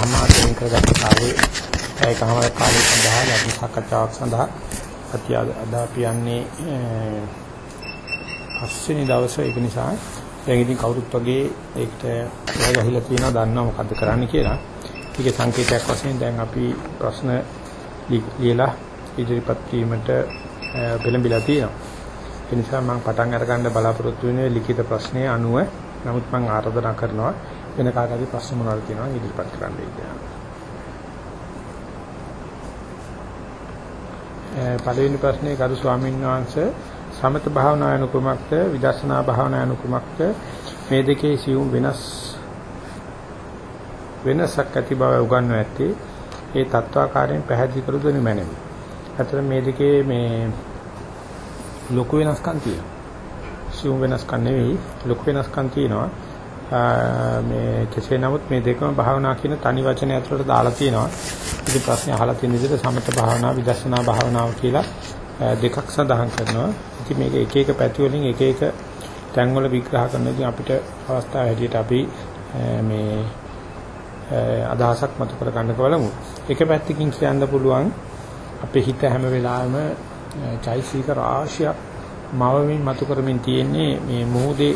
සම්මාදයෙන් කරගත්ත කාලේ ඒකමල කාලේ සඳහා ලැබි සාකච්ඡාවක් සඳහා අති අද අපි යන්නේ පස්වෙනි දවසේ ඒක නිසා දැන් ඉතින් කවුරුත් වගේ ඒකට ගහලා තියෙනවා දන්නවා මොකද්ද කරන්න කියලා. ඒකේ සංකේතයක් වශයෙන් දැන් අපි ප්‍රශ්න ලියලා ඉදිරිපත් වීමට පෙළඹිලා තියෙනවා. ඒ නිසා මම පටන් අරගන්න බලාපොරොත්තු වෙන්නේ ලිඛිත ප්‍රශ්නයේ අනුව. නමුත් මම ආරාධනා කරනවා වෙන කාටද ප්‍රශ්න මොනවද තියෙනවා ඉදිරිපත් කරන්න කියලා. පළවෙනි ප්‍රශ්නේ කරු ස්වාමීන් වහන්සේ සමත භාවනා අනුකුමක්ද විදර්ශනා භාවනා අනුකුමක්ද මේ දෙකේ සියුම් වෙනස් වෙනසක් ඇති බව උගන්වන්නේ ඇත්තේ ඒ තත්වාකාරයෙන් පැහැදිලි කර දෙනු මැනවි. අතර මේ දෙකේ මේ ලොකු වෙනස්කම් තියෙනවා. සියුම් වෙනස්කම් නෙවෙයි ලොකු වෙනස්කම් තියෙනවා. මේ කෙසේ නමුත් මේ දෙකම භාවනා කියන තනි වචන ඇතුළට දාලා තියෙනවා. ඉතින් ප්‍රශ්නේ අහලා තියෙන විදිහට සමත භාවනා විදර්ශනා භාවනාව කියලා දෙකක් සඳහන් කරනවා. ඉතින් මේක එක එක පැති වලින් එක එක තැන්වල විග්‍රහ කරනදී අපිට අවස්ථාව හැටියට අපි මේ අදහසක් මතු කර ගන්න බලමු. එක පැත්තකින් කියන්න පුළුවන් අපේ හිත හැම වෙලාවෙම චෛසික රාශියක් මවමින් මතු කරමින් තියෙන්නේ මේ මොහොතේ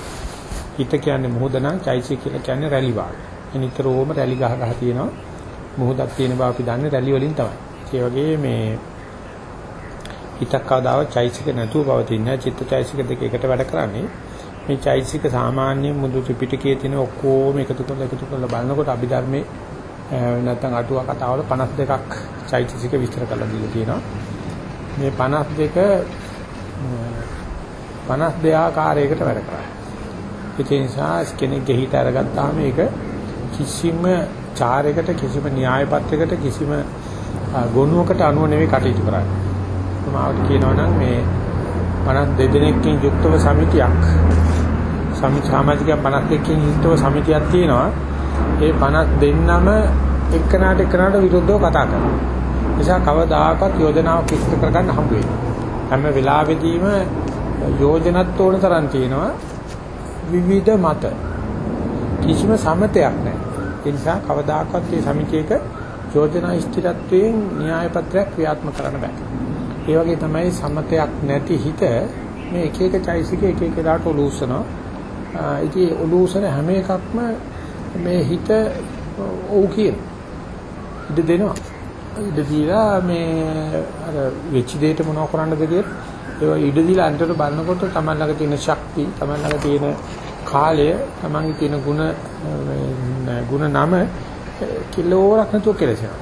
හිත කියන්නේ මොහොත නම් චෛසික කියලා කියන්නේ රැලි වාගේ. ඒ නිතරම රැලි ගහ ගහ තියෙනවා. මොහොතක් තියෙන බව අපි දන්නේ රැලි වලින් තමයි. ඒ වගේ මේ හිතක් කවදාවත් චෛසික නැතුව පවතින්නේ නැහැ. චිත්ත චෛසික දෙක එකට වැඩ කරන්නේ. මේ චෛසික සාමාන්‍ය මුදු ත්‍රිපිටකයේ තියෙන ඔක්කොම එකතු කරලා එකතු කරලා බලනකොට අභිධර්මයේ නැත්නම් අටුවා කතාවල 52ක් චෛතසික විස්තර කරලා දීලා තියෙනවා. මේ 52 52 ආකාරයකට වැඩ කරන්නේ. ඒ නිසා කෙනෙක් ගෙහිට අරගත්තාම ඒක කිසිම චාරයකට කිසිම න්‍යාය පත්‍රයකට කිසිම ගොනුවකට අනුව නෙවෙයි කටයුතු කරන්නේ. මාවට කියනවා නම් මේ 52 දෙනෙක්කින් යුක්තව සමිතියක් සමාජික 52කින් යුක්තව සමිතියක් තියෙනවා. ඒ 52ම එක්කනට එක්කනට විරුද්ධව කතා කරනවා. නිසා කවදාකවත් යෝජනාවක් ඉෂ්ට කරගන්න හම්බ වෙන්නේ. හැම වෙලාවෙදීම යෝජනත් ඕන තරම් තියෙනවා. විවිධ මත. කිසිම සමතයක් නැහැ. ඒ නිසා කවදාකවත් මේ සමිතියක යෝජනා ස්ථිරත්වයෙන් න්‍යාය පත්‍රයක් ක්‍රියාත්මක කරන්න බෑ. ඒ වගේ තමයි සමතයක් නැති හිත මේ එක එක චෛසික එක එක දාට ඔලූසනවා. ඉතින් ඔලූසන හැම එකක්ම මේ හිත ඔව් කියන. ඉඩ දෙනවා. ඉඩ දීලා මේ අර වෙච්ච දෙයට මොනව කරන්නද කියලා ඒවා ඉඩ දීලා අන්තර බලනකොට තමන් ළඟ තියෙන ශක්තිය, තමන් ළඟ තියෙන කාලය, තමන්ගේ තියෙන ಗುಣ ಗುಣ නම කිලෝරක් නැතුව කෙලසෙනවා.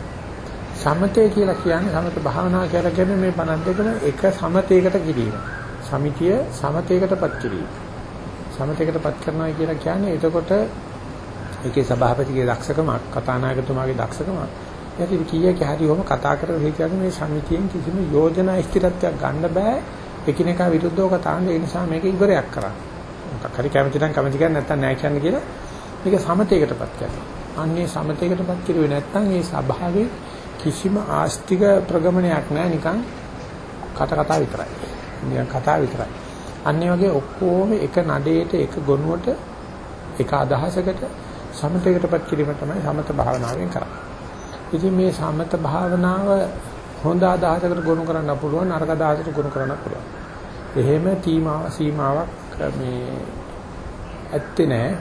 සමතේ කියලා කියන්නේ සමත භාවනා කියලා කියන්නේ මේ 52ම එක සමතේකට කිරීම. සමිතිය සමතේකටපත් කිරීම. සමතේකටපත් කරනවා කියලා කියන්නේ එතකොට ඒකේ සභාපතිගේ දක්ෂකමක්, කතානායකතුමාගේ දක්ෂකමක්. ඒකේ කීයක හරිවම කතා කරලා කියන්නේ මේ සමිතියෙන් කිසිම යෝජනා ස්ථිරත්වයක් ගන්න බෑ. එකිනෙකා විරුද්ධව කතා කරන ඒ නිසා මේක ඉවරයක් කරන්න. මොකක් හරි කැමති නම් කැමති කියන්නේ නැත්තම් නැහැ කියන්නේ කියලා මේක සමතේකටපත් කරනවා. අන්නේ සමතේකටපත් කිරුවේ නැත්තම් මේ සභාවේ කිසිම ආස්තික ප්‍රගමනයක් නැහැ නිකන් කට කතා විතරයි. නිකන් කතා විතරයි. අන්නේ වගේ ඔක්කොම එක නඩේට එක ගොනුවට එක අදහසකට සමතේකටපත් කිරීම තමයි සමත භාවනාවෙන් කරන්නේ. ඉතින් මේ සමත භාවනාව හොඳ අදහසකට ගොනු කරන්න පුළුවන් නරක අදහසකට ගොනු කරන්න පුළුවන්. එහෙම තීමාව සීමාවක් මේ ඇත්තේ නැහැ.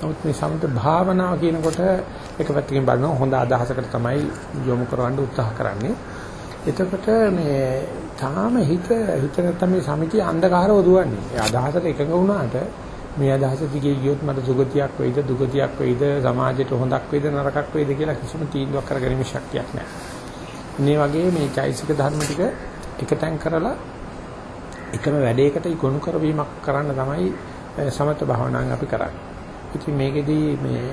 නමුත් මේ සමත භාවනාව කියනකොට එක පැත්තකින් බලනවා හොඳ අදහසකට තමයි යොමු කරවන්න උත්සාහ කරන්නේ. එතකොට මේ තාම හිත හිත නැත්නම් මේ සමිතිය අන්ධකාරව දුවන්නේ. ඒ අදහසට එකඟ වුණාට මේ අදහස දිගේ ගියොත් මට සුගතියක් වෙයිද දුගතියක් වෙයිද සමාජයට හොඳක් වෙයිද නරකක් වෙයිද කියලා කිසිම තීන්දුවක් කරගැනීමේ ශක්තියක් නැහැ. මේ වගේ මේ චෛසික ධර්ම ටික එකතෙන් කරලා එකම වැඩේකට ගොනු කරවීමක් කරන්න තමයි සමත භාවනාවෙන් අපි කරන්නේ. ඉතින් මේකෙදී මේ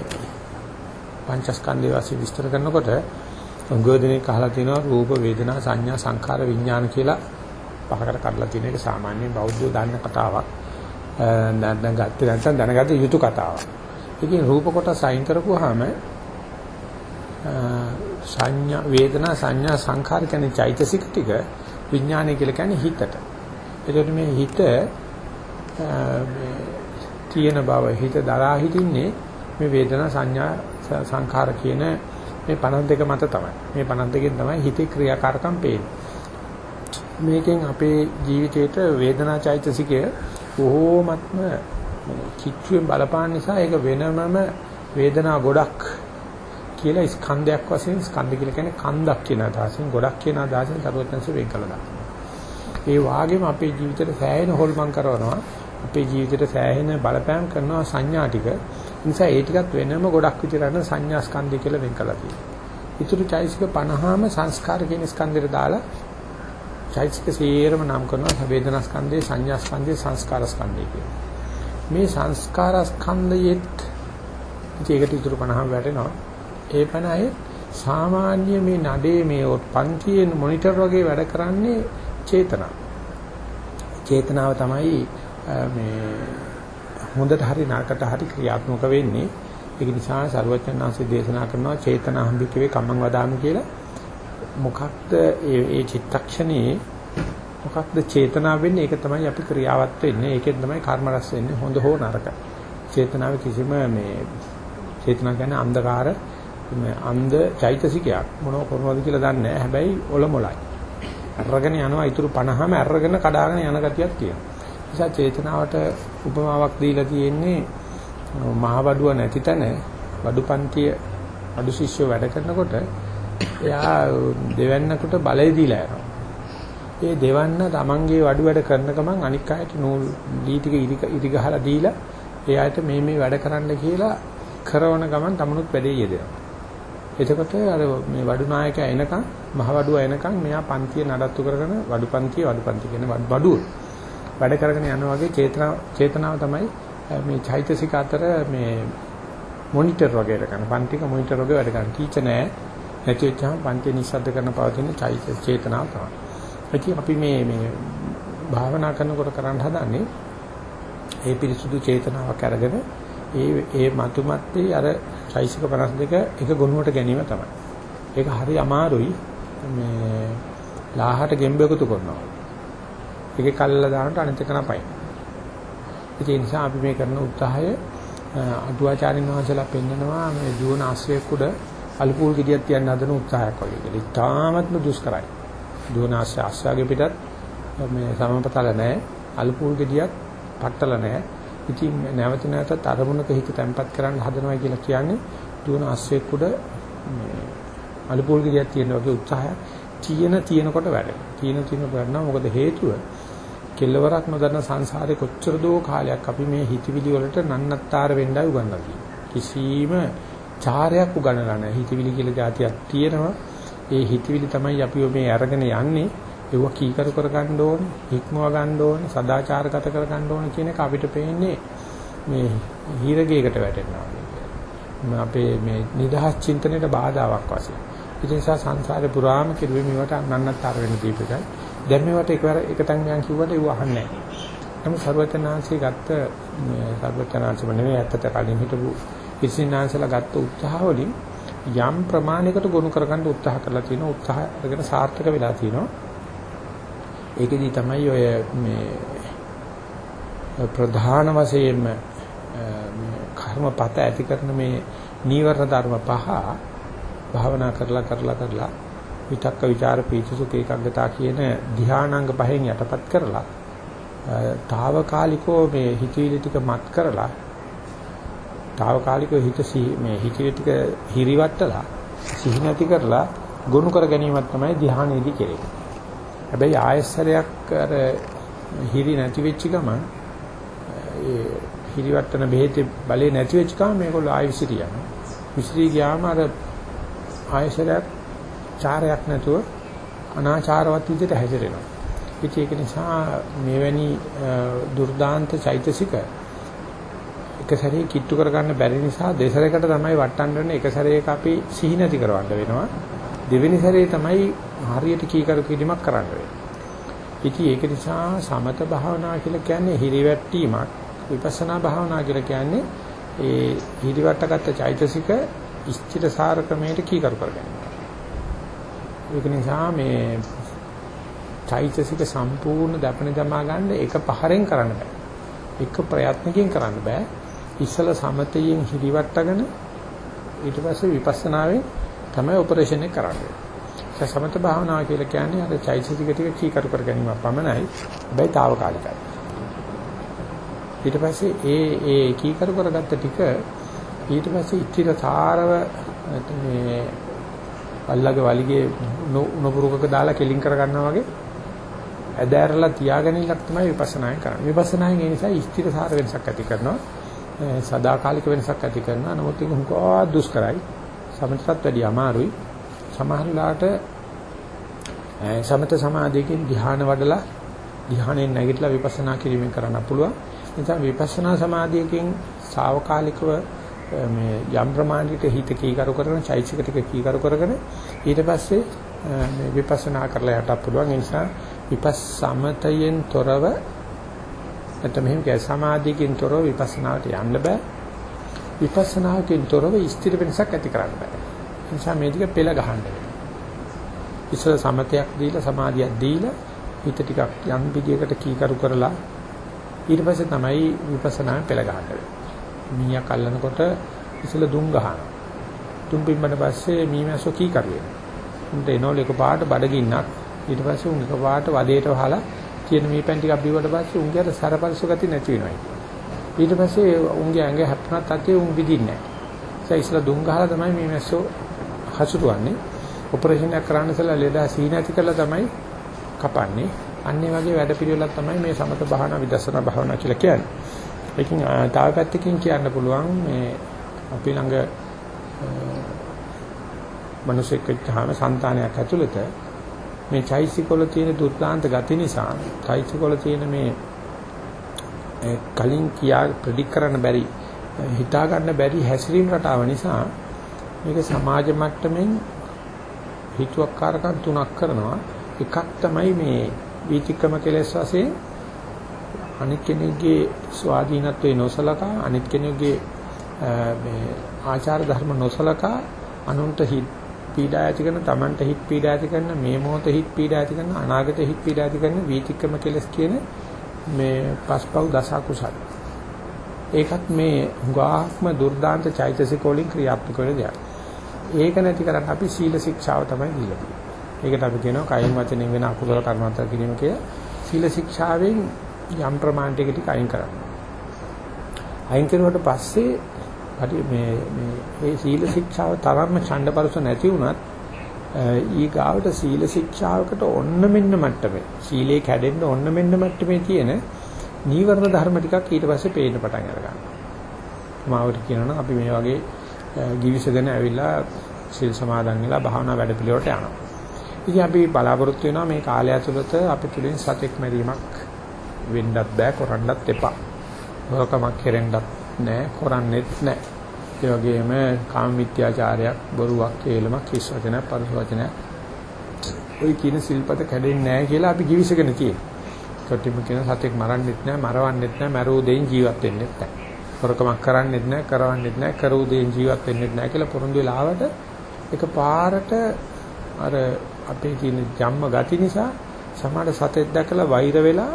පංචස්කන්ධය වශයෙන් විස්තර කරනකොට උගෝදෙනේ කහලා තියෙනවා රූප වේදනා සංඥා සංඛාර විඥාන කියලා පහකට කඩලා තියෙන එක සාමාන්‍ය බෞද්ධ දන්න කතාවක්. නැත්නම් ගත්තේ නැත්නම් දැනගත යුතු කතාවක්. ඉතින් රූප කොටස අයින් කරපුවාම සංඥා වේදනා සංඥා සංඛාර කියන්නේ චෛතසික ටික විඥානය කියලා කියන්නේ හිතට. ඒකට මේ හිත තියෙන බව හිත දරා හිටින්නේ මේ වේදනා සංඥා සංඛාර කියන මේ 52 මත තමයි. මේ 52කින් තමයි හිතේ ක්‍රියාකාරකම් පේන්නේ. මේකෙන් අපේ ජීවිතේට වේදනා චෛතසිකය බොහෝමත්ම කිච්චුවෙන් බලපාන නිසා ඒක වෙනමම වේදනා ගොඩක් කියලා ස්කන්ධයක් වශයෙන් ස්කන්ධ කියලා කියන්නේ කන්දක් කියන අදහසින් ගොඩක් කියන අදහසින් තරුවත්නසේ වෙන් කළා. ඒ වාගේම අපේ ජීවිතේට සෑහෙන හොල්මන් කරනවා. අපේ ජීවිතේට සෑහෙන බලපෑම් කරනවා සංඥා ටික. නිසා ඒ ටිකත් වෙනම ගොඩක් විතරන සංඥා ස්කන්ධය කියලා වෙන් කළා තියෙනවා. ඊටු චෛසික 50ම සංස්කාර කියන ස්කන්ධෙට දාලා චෛතසික සේරම නම් කරනවා වේදනා ස්කන්ධේ සංඥා ස්කන්ධේ සංස්කාර ස්කන්ධේ කියලා. මේ සංස්කාර ස්කන්ධයෙත් ඒකට ඉතුරු 50ම වැටෙනවා. ඒ 50 සාමාන්‍ය මේ නඩේ මේ පන්තියේ මොනිටර් වගේ වැඩ කරන්නේ චේතනාව. චේතනාව තමයි මේ හොඳට හරි නරකට හරි ක්‍රියාත්මක වෙන්නේ. ඒක නිසා සර්වඥාන්සේ දේශනා කරනවා චේතනාම්බිකවේ කම්මං වදාමි කියලා. මොකක්ද ඒ චිත්තක්ෂණයේ මොකක්ද චේතනාව වෙන්නේ? ඒක තමයි අපි ක්‍රියාවත් වෙන්නේ. ඒකෙන් තමයි කර්ම රැස් වෙන්නේ හොඳ හෝ නරක. චේතනාවේ කිසිම මේ චේතනා කියන්නේ අන්ධකාර අන්ධ චෛතසිකයක් මොනව කරනවද කියලා දන්නේ නැහැ. හැබැයි ඔලොමලයි. අරගෙන යනවා ඊටු 50ම අරගෙන කඩාගෙන යන ගතියක් තියෙනවා. නිසා චේතනාවට උපමාවක් දීලා තියෙන්නේ මහවඩුව නැති තැන වඩුපන්තිය වඩු ශිෂ්‍යව වැඩ කරනකොට එයා දෙවන්නකට බලය දීලා යනවා. ඒ දෙවන්න තමන්ගේ වඩු වැඩ කරන ගමන් අනික් අයට නූල් දී ටික ඉරි ගහලා දීලා එයාට මේ මේ වැඩ කරන්න කියලා කරවන ගමන් තමනුත් වැඩේ යෙදෙනවා. එතකොට අර මේ වඩු නායකයා එනකන් මහ වඩුව එනකන් මෙයා පන්තිය නඩත්තු කරගෙන වඩු පන්තිය වඩු පන්ති කියන වඩුව. වැඩ කරගෙන යනවා වගේ චේතනාව චේතනාව තමයි මේ චෛතසික අතර මේ මොනිටර් වගේ කරන පන්තික මොනිටර් වගේ වැඩ කරන. ටීචර් නෑ. නැති වෙච්චාම පන්ති නිස්සද්ද කරන පවතින චෛතසික චේතනාව තමයි. ඉතින් අපි මේ මේ භාවනා කරනකොට කරන්න හදන්නේ ඒ පිරිසුදු චේතනාවක් අරගෙන ඒ ඒ මතුමැත්තේ අර චෛසික 52 එක ගොනුවට ගැනීම තමයි. ඒක හරි අමාරුයි. මේ ලාහට ගෙම්බෙකුතු කරනවා. ඒකේ කල්ලා දානට අනිත් එක නපයි. ඒ නිසා අපි මේ කරන උත්සාහය අටුවාචාරින් වහන්සේලා පෙන්නනවා මේ ජීවන ආශ්‍රයයක් උඩ අලුපූල් ගෙඩියක් තියන්න හදන උත්සාහයක් වගේ. ඒක ඉතාමත්ම දුෂ්කරයි. ජීවන ආශ්‍රය ආශ්‍රයගේ පිටත් මේ සමපතල නැහැ. අලුපූල් ගෙඩියක් පట్టල නැහැ. ඉතින් නැවත නැවතත් අරමුණක හිත තැම්පත් කරන්න හදනවා කියලා කියන්නේ ජීවන ආශ්‍රයයක් උඩ මේ අලුපූල් ගෙඩියක් තියෙන වගේ උත්සාහයක් තියෙන තියෙනකොට වැඩ. තියෙන තියෙනකොට වැඩනවා මොකද හේතුව කෙලවරක් නොදන්න සංසාරේ කොච්චර දෝ කාලයක් අපි මේ හිතවිලි වලට නන්නත්තර වෙන්නයි උගන්වලා කිසිම චාරයක් උගන්වලා නැහැ. හිතවිලි කියලා જાතියක් තියෙනවා. ඒ හිතවිලි තමයි අපි මේ අරගෙන යන්නේ. ඒව කීකරු කර ගන්න ඕනේ, හික්මව ගන්න ඕනේ, සදාචාරගත කර ගන්න ඕනේ කියන එක අපිට පේන්නේ මේ හීරගේකට වැටෙනවා වගේ. අපේ මේ නිදහස් චින්තනයේ බාධාවක් වශයෙන්. ඒ නිසා සංසාරේ පුරාම කිරුවේ මේවට නන්නත්තර වෙන්න දීපකයි. දැන් මේවට එකවර එකතෙන් මම කිව්වට ඒව අහන්නේ නැහැ. නමුත් සර්වචනාංශي ගත්ත සර්වචනාංශම නෙවෙයි ඇත්තට කලින් හිටපු පිසිනාංශලා ගත්ත උත්සාහ වලින් යම් ප්‍රමාණයකට ගොනු කරගන්න උත්සාහ කරලා තියෙනවා. උත්සාහ අරගෙන සාර්ථක වෙලා තියෙනවා. ඒකෙදි තමයි ඔය මේ ප්‍රධාන වශයෙන්ම කර්මපත ඇති කරන මේ නීවරණ ධර්ම පහ භාවනා කරලා කරලා කරලා විතක්ක ਵਿਚාර පීතිසුඛ ඒකාග්‍රතාව කියන ධානාංග පහෙන් යටපත් කරලා తాවකාලිකෝ මේ හිතවිලි ටික මත් කරලා తాවකාලිකෝ හිත මේ හිතවිලි ටික හිරිවට්ටලා සිහි නැති කරලා ගොනු කර ගැනීමක් තමයි ධානයේදී කෙරෙන්නේ. හැබැයි ආයස්සරයක් අර හිරි නැති වෙච්ච ගමන් ඒ හිරිවට්ටන බෙහෙතේ බලේ නැති වෙච්ච ගමන් මේගොල්ලෝ ආයෙ විසිරියනවා. විසිරී ගියාම අර ආයස්සරයක් චාරයක් නැතුව අනාචාරවත් විදිහට හැසිරෙනවා. ඉතින් ඒක නිසා මෙවැනි දුර්දාන්ත චෛතසික එක සැරේ කිට්ටු කරගන්න බැරි නිසා දෙසරයකට තමයි වටන්න වෙන එක සැරේක අපි සිහි නැති කරවන්න වෙනවා. දෙවෙනි සැරේ තමයි හරියට කීකරු කිරීමක් කරන්න වෙන්නේ. ඉතින් ඒක නිසා සමත භාවනා කියලා කියන්නේ හිරිවැට්ටීමක්. විපස්සනා භාවනා කියලා කියන්නේ ඒ හිරිවට්ටගත් චෛතසික ඉස්තිර සාර ක්‍රමයට කීකරු කරගන්නවා. ඒක නිසා මේ චෛතසික සම්පූර්ණ දපන දමා ගන්න එක පහරෙන් කරන්න බෑ. එක ප්‍රයත්නකින් කරන්න බෑ. ඉස්සල සමතයෙන් හිරිවට්ටගෙන ඊට පස්සේ විපස්සනාවෙන් තමයි ඔපරේෂන් එක කරන්නේ. ඒ සමත භාවනාව කියලා කියන්නේ අර චෛතසික ටික කීකරු කර ගැනීමක් පමණයි. හැබැයි తాවකාලිකයි. ඊට පස්සේ ඒ ඒ කීකරු කරගත්ත ටික ඊට පස්සේ ඉතිරතරව මේ අල්ලගේ වලිගේ උණපුරුකක දාලා කෙලින් කර ගන්නවා වගේ ඇදෑරලා තියාගෙන ඉන්නක් තමයි විපස්සනායෙන් කරන්නේ. විපස්සනායෙන් ඒ නිසා ස්ථිරසාර වෙනසක් ඇති කරනවා. සදාකාලික වෙනසක් ඇති කරනවා. නමුත් ඒක හුඟා දුෂ්කරයි. සමථටත් වැඩිය අමාරුයි. සමහරලාට සමත සමාධියකින් ධ්‍යාන වඩලා ධ්‍යානෙන් නැගිටලා විපස්සනා කිරීමෙන් කරන්න පුළුවන්. නිසා විපස්සනා සමාධියකින් සාවකාලිකව මේ යම් ප්‍රමාණයකට හිත කීකරු කරන චෛතසික ටික කීකරු කරගෙන ඊට පස්සේ මේ විපස්සනා කරලා යටත් පුළුවන්. ඒ නිසා විපස්සමතයෙන් තොරව නැත්නම් මෙහෙම කිය සමාධියකින් තොරව විපස්සනාවට යන්න බෑ. විපස්සනාවකින් තොරව ස්ථිර වෙනසක් ඇති කරන්න බෑ. ඒ නිසා මේ ටික පෙළ ගහන්න වෙනවා. ඉස්සර සමතයක් දීලා සමාධියක් දීලා හිත ටිකක් යම් විදියකට කීකරු කරලා ඊට පස්සේ තමයි විපස්සනාවෙන් පෙළ ගහන්න වෙන්නේ. මීයක් අල්ලනකොට ඉස්සල දුම් ගහනවා. දුම් පිම්බන පස්සේ මීමැස්සෝ කීකරු වෙනවා. උන්ට එනෝල එකපාරට බඩගින්නක් ඊට පස්සේ උන් එකපාරට වදේට වහලා තියෙන මේ පැන් ටිකක් බිව්වට පස්සේ උන්ගේ අර සරපල්සු ගති නැති වෙනවා. ඊට පස්සේ උන්ගේ ඇඟ හැප්පුණත් අතේ උන් විදින්නේ නැහැ. ඒ ඉස්සලා දුම් ගහලා තමයි මේ මැස්සෝ හසුරුවන්නේ. ඔපරේෂන් එකක් කරන්න ඉස්සලා ලෙඩා සීන ඇති කරලා තමයි කපන්නේ. අන්න ඒ වගේ වැඩ පිළිවෙලක් තමයි මේ සමත භාවනා විදර්ශනා භාවනා කියලා කියන්නේ. ඒකින් තව පැත්තකින් කියන්න පුළුවන් මේ අපි ළඟ මිනිසෙක් වෙච්චාම సంతානයක් ඇතුළත මේ චෛසිකවල තියෙන දුර්දාන්ත ගති නිසා චෛසිකවල තියෙන මේ කලින් කියා ප්‍රෙඩික් කරන්න බැරි හිතා ගන්න බැරි හැසිරීම රටාව නිසා මේක සමාජ මට්ටමින් හිතුවක්කාරකම් තුනක් කරනවා. එකක් තමයි මේ වීතික්‍රම කෙලෙස් වශයෙන් අනිත් කෙනෙකුගේ ස්වාධීනත්වයේ නොසලකා අනිත් කෙනෙකුගේ මේ ආචාර ධර්ම නොසලකා අනුන්ට හිත් පීඩා ඇති කරන තමන්ට හිත් පීඩා ඇති කරන මේ මොහොත හිත් පීඩා ඇති කරන අනාගත හිත් පීඩා ඇති කරන වීතික්‍රම කෙලස් කියන මේ පස්පව් දස කුසල ඒකත් මේ හුඟාක්ම දුර්දාන්ත චෛතසික වලින් ක්‍රියාත්මක වෙන දෙයක්. ඒක නැති කරන්න අපි සීල ශික්ෂාව තමයි දීලා තියෙන්නේ. ඒකට අපි කියනවා කයින් වචනෙන් වෙන අකුසල කර්මන්ත කිරීම කියලා. සීල ශික්ෂාවෙන් යම් ප්‍රමාණයකට අයින් කරන්න. අයින් කරුවට පස්සේ හරි මේ මේ මේ සීල ශික්ෂාව තරම්ම ඡණ්ඩපරස නැති වුණත් ඊ ගාවට සීල ශික්ෂාවකට ඔන්න මෙන්න මට්ටමේ සීලේ කැඩෙන්න ඔන්න මෙන්න මට්ටමේ තියෙන නීවරණ ධර්ම ටිකක් ඊට පස්සේ පේන්න පටන් අරගන්නවා. මාවට කියනවනම් අපි මේ වගේ givisගෙන ඇවිල්ලා සීල් සමාදන් වෙලා භාවනා වැඩ පිළිවෙලට යනවා. ඉතින් අපි බලාපොරොත්තු වෙනවා මේ කාලය ඇතුළත අපි තුලින් සතෙක් මැරීමක් වෙන්නත් බෑ කරන්නත් එපා. මොකක්මක් කෙරෙන්නත් නෑ කරන්නෙත් නෑ. ඒ වගේම කාම මිත්‍යාචාරයක් බොරුවක් කේලමක් කිස් වචනයක් පරිස වචනයක් ওই කියන සිල්පද කැඩෙන්නේ නෑ කියලා අපි givisගෙන තියෙනවා. කොටිම කියන සතෙක් මරන්නෙත් නෑ මරවන්නෙත් නෑ මරෝ දෙයින් ජීවත් වෙන්නෙත් නෑ. හොරකමක් කරන්නෙත් නෑ කරවන්නෙත් නෑ කරෝ දෙයින් ජීවත් වෙන්නෙත් නෑ කියලා පොරොන්දු වෙලාවට එක පාරට අර අපේ තියෙන ජම්ම ගති නිසා සමහර සතෙක් දැකලා වෛර වෙලා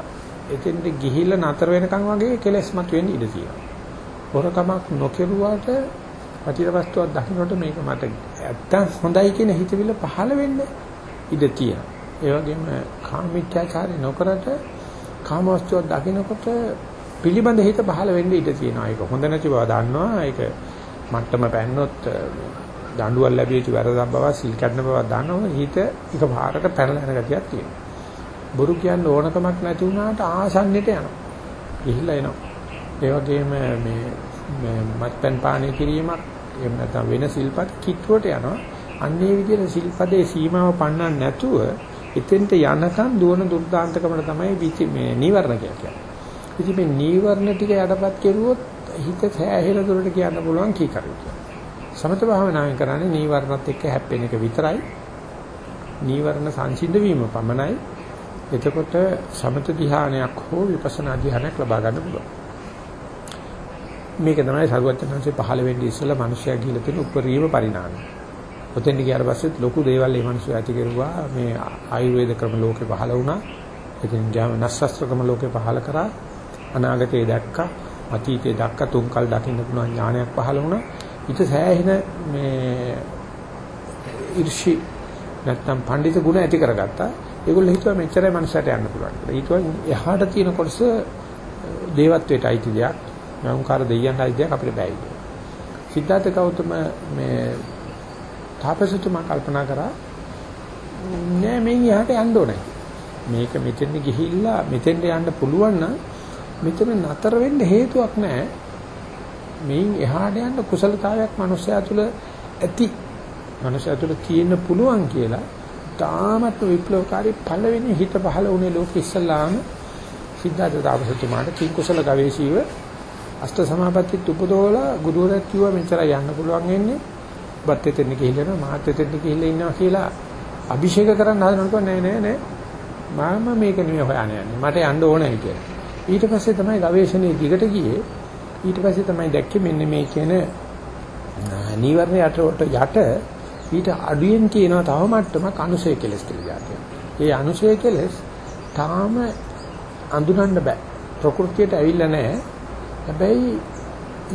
එතෙන්ට ගිහිල්ලා නතර වෙනකන් වගේ කෙලස් මතුවෙන්න ඉඩ තියෙනවා. හොරකමක් නොකරුවාට පටිර වස්තුවක් දකින්නට මේක මට ඇත්තම් හොඳයි කියන හිතවිල්ල පහළ වෙන්න ඉඩ තියෙනවා. ඒ වගේම කාමීත්‍යාචාරය නොකරට කාම වස්තුවක් දකින්නකොට පිළිබඳ හිත පහළ වෙන්න ඉඩ තියෙනවා. ඒක හොඳ නැති බව දන්නවා. ඒක මට්ටම පැන්නොත් දඬුවම් ලැබිය යුතු වැරදක් බව සිල් කඩන බව දන්නවා. හිත එක පාරකට පැනලා යන ගතියක් තියෙනවා. බොරු කියන්න ඕනකමක් නැති වුණාට ආසන්නෙට යනවා. ගිහිල්ලා එනවා. ඒ වගේම මේ මත්පැන් පානය කිරීමක් එහෙම නැත්නම් වෙන සිල්පත් කිට්ටුවට යනවා. අන්නේ විදිහට සිල්පදේ සීමාව පන්නන්න නැතුව එතෙන්ට යනකම් දුවන දුර්දාන්තකමන තමයි මේ නීවරණ කියන්නේ. ඉතින් මේ නීවරණ ටික යටපත් කෙරුවොත් හිත සෑහෙන දුරට කියන්න පුළුවන් කී කරුවා. සමත භාවනාවෙන් කරන්නේ නීවරණත් එක්ක හැප්පෙන එක විතරයි. නීවරණ සංසිඳ වීම පමණයි. එතකොට සමත ධ්‍යානයක් හෝ විපස්සනා ධ්‍යානයක් ලබා ගන්න පුළුවන්. මේක තමයි සරුවචනංශේ පහළ වෙන්නේ ඉස්සෙල්ලා මිනිස්සයා ගිහිලා තියෙන උපරිම පරිණාමය. ඔතෙන් ගියාට පස්සෙත් ලොකු දේවල් මේ මිනිස්සු ඇති කරුවා මේ ආයුර්වේද ක්‍රම ලෝකේ පහළ වුණා. ඉතින් ගියාම නස්සස්ත්‍ර ක්‍රම ලෝකේ පහළ කරා. අනාගතේ දැක්කා. අතීතේ දැක්කා. තුන්කල් දකින්න පුළුවන් ඥානයක් පහළ වුණා. ඊට සෑහෙන මේ ඉර්ෂි නැත්නම් පඬිත ගුණ ඇති කරගත්තා. ඒගොල්ලෝ හිතුවා මෙච්චරයි මනුස්සයට යන්න පුළුවන් කියලා. ඊටවන් එහාට තියෙන කොටස දේවත්වයට අයිති දෙයක්. නෞකාර දෙයියන්ට අයිති දෙයක් අපිට බෑ කියලා. සිද්ධාර්ථ ගෞතම මේ තාපසතුමා කල්පනා කරා නෑ මේ එහාට යන්න ඕනේ. මේක මෙතෙන් ගිහිල්ලා මෙතෙන්ට යන්න පුළුවන් නම් මෙතන නතර වෙන්න හේතුවක් නැහැ. මේන් එහාට යන්න කුසලතාවයක් මනුස්සයා තුළ ඇති. මනුස්සයා තුළ තියෙන්න පුළුවන් කියලා තාමත් විප්ලවකාරී පළවෙනි හිත පහළ වුණේ ලෝකෙ ඉස්සල්ලාම සිද්ධාර්ථ තාපසතුමාට කිං කුසල ගවේෂීව අෂ්ට සමාපත්තිත් උපදෝලා ගුරුවරයා කිව්වා මෙච්චර යන්න පුළුවන් වෙන්නේ බත් දෙතෙන් ගිහිල්ලා මාත් දෙතෙන් ගිහිල්ලා ඉන්නවා කියලා අභිෂේක කරන්න හදනකොට නෑ නෑ නෑ මම මේක නෙමෙයි හොයන්නේ මට යන්න ඕනේ කියලා. ඊට පස්සේ තමයි ගවේෂණයේ දිගට ගියේ. ඊට පස්සේ තමයි දැක්කේ මෙන්න මේ කියන නීවරණ යටට යට ඊට අඩුවෙන් තියෙනවා තව මට්ටමක් අනුසය කෙලස් කියලා ඒ අනුසය කෙලස් තාම අඳුනන්න බෑ. ප්‍රകൃතියට ඇවිල්ලා නැහැ. හැබැයි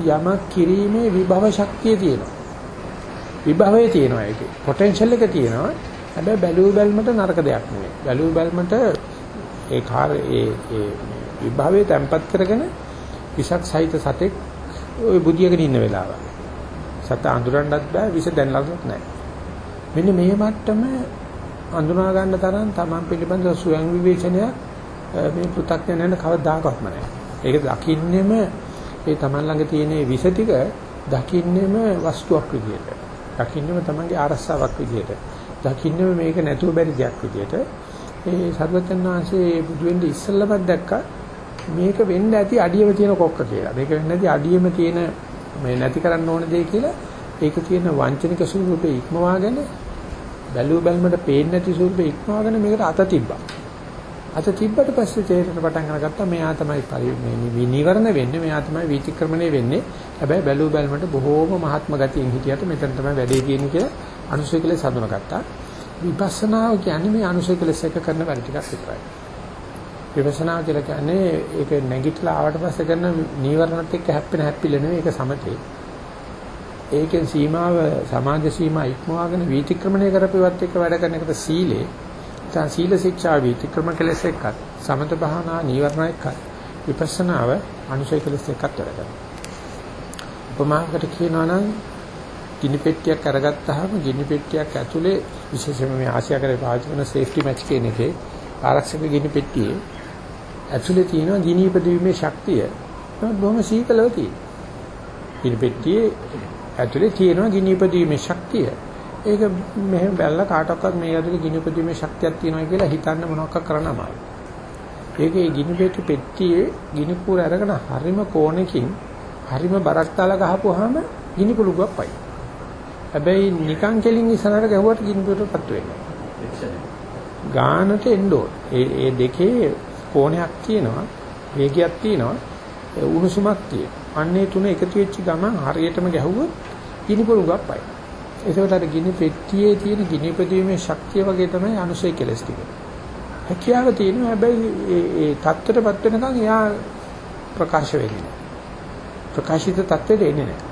යමක් කිරීමේ විභව ශක්තිය තියෙනවා. විභවය තියෙනවා ඒකේ. පොටෙන්ෂල් එක තියෙනවා. හැබැයි බැලුව බැලමට නරක දෙයක් නෙවෙයි. බැලුව බැලමට ඒ කාර ඒ ඒ විභවයේ තැම්පත් කරගෙන විසක් සහිත සතෙක් ওই බුදියගෙන ඉන්න වෙලාව. සත අඳුරන්නත් බෑ විස දැනලවත් නැහැ. මෙන්න මේ මට්ටම අඳුනා ගන්න තරම් Taman පිළිබඳ ස්වයං විවේචනයක් මේ පෘථග්ජනයන් කවදාකවත්ම නැහැ. ඒක දකින්නෙම ඒ Taman ළඟ තියෙන විස ටික දකින්නෙම වස්තුවක් විදියට. දකින්නෙම Tamanගේ ආරස්සාවක් විදියට. දකින්නම මේක නැතුව බැරි දෙයක් විදියට ඒ සර්වචන්නාංශයේ බුදු වෙන්න ඉස්සෙල්ලමත් දැක්කා මේක වෙන්න ඇති අඩියම තියෙන කොක්ක කියලා. මේක වෙන්න ඇති අඩියම තියෙන මේ නැති කරන්න ඕන දේ කියලා ඒක තියෙන වංචනික ස්වරූපේ ඉක්මවාගෙන බැලුව බැලමට පේන්නේ නැති ස්වරූපේ ඉක්මවාගෙන මේකට අත තිබ්බා. අත තිබ්බට පස්සේ තේරෙන්න පටන් අරගත්තා මෙයා තමයි මේ නිවරණ වෙන්නේ මෙයා තමයි වීතික්‍රමණය වෙන්නේ. හැබැයි බැලුව බැලමට බොහෝම මහත්ම ගතියෙන් හිටියට මෙතන තමයි වැඩේ තියෙන්නේ කියලා අනුසය කෙලෙස් හඳුනගත්තා. විපස්සනාව කියන්නේ මේ අනුසය කෙලෙස් එක කරන වැඩ ටිකක් විතරයි. විපස්සනාව කියලා කියන්නේ ඒක නැගිටලා ආවට පස්සේ කරන නීවරණත් එක්ක හැප්පෙන හැප්පිල නෙවෙයි ඒක සමතේ. ඒකෙන් සීමාව සමාජ සීමා ඉක්මවාගෙන වීතික්‍රමණය කරපෙවත් එක්ක වැඩ කරන එකට සීලේ දැන් සීල ශික්ෂා වීතික්‍රම කෙලෙස් එක්ක සමත භාවනා නීවරණ එක්ක විපස්සනාව අනුසය කෙලෙස් එක්කත් වැඩ කරනවා. උපමාවකට කියනවා නම් ගිනි පෙට්ටියක් අරගත්තාම ගිනි පෙට්ටියක් ඇතුලේ විශේෂයෙන්ම මේ ආසියාකරේ පාවිච්චි කරන සේෆ්ටි මැච් කියන එකේ ආරක්ෂක ගිනි පෙට්ටියේ ඇතුලේ තියෙන ගිනි ඉදීමේ ශක්තිය බොහොම සීතලව තියෙනවා. ගිනි පෙට්ටියේ ඇතුලේ තියෙන ගිනි ඉදීමේ ශක්තිය ඒක මෙහෙම බැලලා කාටවත් මේ ඇතුලේ ගිනි ඉදීමේ ශක්තියක් තියෙනවා කියලා හිතන්න මොනවක් කරන්න අමාරුයි. ඒකේ ගිනි පෙට්ටි පෙට්ටියේ ගිනි කූර අරගෙන හරිම කෝණකින් හරිම බරක් තාලා ගහපුවාම ගිනි කුළුගක් පයි. හැබැයි නිකන් කෙලින් ඉස්සරහට ගැහුවට ගිනිපුරටපත් වෙන්නේ. ගානට එන්න ඒ ඒ දෙකේ කෝණයක් තියෙනවා, වේගයක් තියෙනවා, උණුසුමක් තියෙනවා. අන්නේ තුන එකතු වෙච්ච ගමන් හරියටම ගැහුවොත් ගිනිපුරු ගප්පයි. ඒකට අර ගිනි පෙට්ටියේ තියෙන ගිනිපදීමේ ශක්තිය වගේ තමයි අනුසය කෙලස් ටික. හැකියාව තියෙනවා හැබැයි ඒ ඒ தත්ත්වයටපත් වෙනකන් එයා ප්‍රකාශ වෙන්නේ. ප්‍රකාශිත தත්ත්වෙට එන්නේ නැහැ.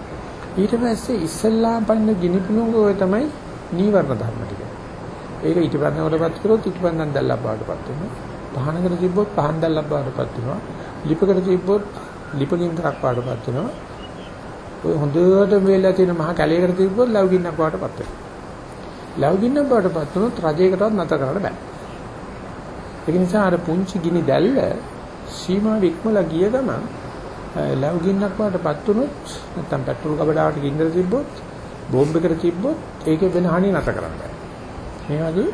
ඊට පස්සේ ඉස්සල්ලාම පන්න ගිනි පුණුක ඔය තමයි නීවරණ ධර්ම ටික. ඒක ඊටපන්නකටපත් කරොත් ඊටපන්නන් දැල්ලක් බවටපත් වෙනවා. පහනකට තිබ්බොත් පහන් දැල්ලක් බවටපත් වෙනවා. ලිපකට තිබ්බොත් ලිපගින්තරක් බවටපත් වෙනවා. ඔය හොඳට වේලා තියෙන මහා කැලයකට තිබ්බොත් ලව්ගින්නක් බවටපත් වෙනවා. ලව්ගින්නක් බවටපත් වුණොත් රජයකටවත් නැතර කරන්න බෑ. ඒක නිසා අර පුංචි ගිනි දැල්ල සීමා වික්මලා ගිය ගමන් ලැබ් ගින්නක් වඩටපත් වුණොත් නැත්නම් පෙට්‍රල් කබඩාවට ගින්නර තිබ්බොත් බෝම්බ එකට තිබ්බොත් ඒකේ වෙන හානිය නැත කරන්න මේ වගේ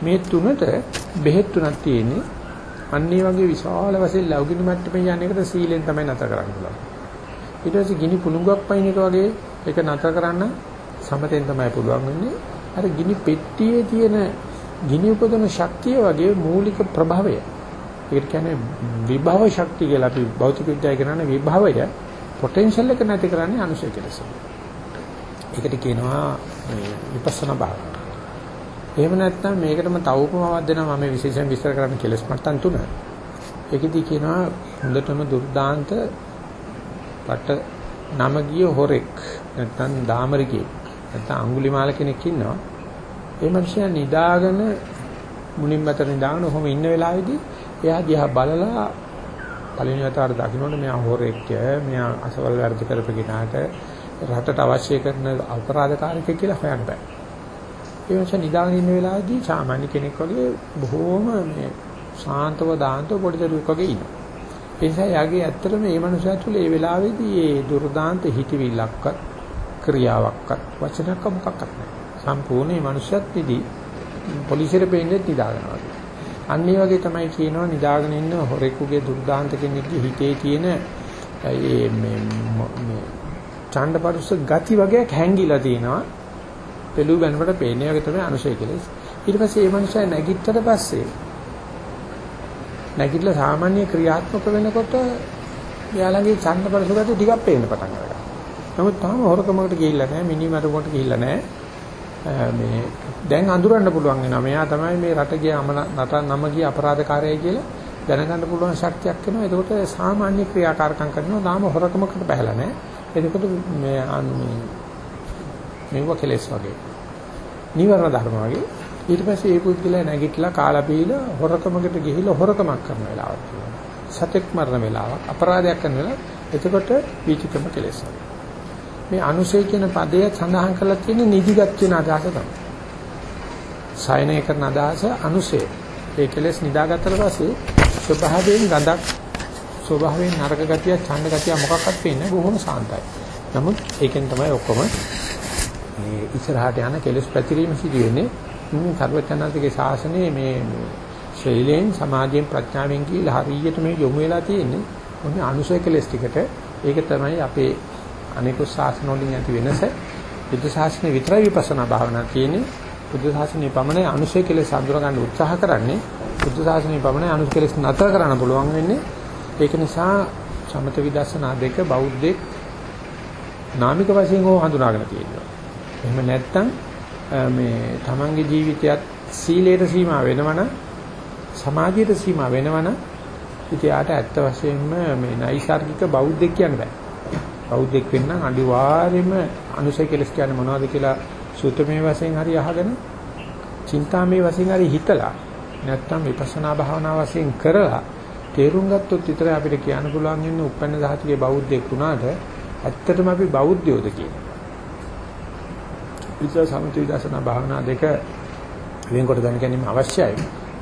මේ තුනට බෙහෙත් තුනක් තියෙන්නේ අන්න ඒ වගේ විශාල වශයෙන් ලැබ් ගින්න මට්ටමේ යන එකට සීලෙන් තමයි නැත කරන්න පුළුවන් ඊට පස්සේ ගිනි පුණුගක් පයින් එක වගේ ඒක නැත කරන්න සමතෙන් තමයි පුළුවන් වෙන්නේ අර ගිනි පෙට්ටියේ තියෙන ගිනි උපදන ශක්තිය වගේ මූලික ප්‍රභවය ඒකට කියන්නේ විභව ශක්තිය කියලා අපි භෞතික විද්‍යාව කරන්නේ විභවය පොටෙන්ෂල් එක නැති කරන්නේ අනුශය කෙලස. ඒකට කියනවා මේ විපස්සනා භාවනාව. එහෙම නැත්නම් මේකටම තව උපමාවක් දෙනවා මම විශේෂයෙන් විස්තර කරන්න කෙලස් මට්ටම් තුන. ඒකෙදි කියනවා හොඳටම දුර්දාන්ත පට නම ගිය හොරෙක් නැත්නම් දාමරිකේ නැත්නම් අඟුලිමාල කෙනෙක් ඉන්නවා. ඒ මනුස්සයා නිදාගෙන මුලින් මතර නිදාගෙන ඔහොම ඉන්න වෙලාවේදී එයා දිහා බලලා පළවෙනි වතාවට දකින්නොත් මෙයා හොරෙක් මෙයා අසවල් වැඩ කරපගෙනාට රටට අවශ්‍ය කරන අපරාධකාරයෙක් කියලා හොයන්න බෑ. ඒ නිසා නිදාගෙන ඉන්න වෙලාවේදී සාමාන්‍ය කෙනෙක් වගේ බොහෝම මේ ශාන්තව දාන්තව පොඩි දරුවෙක් වගේ ඉන්නවා. ඒ නිසා යාගේ ඇත්තටම මේ මනුස්සයා තුළ ඒ වෙලාවේදී ඒ දුර්දාන්ත හිතවිල්ලක්වත් ක්‍රියාවක්වත් වචනයක් මොකක්වත් නැහැ. සම්පූර්ණ මේ මනුස්සයත් නිදි පොලිසියට පෙන්නේ නිදාගනවා. අන්න ඒ වගේ තමයි කියනවා නිදාගෙන ඉන්න හොරෙකුගේ දුර්දාන්ත කෙනෙක්ගේ හිතේ තියෙන ඒ මේ මේ ඡණ්ඩපරුස ගති වගේක් හැංගිලා තියෙනවා. පෙළු බැනකට පේන්නේ වගේ තමයි අනුශය කෙලෙස්. ඊට පස්සේ මේ මනුස්සයා නැගිට්ටට පස්සේ නැගිටලා සාමාන්‍ය ක්‍රියාත්මක වෙනකොට යාළඟේ ඡණ්ඩපරුස ගති ටිකක් පේන්න පටන් ගන්නවා. නමුත් තාම හොරකමකට ගිහිල්ලා නැහැ, මිනිමරුකට ගිහිල්ලා නැහැ. මේ දැන් අඳුරන්න පුළුවන් වෙනවා. මෙයා තමයි මේ රට ගිය රට නම ගිය අපරාධකාරයයි කියලා දැනගන්න පුළුවන් ශක්තියක් එනවා. ඒකට සාමාන්‍ය ක්‍රියාකාරකම් කරනවා. තාම හොරකමකට බහැලා නැහැ. එතකොට මේ මේව කෙලස් වගේ. නිවර්ණ ධර්ම වගේ. ඊට පස්සේ ඒ පුද්ගලයා නැගිටලා කාලා බීලා හොරකමකට ගිහිල්ලා හොරකමක් කරන වෙලාවක් තියෙනවා. සතෙක් මරන වෙලාවක්, අපරාධයක් කරන වෙලාව. එතකොට වීතිකම කෙලස් වගේ. මේ අනුසය කියන පදය සඳහන් කරලා තියෙන නිදිගත් වෙන අදහස තමයි. සයනය කරන අදහස අනුසය. ඒ කෙලස් නිදාගත්තට පස්සේ ස්වභාවයෙන් ගඳක් ස්වභාවයෙන් නරක ගතිය, ඡන්ද ගතිය මොකක්වත් පේන්නේ බොහොම සාන්තයි. නමුත් ඒකෙන් තමයි ඔක්කොම මේ ඉස්සරහට යන කෙලස් පැතිරීම සිදු වෙන්නේ. මේ සර්වචනන්තගේ ශාසනයේ මේ ශෛලයෙන් සමාධියෙන් ප්‍රඥාවෙන් කියලා හරියට මේ යොමු වෙලා තියෙන්නේ. මොන්නේ අනුසය කෙලස් ටිකට. ඒක තමයි අපේ අනිකුත් ශාසන වලින් ඇති වෙනස. බුද්ධ ශාසනය විතරයි විපස්සනා භාවනා තියෙන්නේ. බුද්ධ ශාසනය පමණයි අනුසය කෙලස් අඳුර ගන්න උත්සාහ කරන්නේ. බුද්ධ ශාසනය පමණයි අනුසය කෙලස් නතර කරන්න පුළුවන් වෙන්නේ. ඒක නිසා සමත විදර්ශනා දෙක බෞද්ධෙක් නාමික වශයෙන් හෝ හඳුනාගෙන තියෙනවා. එහෙම නැත්නම් මේ තමන්ගේ ජීවිතයත් සීලයට සීමා වෙනවනම් සමාජයට සීමා වෙනවනම් ඉතියාට ඇත්ත වශයෙන්ම මේ නයිසાર્ගික බෞද්ධෙක් කියන්න බෑ. බෞද්ධෙක් වෙන්න අනිවාර්යයෙන්ම අනුසය කෙලස් කියන්නේ මොනවද කියලා සූත්‍රමය වශයෙන් හරි අහගෙන චින්තාමය වශයෙන් හරි හිතලා නැත්තම් විපස්සනා භාවනා වශයෙන් කරලා තේරුම් ගත්තොත් විතරයි අපිට කියන්න පුළුවන් ඉන්නේ උපන්න ධාතුවේ බෞද්ධයෙක් වුණාට ඇත්තටම අපි බෞද්ධයෝද කියන. විචාර සමිති විදර්ශනා භාවනා දෙක වෙනකොට දැන ගැනීම අවශ්‍යයි.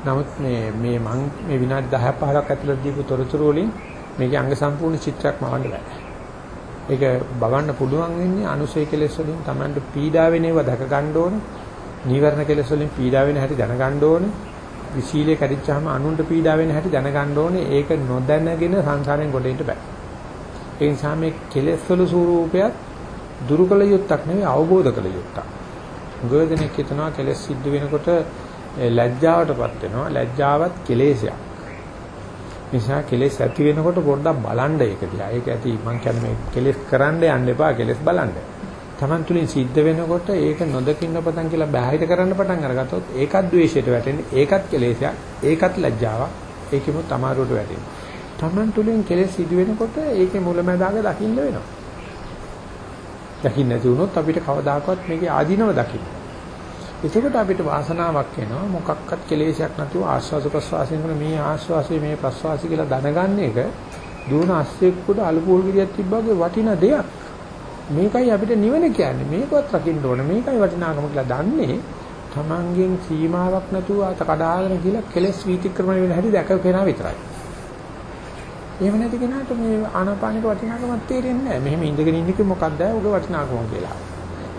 නමුත් මේ මේ මං මේ විනාඩි 10 15ක් ඇතුළත දීපු තොරතුරු වලින් මේකේ අංග සම්පූර්ණ චිත්‍රයක් මවන්න බෑ. ඒක බවන්න පුළුවන් වෙන්නේ අනුසය කෙලෙස් වලින් Tamanට පීඩා වෙනේව දැක ගන්න ඕනේ. නීවරණ කෙලෙස් වලින් පීඩා වෙන හැටි දැනගන්න ඕනේ. විශීලයේ කැඩිච්චාම අනුන්ට පීඩා වෙන හැටි දැනගන්න ඕනේ. ඒක නොදැනගෙන සංසාරයෙන් ගොඩ බෑ. ඒ නිසා මේ කෙලෙස් වල ස්වરૂපයත් දුරු කළ යුත්තක් නෙවෙයි අවබෝධ කළ යුත්තක්. ගොඩදෙනෙක් හිතනවා කෙලෙස් සිද්ධ වෙනකොට ලැජ්ජාවටපත් වෙනවා. ලැජ්ජාවත් කෙලෙසයක්. නිසා කෙලෙස් ඇති වෙනකොට පොඩ්ඩක් බලන්න ඒක දිහා. ඒක ඇති මං කියන්නේ මේ කෙලෙස් කරන්න යන්න එපා කෙලෙස් බලන්න. Taman තුලින් සිද්ධ වෙනකොට ඒක නොදකින්න පටන් කියලා බාහිර කරන්න පටන් අරගත්තොත් ඒකත් ද්වේෂයට වැටෙන්නේ. ඒකත් කෙලෙසයක්. ඒකත් ලැජ්ජාවක්. ඒකෙමුත් අමාරුවට වැටෙන්නේ. Taman තුලින් කෙලෙස් සිදු වෙනකොට ඒකේ මුලැමැදාග දකින්න වෙනවා. දකින්න නැති වුණොත් අපිට කවදාකවත් මේකේ ආධිනව දකින්න. එතකොට අපිට වාසනාවක් එනවා මොකක්වත් කෙලෙසයක් නැතුව ආස්වාද ප්‍රසවාසයෙන් කරන මේ ආස්වාසය මේ ප්‍රසවාසය කියලා දැනගන්න එක දුවන අස්සෙක්කට අලුපෝල් ගෙඩියක් තිබ්බාගේ වටිනා දෙයක්. මේකයි අපිට නිවන කියන්නේ. මේකවත් රකින්න ඕනේ. මේකයි වටිනාකම කියලා දන්නේ තමන්ගෙන් සීමාවක් නැතුව අත කඩාගෙන ගිහලා කෙලස් වීතික්‍රමණය වෙන හැටි දැක කෙනා විතරයි. එහෙම නැති කෙනාට මේ ආනාපානික වටිනාකමක් තේරෙන්නේ නැහැ. මෙහෙම ඉඳගෙන ඉන්නකේ මොකක්ද ඔගේ වටිනාකම කියලා.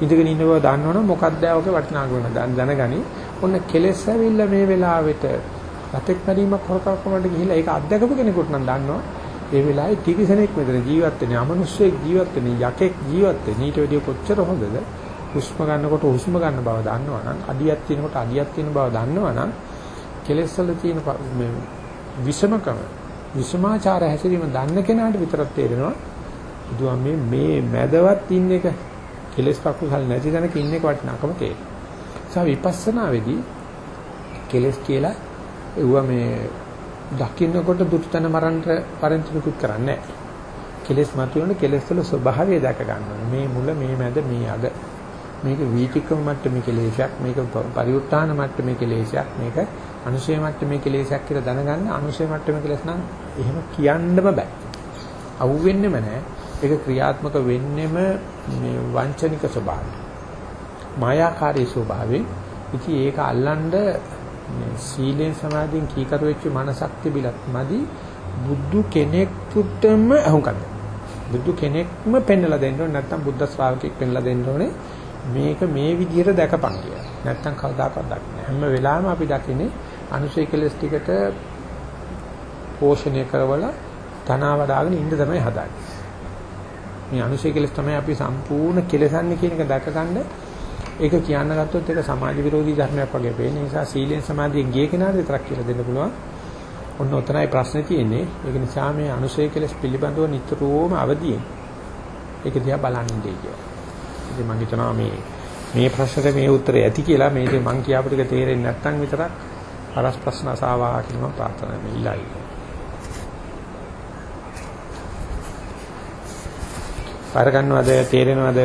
ඉඳගෙන ඉන්න බව දන්නවනම් මොකක්ද ඔගේ වටිනාකම දැනගනි. ඔන්න කෙලෙස් ඇවිල්ලා මේ වෙලාවෙට රතෙක් මරීමක් හොරකමකට ගිහිල්ලා ඒක අත්දකපු කෙනෙකුට නම් දන්නවා. ඒ වෙලාවේ තිරිසනෙක් මෙතන ජීවත් වෙන්නේ අමනුෂ්‍යෙක් ජීවත් වෙන්නේ යකෙක් ජීවත් වෙන්නේ ඊට වැඩිය කොච්චර හොඳද? හුස්ම ගන්නකොට හුස්ම ගන්න බව දන්නවනම් අඩියක් තියෙනකොට අඩියක් තියෙන බව දන්නවනම් කෙලෙස් වල තියෙන මේ විෂමකම විසමාචාර හැසිරීම දන්න කෙනාට විතරක් තේරෙනවා බුදුහාම මේ මේ මැදවත් ඉන්න එක කෙලස් කකුසල් නැති තැනක ඉන්න එක වටිනාකම තේරෙනවා. සා විපස්සනාවේදී කෙලස් කියලා එවුව මේ දකින්නකොට දුටතන මරන්න පරින්තිකුත් කරන්නේ නැහැ. කෙලස් මතුවෙන කෙලස් වල ස්වභාවය දැක ගන්න ඕනේ. මේ මුල මේ මැද මේ අග මේක වීතික්‍රම මට්ටමේ කෙලෙසයක් මේක පරිඋත්ථාන මට්ටමේ කෙලෙසයක් මේක අනුශය මට්ටමේ කෙලෙසයක් කියලා දැනගන්න අනුශය මට්ටමේ කෙලෙස් නම් එහෙම කියන්නම බෑ. අහුවෙන්නෙම නෑ. ඒක ක්‍රියාත්මක වෙන්නෙම මේ වංචනික ස්වභාවය. මායාකාරී ස්වභාවයෙන්. ඉතින් ඒක අල්ලන්න මේ සීලෙන් සමාධියෙන් කීකරු වෙච්ච මනසක් තිබිලත් මදි. බුදු කෙනෙකුටම අහුම්කම් බුදු කෙනෙක්ම පෙන්වලා දෙන්න ඕනේ. නැත්නම් බුද්ධ ශ්‍රාවකෙක් පෙන්වලා දෙන්න ඕනේ. මේක මේ විදිහට දැකපන් කියලා. නැත්නම් කවදාකවත් දකින්නේ හැම වෙලාවෙම අපි දකින්නේ අනුශය කෙලස් ටිකට පෝෂණය කරවලා තනවා වඩාගෙන ඉන්න තමයි හදාන්නේ. මේ අනුශය කෙලස් තමයි අපි සම්පූර්ණ කෙලසන්නේ කියන එක දැකගන්න ඒක කියන්න ගත්තොත් ඒක සමාජ විරෝධී ධර්මයක් වගේ පේන නිසා සීලෙන් සමාධියෙන් ගිය කෙනාට විතරක් කියලා දෙන්න පුළුවන්. ඔන්න ඔතනයි ප්‍රශ්නේ තියෙන්නේ. ඒක නිසා මේ අනුශය කෙලස් පිළිබඳව නිතරම අවදියෙන් ඒක දිහා බලන්න ඉන්නේ කියලා. ඉතින් මම හිතනවා මේ මේ ප්‍රශ්නෙට මේ උත්තරය ඇති කියලා මේක මම කියාපු ටික තේරෙන්නේ නැත්නම් විතරක් පරස් ප්‍රශ්න අසාවා කියලා මම ප්‍රාර්ථනා මෙයිලයි. පාර ගන්නවද තේරෙනවද?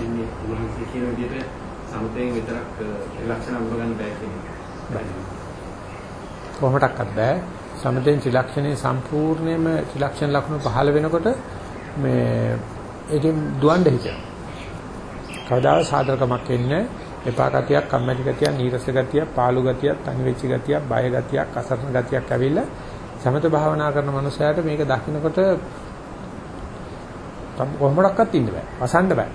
ඉන්නේ උන්වහන්සේ කියන විදිහට සමතයෙන් විතරක් ලක්ෂණ අඳුර ගන්න බෑ කියන එක. කොහොමඩක්වත් බෑ. සමතෙන් ත්‍රිලක්ෂණේ සම්පූර්ණයෙන්ම ත්‍රිලක්ෂණ ලක්ෂණ පහළ වෙනකොට මේ ඒකෙන් දුවන්න හිතෙනවා. කවදාව සාධකමක් එන්නේ එපා ගතියක්, කම්මැලි ගතියක්, නීරස ගතියක්, පාළු ගතියක්, තනි වෙච්ච ගතියක්, බය ගතියක්, අසරණ ගතියක් ඇවිල්ලා සමත භාවනා කරන මනුස්සයාට මේක දකින්නකොට කොහොමඩක්වත් ඉන්න බෑ. වසන්න බෑ.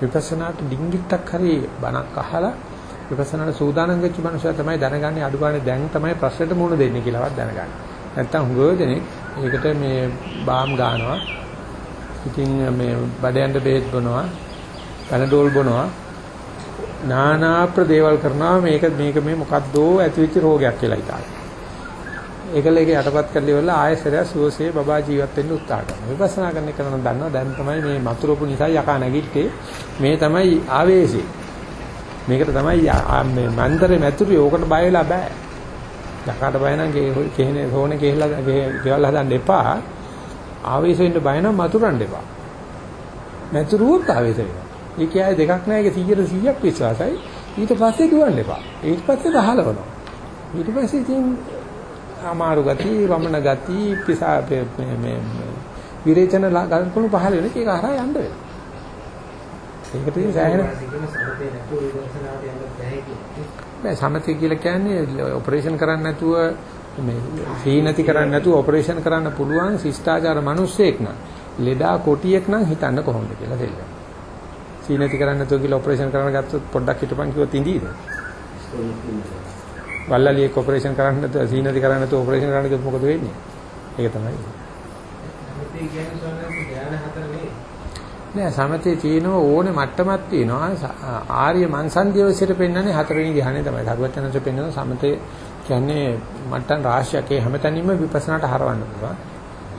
විපස්සනාට ඩිංගිත්තක් හරි බණක් අහලා විපස්සනාට සූදානම් වෙච්ච මනුස්සයා තමයි දැනගන්නේ අඩුගානේ දැන් තමයි ප්‍රශ්නෙට මුහුණ දෙන්නේ කියලාවත් දැනගන්නේ. නැත්තම් හුඟව දෙනෙක් ඒකට මේ බාම් ගන්නවා. ඉතින් මේ බඩයන්ට බෙහෙත් බොනවා. පැනඩෝල් බොනවා. නානා ප්‍රදේවල් කරනවා මේක මේක මේ මොකද්දෝ ඇතිවෙච්ච රෝගයක් කියලා හිතාගෙන. ඒකල ඒක යටපත් කරලා ඉවරලා ආයෙසරය සුවසේ බබා ජීවත් වෙන්න උත්සාහ කරනවා. විපස්සනා කරන එක නම් දන්නවා දැන් තමයි මේ මතුරුපු නිසා යකා නැගිට්ටේ මේ තමයි ආවේශය. මේකට තමයි මේ මන්තරේ මැතුරිය ඕකට බය වෙලා බෑ. යකාට බය නම් කෙහනේ සෝනේ කෙහෙලා ගෙවල් හදන්න එපා. ආවේශ වෙන්න බය නම් මතුරන්න එපා. මැතුරුවොත් ආවේශ වෙනවා. ඒ කියයි දෙකක් නෑ ඒක 100 100ක් විශ්වාසයි. ඊට පස්සේ දුවන්න එපා. ඊට පස්සේ දහලවනවා. ඊට පස්සේ ඉතින් අමාරු ගති, වමන ගති, පිසා මේ මේ විරේචන ගල්කුණු පහල වෙන එක හරහා යන්න වෙනවා. ඒකට ඉතින් සෑහෙන නෑ සමතය කියලා කියන්නේ ඔපරේෂන් කරන්න නැතුව මේ සීනති කරන්න නැතුව ඔපරේෂන් කරන්න පුළුවන් ශිෂ්ටාචාර මිනිස්සෙක් නම් ලෙඩා කොටියෙක් නම් හිතන්න කොහොමද කියලා දෙන්න. සීනති කරන්න නැතුව කියලා ඔපරේෂන් කරන්න ගත්තොත් පොඩ්ඩක් හිටපන් කිව්වොත් ඉඳීද? වල්ලලියෙක් ඔපරේෂන් කරන්න නැතුව සීනති කරන්න නැතුව ඔපරේෂන් කරන්න කිව්වොත් මොකද වෙන්නේ? ඒක තමයි. සමතේ කියන්නේ සෝනස් ධ්‍යාන හතර නෙවෙයි. නෑ සමතේ තියෙන ඕනේ මට්ටමක් තියෙනවා ආර්ය මන්සන්දියවසිට පෙන්වන්නේ හතරවෙනි ධ්‍යානෙ තමයි. ධර්මචනන්සේ පෙන්වන සමතේ කියන්නේ මට්ටම් රාශියක් ඒ හැමතැනින්ම විපස්සනාට හරවන්න පුළුවන්.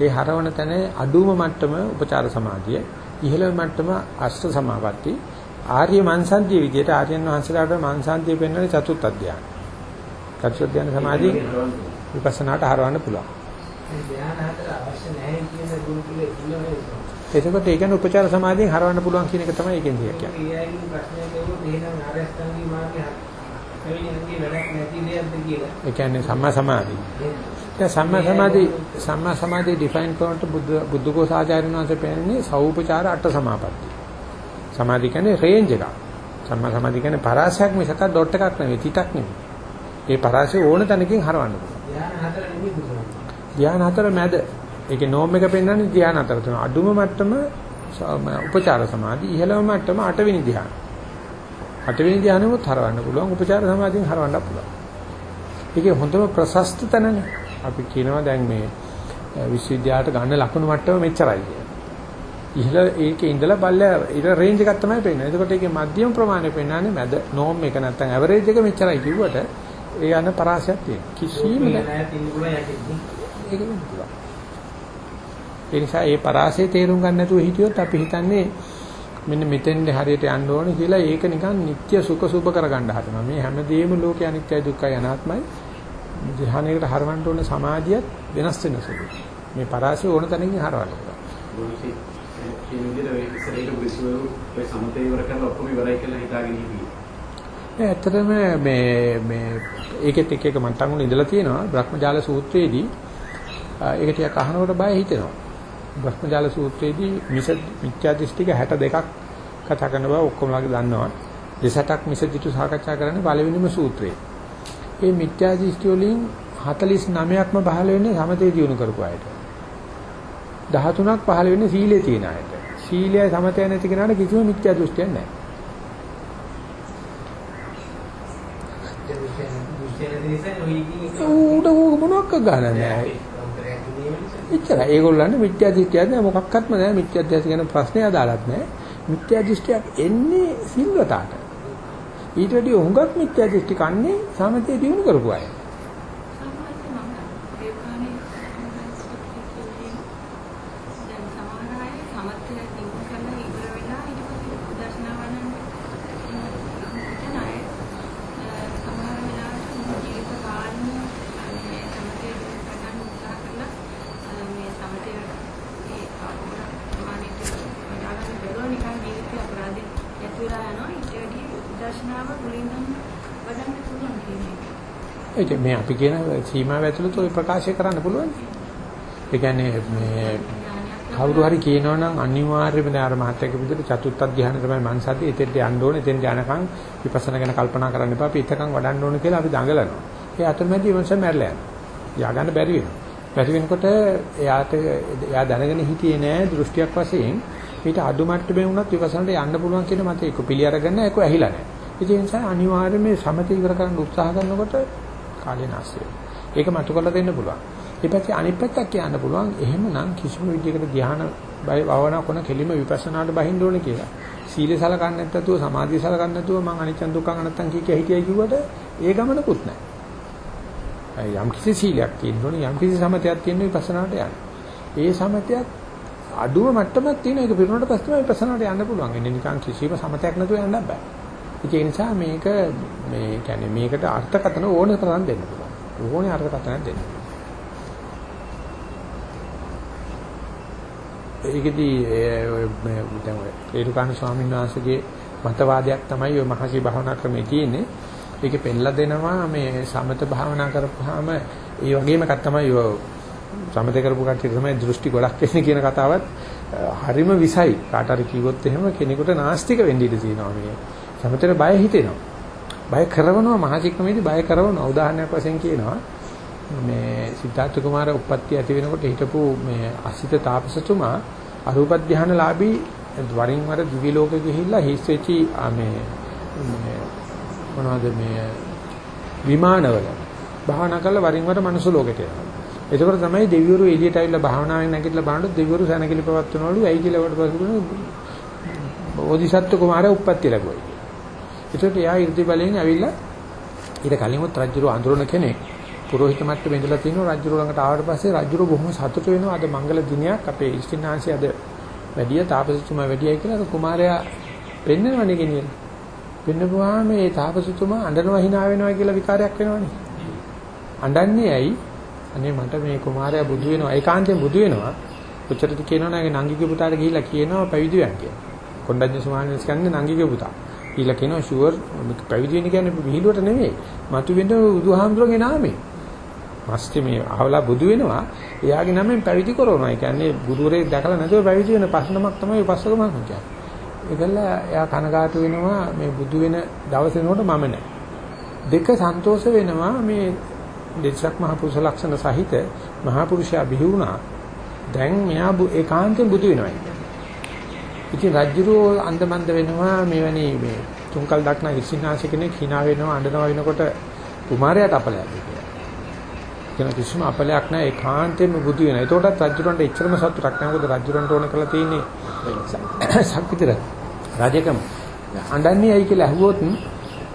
ඒ හරවන තැන අඩුම මට්ටම උපචාර සමාධිය, ඉහළම මට්ටම අෂ්ට සමාපatti. ආර්ය මන්සන්දිය විදිහට ආර්යයන් වහන්සේලාට මන්සන්දිය පෙන්වන්නේ චතුත් අධ්‍යාන. චතුත් අධ්‍යාන සමාධිය විපස්සනාට හරවන්න පුළුවන්. එතකොට ඒ කියන්නේ උපචාර සමාධියෙන් හරවන්න පුළුවන් කියන එක තමයි ඒකෙන් කියන්නේ. ඒ කියන්නේ සම්මා සමාධි. දැන් සම්මා සමාධි සම්මා සමාධි ඩිෆයින් කරනට බුද්ධ බුද්ධකෝස ආචාර්යන් වහන්සේ පෙන්නන්නේ සෞපචාර අට සමාපatti. සමාධි කියන්නේ රේන්ජ් එකක්. සම්මා සමාධි කියන්නේ පරාසයක් මිසක ඩොට් එකක් නෙවෙයි තිතක් නෙවෙයි. ඒ පරාසය ඕන තැනකින් හරවන්න පුළුවන්. ධ්‍යාන හතර මැද ඒකේ නෝම් එක පෙන්වන්නේ ධ්‍යාන හතර තුන. අඩුම මට්ටම උපචාර සමාධි ඉහළම මට්ටම අටවෙනි ධ්‍යාන. අටවෙනි ධ්‍යානෙමුත් හරවන්න පුළුවන් උපචාර සමාධියෙන් හරවන්න පුළුවන්. ඒකේ හොඳම ප්‍රශස්ත තැනනේ. අපි කියනවා දැන් මේ විශ්වවිද්‍යාලයට ගන්න ලකුණු මට්ටම මෙච්චරයි කියලා. ඉහළ ඒකේ ඉඳලා බල්ල ඊට රේන්ජ් එකක් තමයි පෙන්වන්නේ. එතකොට ඒකේ මධ්‍යම ප්‍රමාණය පෙන්වන්නේ මැද නෝම් එක නැත්නම් ඇවරේජ් එක මෙච්චරයි කිව්වට ඒ යන පරාසයක් තියෙනවා. කිසිම. ඒ නිසා ඒ පරාසය තේරුම් ගන්න නැතුව හිටියොත් අපි හිතන්නේ මෙන්න මෙතෙන්ද හරියට යන්න ඕනේ කියලා ඒක නිකන් නিত্য සුඛ සුභ කරගන්න හදනවා. මේ හැමදේම ලෝකේ අනිත්‍යයි දුක්ඛයි අනාත්මයි. ධ්‍යානයකට හරවන්න ඕන සමාධියත් වෙනස් වෙන සුළුයි. මේ පරාසය ඕන තැනකින් හරවන්න පුළුවන්. ඔක්කොම ඇත්තටම මේ මේ ඒකෙත් එක එක මට්ටම් වල ඉඳලා තියෙනවා බ්‍රහ්මජාල සූත්‍රයේදී ඒක ටිකක් අහනකොට බය හිතෙනවා. බ්‍රහ්මජාල සූත්‍රයේදී මිස මිත්‍යා දෘෂ්ටික 62ක් කතා කරන බව ඔක්කොමලාගේ දන්නවා. දෙසටක් මිස දිටු සාකච්ඡා කරන්නේ පළවෙනිම සූත්‍රයේ. මේ මිත්‍යා දෘෂ්ටි වලින් 49ක්ම පහළ වෙන්නේ සමතේ දියුණු කරපු අයට. 13ක් පහළ වෙන්නේ සීලේ තියෙන අයට. සීලය සමතය නැති කෙනාට කිසිම මිත්‍යා දෘෂ්ටියක් නැහැ. ඌට ඌ මොනවක් ගන්න නැහැ. එච්චර ඒගොල්ලන්ට මිත්‍යා දෘෂ්ටියක් නෑ මොකක්වත්ම නෑ මිත්‍යා දෘෂ්ටි ගැන ප්‍රශ්නේ අදාළත් නෑ. මිත්‍යා දෘෂ්ටියක් එන්නේ සිල්වතාට. ඊට වඩා හුඟක් මිත්‍යා දෘෂ්ටි කන්නේ සමතේ දිනු කරපු අය. ඒ මේ අපි කියන සීමාව ඇතුළත ওই ප්‍රකාශය කරන්න පුළුවන්. ඒ කියන්නේ මේ කවුරු හරි කියනවනම් අනිවාර්යයෙන්ම දැන් අර මහත්යක විදිහට චතුත්ථ ධ්‍යාන තමයි මනසති එතෙන්ට යන්න ඕනේ එතෙන්ට යනකම් විපස්සනා ගැන කල්පනා කරන්න එපා අපි ඉතකම් වඩන්න ඕනේ කියලා අපි දඟලනවා. ඒ අතරමැදි මොනස මැරලා යනවා. යා ගන්න බැරි වෙනවා. බැරි වෙනකොට එයාට එයා දැනගෙන හිටියේ නෑ දෘෂ්ටියක් වශයෙන් ඊට අඩු මට්ටමේ වුණත් විපස්සනාට යන්න පුළුවන් කියන මතය එක පිළි අරගෙන ඒක ඇහිලා නෑ. ඒ නිසා අනිවාර්යයෙන්ම සමථ ඉවර කරන්න උත්සාහ කරනකොට කාලේ නැස්සේ. ඒක මතු කරලා දෙන්න පුළුවන්. ඊට පස්සේ අනිත් පැත්තක් කියන්න පුළුවන් එහෙමනම් කිසිම විදිහකට ධ්‍යාන බය භාවනා කරන කෙලිම විපස්සනාට බහින්න ඕනේ කියලා. සීල සලකන්නේ නැත්තුව සමාධිය සලකන්නේ නැතුව මං අනිච්ච දුක්ඛ අනත්තං කිය කිය හිටියයි කිව්වට ඒ ගමනකුත් නැහැ. යම් කිසි සීලයක් තියෙන්න ඕනේ යම් කිසි සමතයක් තියෙන්න විපස්සනාට යන්න. ඒ සමතයක් අඩුව මට්ටමක් තියෙන එක පිරුණාට පස්සේ තමයි විපස්සනාට යන්න පුළුවන්. එන්නේ නිකන් කිසිම සමතයක් නැතුව යන්න බෑ. ඒ නිසා මේක මේ කියන්නේ මේකට අර්ථකථන ඕනේ තරම් දෙන්න පුළුවන්. ඕනේ අර්ථකථනයක් දෙන්න. ඒකෙදී මේ දැන් ඔය රේරුකාණ ස්වාමීන් වහන්සේගේ මතවාදයක් තමයි ඔය මහසි භාවනා ක්‍රමයේ තියෙන්නේ. ඒකේ පෙන්ලා දෙනවා මේ සමත භාවනා කරපුවාම ඒ වගේම එකක් තමයි ඔය සමත කරපු කට්ටිය තමයි දෘෂ්ටි ගොඩක් එන්නේ කියන කතාවත් හරිම විසයි. කාට හරි කිව්වොත් එහෙම කෙනෙකුට නාස්තික වෙන්න ඉඩ තියෙනවා මේ. සමතේ බය හිතෙනවා. බය කරවනවා මහසික්කමේදී බය කරවනවා. උදාහරණයක් වශයෙන් කියනවා මේ සිද්ධාර්ථ කුමාර උප්පත්ති ඇති වෙනකොට හිටපු මේ අසිත තාපසතුමා අරූප ධානලාභී වරින් වර දිවි ලෝකෙ ගිහිල්ලා හිස් වෙච්චි මේ මොනවද මේ විමානවල භාවනා කරලා වරින් වර මනුස්ස ලෝකෙට යනවා. ඒකවල තමයි දෙවිවරු එළියට ඇවිල්ලා භාවනාවෙන් නැගිටලා බලනකොට දෙවිවරු සැනකිලි පවත්වනවලු ඇයි කියලා වට පස්සේ බෝධිසත්ව කුමාරයා උප්පත්ති ලැබුවා. ඒකට එයා 이르දි බලයෙන් ඇවිල්ලා ඊට කලින්වත් රජුරු අඳුරන කෙනෙක් පුරোহিত මට්ටමේ ඉඳලා තිනවා රජුරු ළඟට ආවට පස්සේ රජුරු බොහොම සතුටු වෙනවා අද මංගල දිනයක් අපේ ඉස්තිනාංශය අද වැඩිය තාපසතුමා වැඩියයි කියලා අර කුමාරයා පෙන්වන්නේ ගෙනියන. පෙන්නපුවාම මේ තාපසතුමා අඬනවා hina වෙනවා කියලා විකාරයක් වෙනවනේ. අඬන්නේ ඇයි? අනේ මට මේ කුමාරයා බුදු වෙනවා ඒකාන්තයෙන් බුදු වෙනවා උච්චරිත කියනවා නගේ නංගිගේ පුතාට ගිහිල්ලා කියනවා පැවිදි වෙනවා කියලා. කොණ්ඩඤ්ඤ සුමානස් කියන්නේ නංගිගේ පුතා. ඊළඟ කියනවා ෂුවර් පැවිදි වෙන්න කියන්නේ විහිළුවට නෙමෙයි. මතු වෙන බුදුහාමුදුරගේ නාමේ. මස්ති මේ අහවලා බුදු වෙනවා එයාගේ නමෙන් පැවිදි කරනවා. ඒ කියන්නේ ගුරුවරයෙක් දැකලා නැතුව පැවිදි වෙන පස්නමක් තමයි උපස්සක මම කියන්නේ. ඒකල එයා කනගාටු වෙනවා මේ බුදු වෙන දවසේ නෝට මම නැහැ. දෙක සන්තෝෂ වෙනවා මේ දෙසක් මහ පුරුෂ ලක්ෂණ සහිත මහා පුරුෂයා බිහි වුණා. දැන් මෙයා ඒකාන්තයෙන් බුදු වෙනවා කියන්නේ. ඉතින් රජුරෝ අන්දමන්ද වෙනවා මෙවැනි මේ තුන්කල් දක්නා ඉසිනාශ කෙනෙක් hina වෙනවා අඬනවා වෙනකොට කුමාරයාට අපලයක්. කියන කිසිම අපලයක් නැහැ ඒකාන්තයෙන්ම බුදු වෙනවා. ඒතකොටත් රජුරන්ට එච්චරම සතුටක් නැහැ. මොකද රජුරන්ට ඕන කරලා තියෙන්නේ ශක්තිතර රජකම. අඬන්නේ ඇයි කියලා අහුවොත්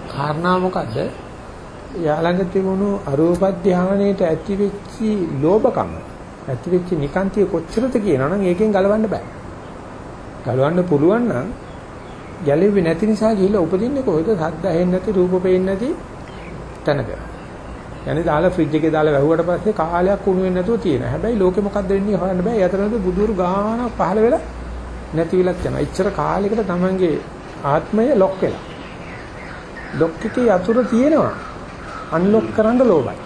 කාරණා මොකද්ද? යාළඟ තිබුණු අරූප ධානයේට ඇති වෙච්චි ලෝභකම ඇති වෙච්ච නිකාන්තිය කොච්චරද කියනවනම් ඒකෙන් ගලවන්න බෑ. ගලවන්න පුළුවන් නම් ගැලෙන්නේ නැති නිසා ගිහිල්ලා උපදින්නේ කොහෙද? සද්ද ඇහෙන්නේ නැති, රූප පේන්නේ නැති තැනක. යන්නේ දාලා ෆ්‍රිජ් එකේ දාලා වැහුවට පස්සේ කාලයක් කුණු වෙන්නේ නැතුව තියෙනවා. හැබැයි ලෝකෙ මොකද්ද වෙන්නේ හොයන්න බෑ. ඒ අතරතුර බුදුරු ගාන පහළ වෙලා නැති වෙලත් යනවා. ඉච්චර කාලයකට තමන්ගේ ආත්මය ලොක් වෙලා. ලොක් එකේ යතුරු තියෙනවා. අන්ලොක් කරන්න ලෝබයි.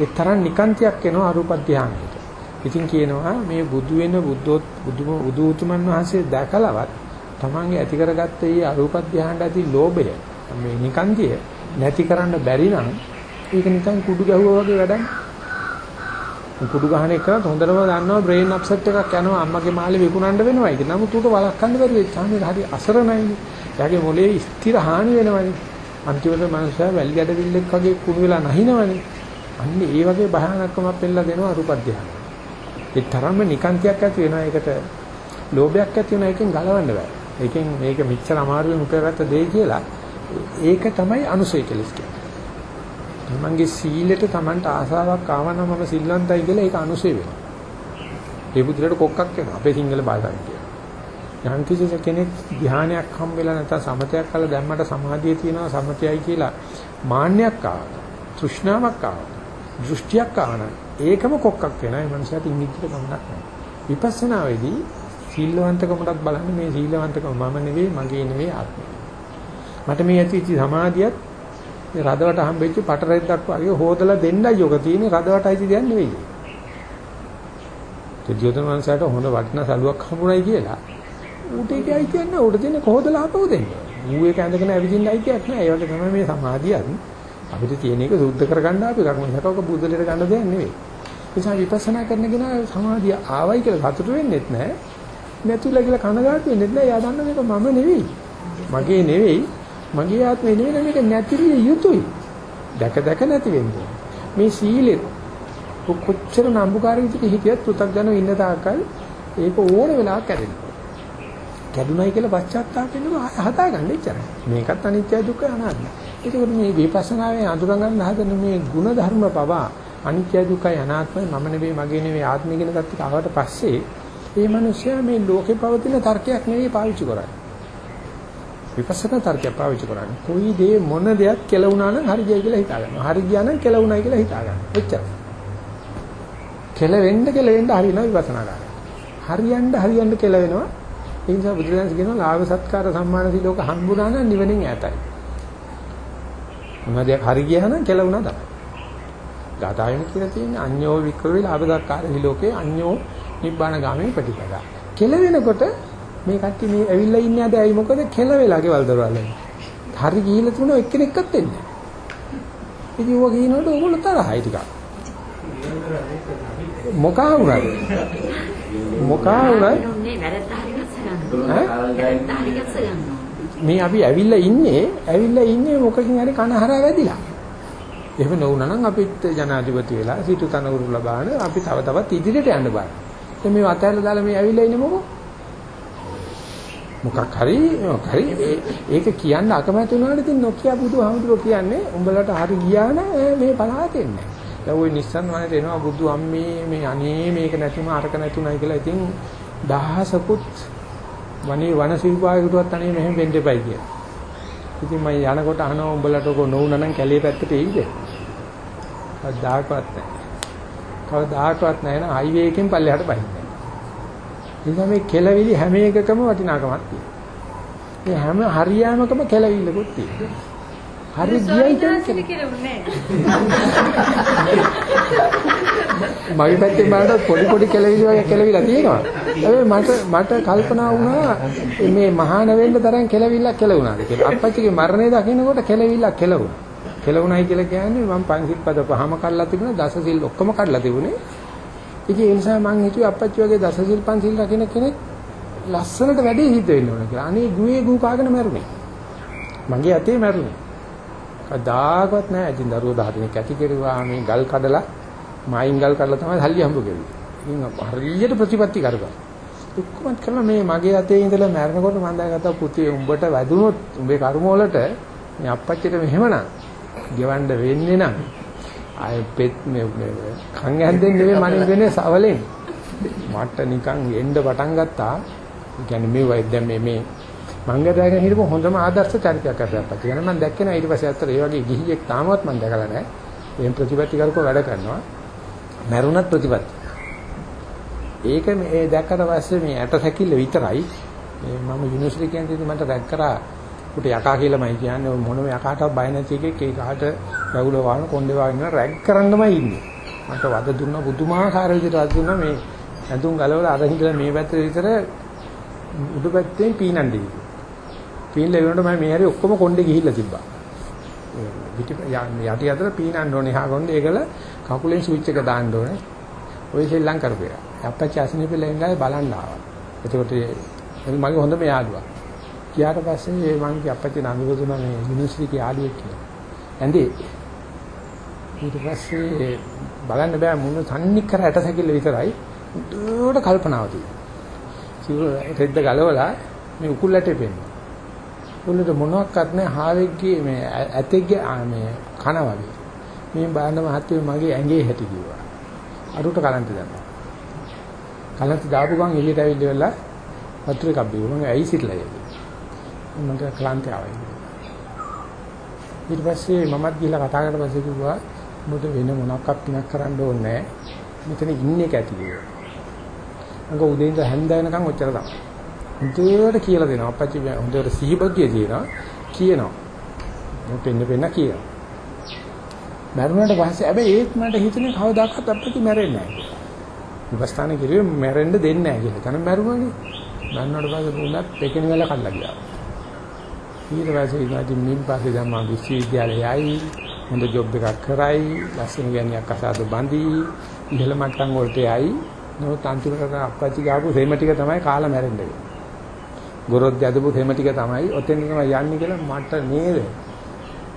ඒ තරම් නිකාන්තියක් එනවා අරූප ධානයට. ඉතින් කියනවා මේ බුදු වෙන බුද්ධෝත් බුදු උතුමන් වහන්සේ දැකලවත් තමන්ගේ ඇති කරගත්ත මේ අරූප ධානයට ඇති ලෝභය මේ නිකාන්තිය නැති කරන්න බැරි නම් ඒක නිකන් කුඩු ගැහුවා වගේ වැඩක්. කුඩු ගහන එක හොඳටම දන්නවා බ්‍රේන් අප්සෙට් එකක් යනවා අම්මගේ මාළේ විකුණන්න වෙනවා ඒක. නමුත් උට වළක්වන්න බැරි වෙච්චාම ඒක හරි අසරණයිනේ. එයාගේ මොලේ ස්ථිර හානි වෙනවනේ. අන්තිමට මනුස්සයා වැලි ගැඩවිල්ලෙක් වගේ කුණු වෙලා නැහිනවනේ. අන්න ඒ වගේ භයානකමක් පෙන්නලා දෙනවා අරුපද්‍යහන. ඒ තරම්ම නිකාන්තියක් ඇති වෙනවා ඒකට ලෝභයක් ඇති වෙනවා ඒකෙන් ගලවන්න බෑ. ඒකෙන් මේක මෙච්චර අමාරුවෙන් උපයාගත්ත දෙය කියලා ඒක තමයි අනුසය කෙලස් කියන්නේ. තමන්ගේ සීලෙට තමන්ට ආසාවක් ආවනම් මම සිල්වන්තයි කියලා ඒක අනුසය වෙනවා. ඒ බුදුරට කොක්කක් වෙනවා. අපේ සිංහල භාෂාවෙන් කියනවා. යම් කිසි කෙනෙක් ධානයක් හම් වෙලා නැත්නම් සමතයක් කළා දැම්මට සමාධිය තියෙනවා සමතයයි කියලා මාන්නයක් ආවා. තෘෂ්ණාවක් ආවා. දෘෂ්ටියක් ආවනම් ඒකම කොක්කක් වෙනවා. ඒ මනුස්සයාට ඉංග්‍රීසියට ගමනක් නැහැ. විපස්සනාවේදී සීලවන්තකමටත් බලන්න මේ සීලවන්තකම මම නෙවෙයි මගේ නෙවෙයි ආත්මය. මට මේ ඇතිවෙච්ච සමාධියත් මේ රදවට හම්බෙච්ච පටරෙද්දක් වගේ හොදලා දෙන්නයි යෝග තියෙන්නේ රදවට අයිති දෙයක් නෙවෙයි. ඒ ජීවිතන මනසට හොඳ වටිනා සලුවක් හම්බුනායි කියලා ඌට ඒක අයිතියක් නෑ ඌට තියෙන්නේ කොහොදලා ආපහු දෙන්න. ඌ ඒක ඇඳගෙන ඇවිදින්න අයිතියක් නෑ. ඒ වගේ තමයි මේ සමාධියත් අපිට තියෙන එක සුද්ධ කරගන්න අපි එකක් මොකක් බුදුලෙට ගන්න දෙයක් නෙවෙයි. ඒ නිසා විපස්සනා කරන කෙනා සමාධිය ආවයි කියලා සතුටු වෙන්නෙත් නෑ. නැතුලා කියලා කනගාටු වෙන්නෙත් නෑ. එයා දන්න මේක මම නෙවෙයි. මගේ නෙවෙයි මගේ ආත්මේ නෙවෙයි මේක නැතිරිය යුතුයි. දැක දැක නැති වෙන්නේ. මේ සීලෙ කොච්චර නම්බුකාර විදිහට හිටියත් පෘථග්ජනව ඉන්න තාක්කල් ඒක ඕන වෙලාවක කැඩෙනවා. කැඩුනයි කියලා පශ්චාත්තාප වෙනවා හදාගන්න ඉච්චරයි. මේකත් අනිත්‍ය දුක්ඛ අනාත්මයි. ඒකෝට මේ විපස්සනාවෙන් අඳුරගන්න හදන මේ ಗುಣ ධර්ම පවා අනිත්‍ය දුක්ඛය අනාත්මයි මම නෙවෙයි මගේ නෙවෙයි ආත්මය කියන කත් එක ආවට පස්සේ මේ මිනිස්සයා මේ ලෝකේ පවතින තර්කයක් නෙවෙයි පාවිච්චි කරන්නේ. විපස්සනා තර්කය පාවිච්චි කරන්නේ. කොයි දේ මොන දෙයක් කෙලුණා නම් හරි ගියයි කියලා හිතාගන්නවා. හරි ගියා නම් කෙලුණායි කියලා හිතාගන්නවා. එච්චරයි. කෙලවෙන්න කෙලවෙන්න හරිනවා විපස්සනා කරන්නේ. හරියන්න හරියන්න කෙලවෙනවා. ඒ නිසා බුදුරජාණන් කියනවා ලාභ සත්කාර සම්මාන සිලෝක හම්බුනා නම් නිවනින් ඈතයි. මොනවද හරි ගියා නම් කෙලුණා තමයි. ගාථාවෙන් කියලා තියෙන්නේ අඤ්ඤෝ වික්‍රවේ ලාභ සත්කාර සිලෝකේ අඤ්ඤෝ නිබ්බාන ගාමී ප්‍රතිපදා. කෙලවෙනකොට මේ කට්ටිය මේ ඇවිල්ලා ඉන්නේ අද ඇයි? මොකද කෙල වෙලා ගෙවල් දරවල හරි ගිහිල්ලා තුන එක්කෙනෙක්වත් එන්නේ ඉතින් ඔය කියනකොට ඕගොල්ලෝ තරහයි ටිකක්. මොකා වුණාද මොකා වුණාද මේ අපි ඇවිල්ලා ඉන්නේ ඇවිල්ලා ඉන්නේ මොකකින් හරි කන හරහා වැදිලා. එහෙම නොවුනා නම් අපිත් ජනාධිපති වෙලා සිටු තනවුරු ලබාන අපි තව තවත් ඉදිරියට යන්න බෑ දැන් මේ අතහැරලා දාලා මේ ඇවිල්ලා ඉන්නේ මොකෝ? මොකක් හරි හරි ඒක කියන්න අකමැති වුණාට ඉතින් නොකිය බුදුහාමුදුරුවෝ කියන්නේ උඹලට හරි ගියා නෑ මේ පළාතේ එන්නේ. දැන් ওই නිස්සන් වහන්සේට එනවා බුදු අම්මේ මේ අනේ මේක නැතුම අරක නැතුණයි කියලා ඉතින් දහසකුත් වනේ වනසිල්පායකටවත් අනේ මෙහෙම වෙන්න එපයි කියලා. ඉතින් මම යනකොට අහනවා උඹලට ඔක නොවුනා නම් කැලේ පැත්තට එයිද? කවදාකවත් නැහැ. කවදාකවත් නැහැ නේද? හයිවේ එකෙන් පල්ලෙහාට බහින්නේ. නිසා මේ කෙලවිලි හැම එකකම වටිනාකමක් තියෙනවා. මේ හැම හරියාමකම කෙලවිල්ලකුත් තියෙනවා. හරි ගියයි කියන්නේ. මගේ පැත්තෙන් බලනකොට පොඩි පොඩි කෙලවිලි වගේ කෙලවිලා තියෙනවා. හැබැයි මට මට කල්පනා වුණා මේ මහාන වෙන්න තරම් කෙලවිල්ලක් කෙලුණාද කියලා. අපච්චිගේ මරණය දකිනකොට කෙලවිල්ලක් කෙලුණා. කෙලුණයි කියලා කියන්නේ මම පංචිල් පද පහම කඩලා තිබුණා දසසිල් ඔක්කොම කඩලා තිබුණේ. ඉතින් ඒ නිසා මං හිතුවේ අපච්චි වගේ දසසිල් පන්සිල් රකින්න කෙනෙක් ලස්සනට වැඩේ හිත වෙන්න ඕන කියලා. අනේ ගුවේ ගු කාගෙන මැරුණේ. මගේ අතේ මැරුණේ. කදාකවත් නැහැ. ඉතින් දරුවෝ 10 දෙනෙක් ඇති කෙරුවා මේ ගල් කඩලා මායින් ගල් කඩලා තමයි හල්ලි හම්බ කෙරුවේ. ඉතින් හරියට ප්‍රතිපත්ති කරගන්න. ඔක්කොම කරලා මේ මගේ අතේ ඉඳලා මැරෙනකොට මම දැනගත්තා පුතේ උඹට වැදුනොත් උඹේ කර්ම වලට මේ අපච්චිට මෙහෙමනම් ගෙවන්න වෙන්නේ නම් ආයෙ පෙත් මේ කන් ඇද්දෙන් නෙවෙයි මනින් වෙන්නේ සවලෙන් මට නිකන් එන්න පටන් ගත්තා ඒ කියන්නේ මේ වයි දැන් මේ මේ මංගදාගෙන හිටපු හොඳම ආදර්ශ චරිතයක් අතට කියන මම දැක්කේ නෑ ඊට පස්සේ අතට ඒ වගේ ගිහියෙක් තාමවත් මම දැකලා නෑ. මේ ප්‍රතිපත්ති කරකෝ වැඩ කරනවා. මැරුණත් ප්‍රතිපත්ති. ඒක මේ දැක්කට පස්සේ මේ ඇට සැකිල්ල විතරයි. මම යුනිවර්සිටි කැන්ටින් මට රැක් කරා. උට යකා කියලාමයි කියන්නේ. මොනම යකාටවත් බය නැති එකෙක් ඒ ගහට රැවුල වහන කොණ්ඩේ වහගෙන රැක් කරන්නමයි ඉන්නේ. මට වද දුන්න බුදුමාහාර විදිහට වද දුන්නා මේ ඇඳුම් ගලවලා අර හිටලා මේ පැත්තේ විතර උඩු පැත්තෙන් පීනන්නේ කිව්වා. පීනලා ඉවරනකොට මම මේ හැරි ඔක්කොම කොණ්ඩේ ගිහිල්ලා තිබ්බා. පිටි යටි අතර පීනන්න ඕනේ හා කොණ්ඩේ ඒකල කකුලෙන් ස්විච් එක දාන්න ඕනේ. ඔය ශ්‍රී ලංකාවේ. අපච්චි අසිනේ පිළිෙන් ගාවේ බලන්න ආවා. එතකොට මගේ හොඳම යාළුවා. ගියාට පස්සේ මේ මං කිය අපච්චි නංගිව දුන්නා මේ යුනිවර්සිටි යාළුවෙක් කියලා. ඇඳේ ඊට පස්සේ බලන්න බෑ මුණ තන්නේ කර ඇටසැකිල්ල විතරයි. දුරට කල්පනාව තියෙනවා. රෙද්ද ගලවලා මේ උකුල් ඇටේ පෙන්නවා. උකුලට මොනවත් නැහැ හාවෙක්ගේ මේ ඇතෙක්ගේ මේ කන වගේ. මේ බාන මහත්තයෝ මගේ ඇඟේ හැටි කිව්වා. අරුට කලන්ත දැම්මා. කලන්ත දාපු ගමන් එළියට ඇවිල්ලා වතුර එකක් බිව්වා. මම ඇයි සිටලා ඒක. මට ක්ලාන්තය ආවා. ඊට පස්සේ මමත් ගිහලා කතා කරලා පස්සේ කිව්වා මොකද වෙන මොනක්වත් පිනක් කරන්න ඕනේ නැහැ. මෙතන ඉන්නේ කැටි කියලා. අංග උදේ ඉඳලා හැන්ද වෙනකන් ඔච්චර තමයි. හොඳට කියලා දෙනවා. අපච්චි හොඳට සිහිබුද්ධිය තියෙනවා. කියනවා. මම පෙන්න පෙන්න කියනවා. මරුණාට පස්සේ හැබැයි ඒත් මට හිතුනේ කවදාකවත් අපච්චි මැරෙන්නේ නැහැ. විපස්ථාන කිරුවේ මැරෙන්න දෙන්නේ නැහැ කියලා. තන මැරුණානේ. මැරුණාට පස්සේ උනත් පෙකින වෙලා කල්ලා ගියා. ඊට පස්සේ ඉතින් මින් පස්සේ දැන් මම විශ්වවිද්‍යාලයයි හොඳ ජොබ් එකක් කරයි, ලස්සන ගෑණියක් අසාද බඳි, ඉහළ මට්ටම් වලට යයි. නමුත් අන්තිමට අප්පච්චි ගාපු සෙම ටික තමයි කාලා මැරෙන්නේ. ගොරොත් යදපු සෙම ටික තමයි ඔතෙන් තමයි යන්නේ කියලා මට නේද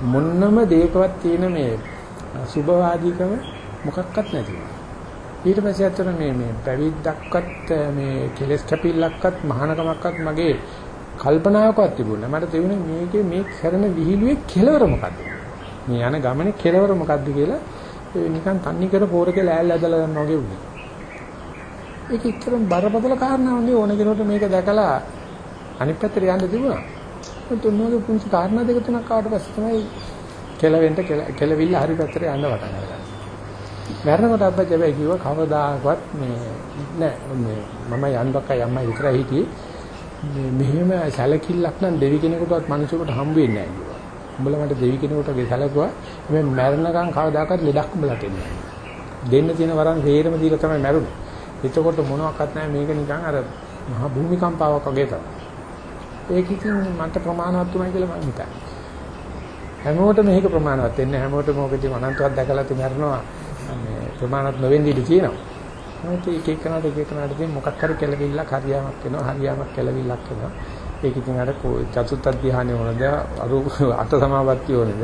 මොන්නම දෙයකවත් තියෙන මේ සුභවාදීකම මොකක්වත් නැති. ඊට පස්සේ අතර මේ මේ පැවිද්දක්වත් මේ කෙලස් කැපිල්ලක්වත් මහානකමක්වත් මගේ කල්පනාවකවත් තිබුණා. මට තිබුණේ මේකේ මේ කරන විහිළුවේ කෙලවර මොකද්ද? මේ යන ගමනේ කෙලවර මොකද්ද කියලා නිකන් තන්නේ කර පෝරකේ ලෑල්ල ඇදලා ගන්නවා වගේ වුණා. ඒක ඉතරම් බරපතල කාරණාවක් නේ ඕන කෙනෙකුට මේක දැකලා අනිත් පැත්තට යන්න තිබුණා. ඒ තුන්වගේ පුංචි කාරණා දෙක තුනක් ආවට පස්සේ තමයි කෙලවෙන්න කෙලවිල්ල හරි පැත්තට යන්න වටන් අරගන්නේ. මරණකට අප්පච්චි හැබැයි කිව්වා කවදාකවත් මේ නෑ මේ මම යන්නකයි අම්මයි විතරයි හිටියේ මෙහෙම සැලකිල්ලක් නම් දෙවි කෙනෙකුටවත් මිනිසෙකුට හම්බ වෙන්නේ නෑ කිව්වා. උඹලා මට දෙවි කෙනෙකුට සැලකුවා මේ මරණකම් කවදාකවත් ලෙඩක් උඹලට එන්නේ නෑ. දෙන්න තියෙන වරන් හේරම දීලා තමයි මැරුණේ. එතකොට මොනවත් නැහැ මේක නිකන් අර මහා භූමිකම්පාවක් වගේ තමයි. ඒක ඉතින් මන්ට ප්‍රමාණවත් උනායි කියලා මම හිතන්නේ. හැමෝටම මේක ප්‍රමාණවත් වෙන්නේ හැමෝටම මොකද අනන්තවත් දැකලා තියනවා මේ ප්‍රමාණවත් නොවෙන්නේ ඉඳී තියෙනවා. මොකද එක එකනට එක එකනට ඉතින් මොකක් හරි කෙලවිල්ලක් හරියාවක් වෙනවා හරියාවක් කෙලවිල්ලක් වෙනවා. ඒක ඉතින් අර චතුත් අධ්‍යාහණය ඕනද අරූප අට සමාපatti ඕනද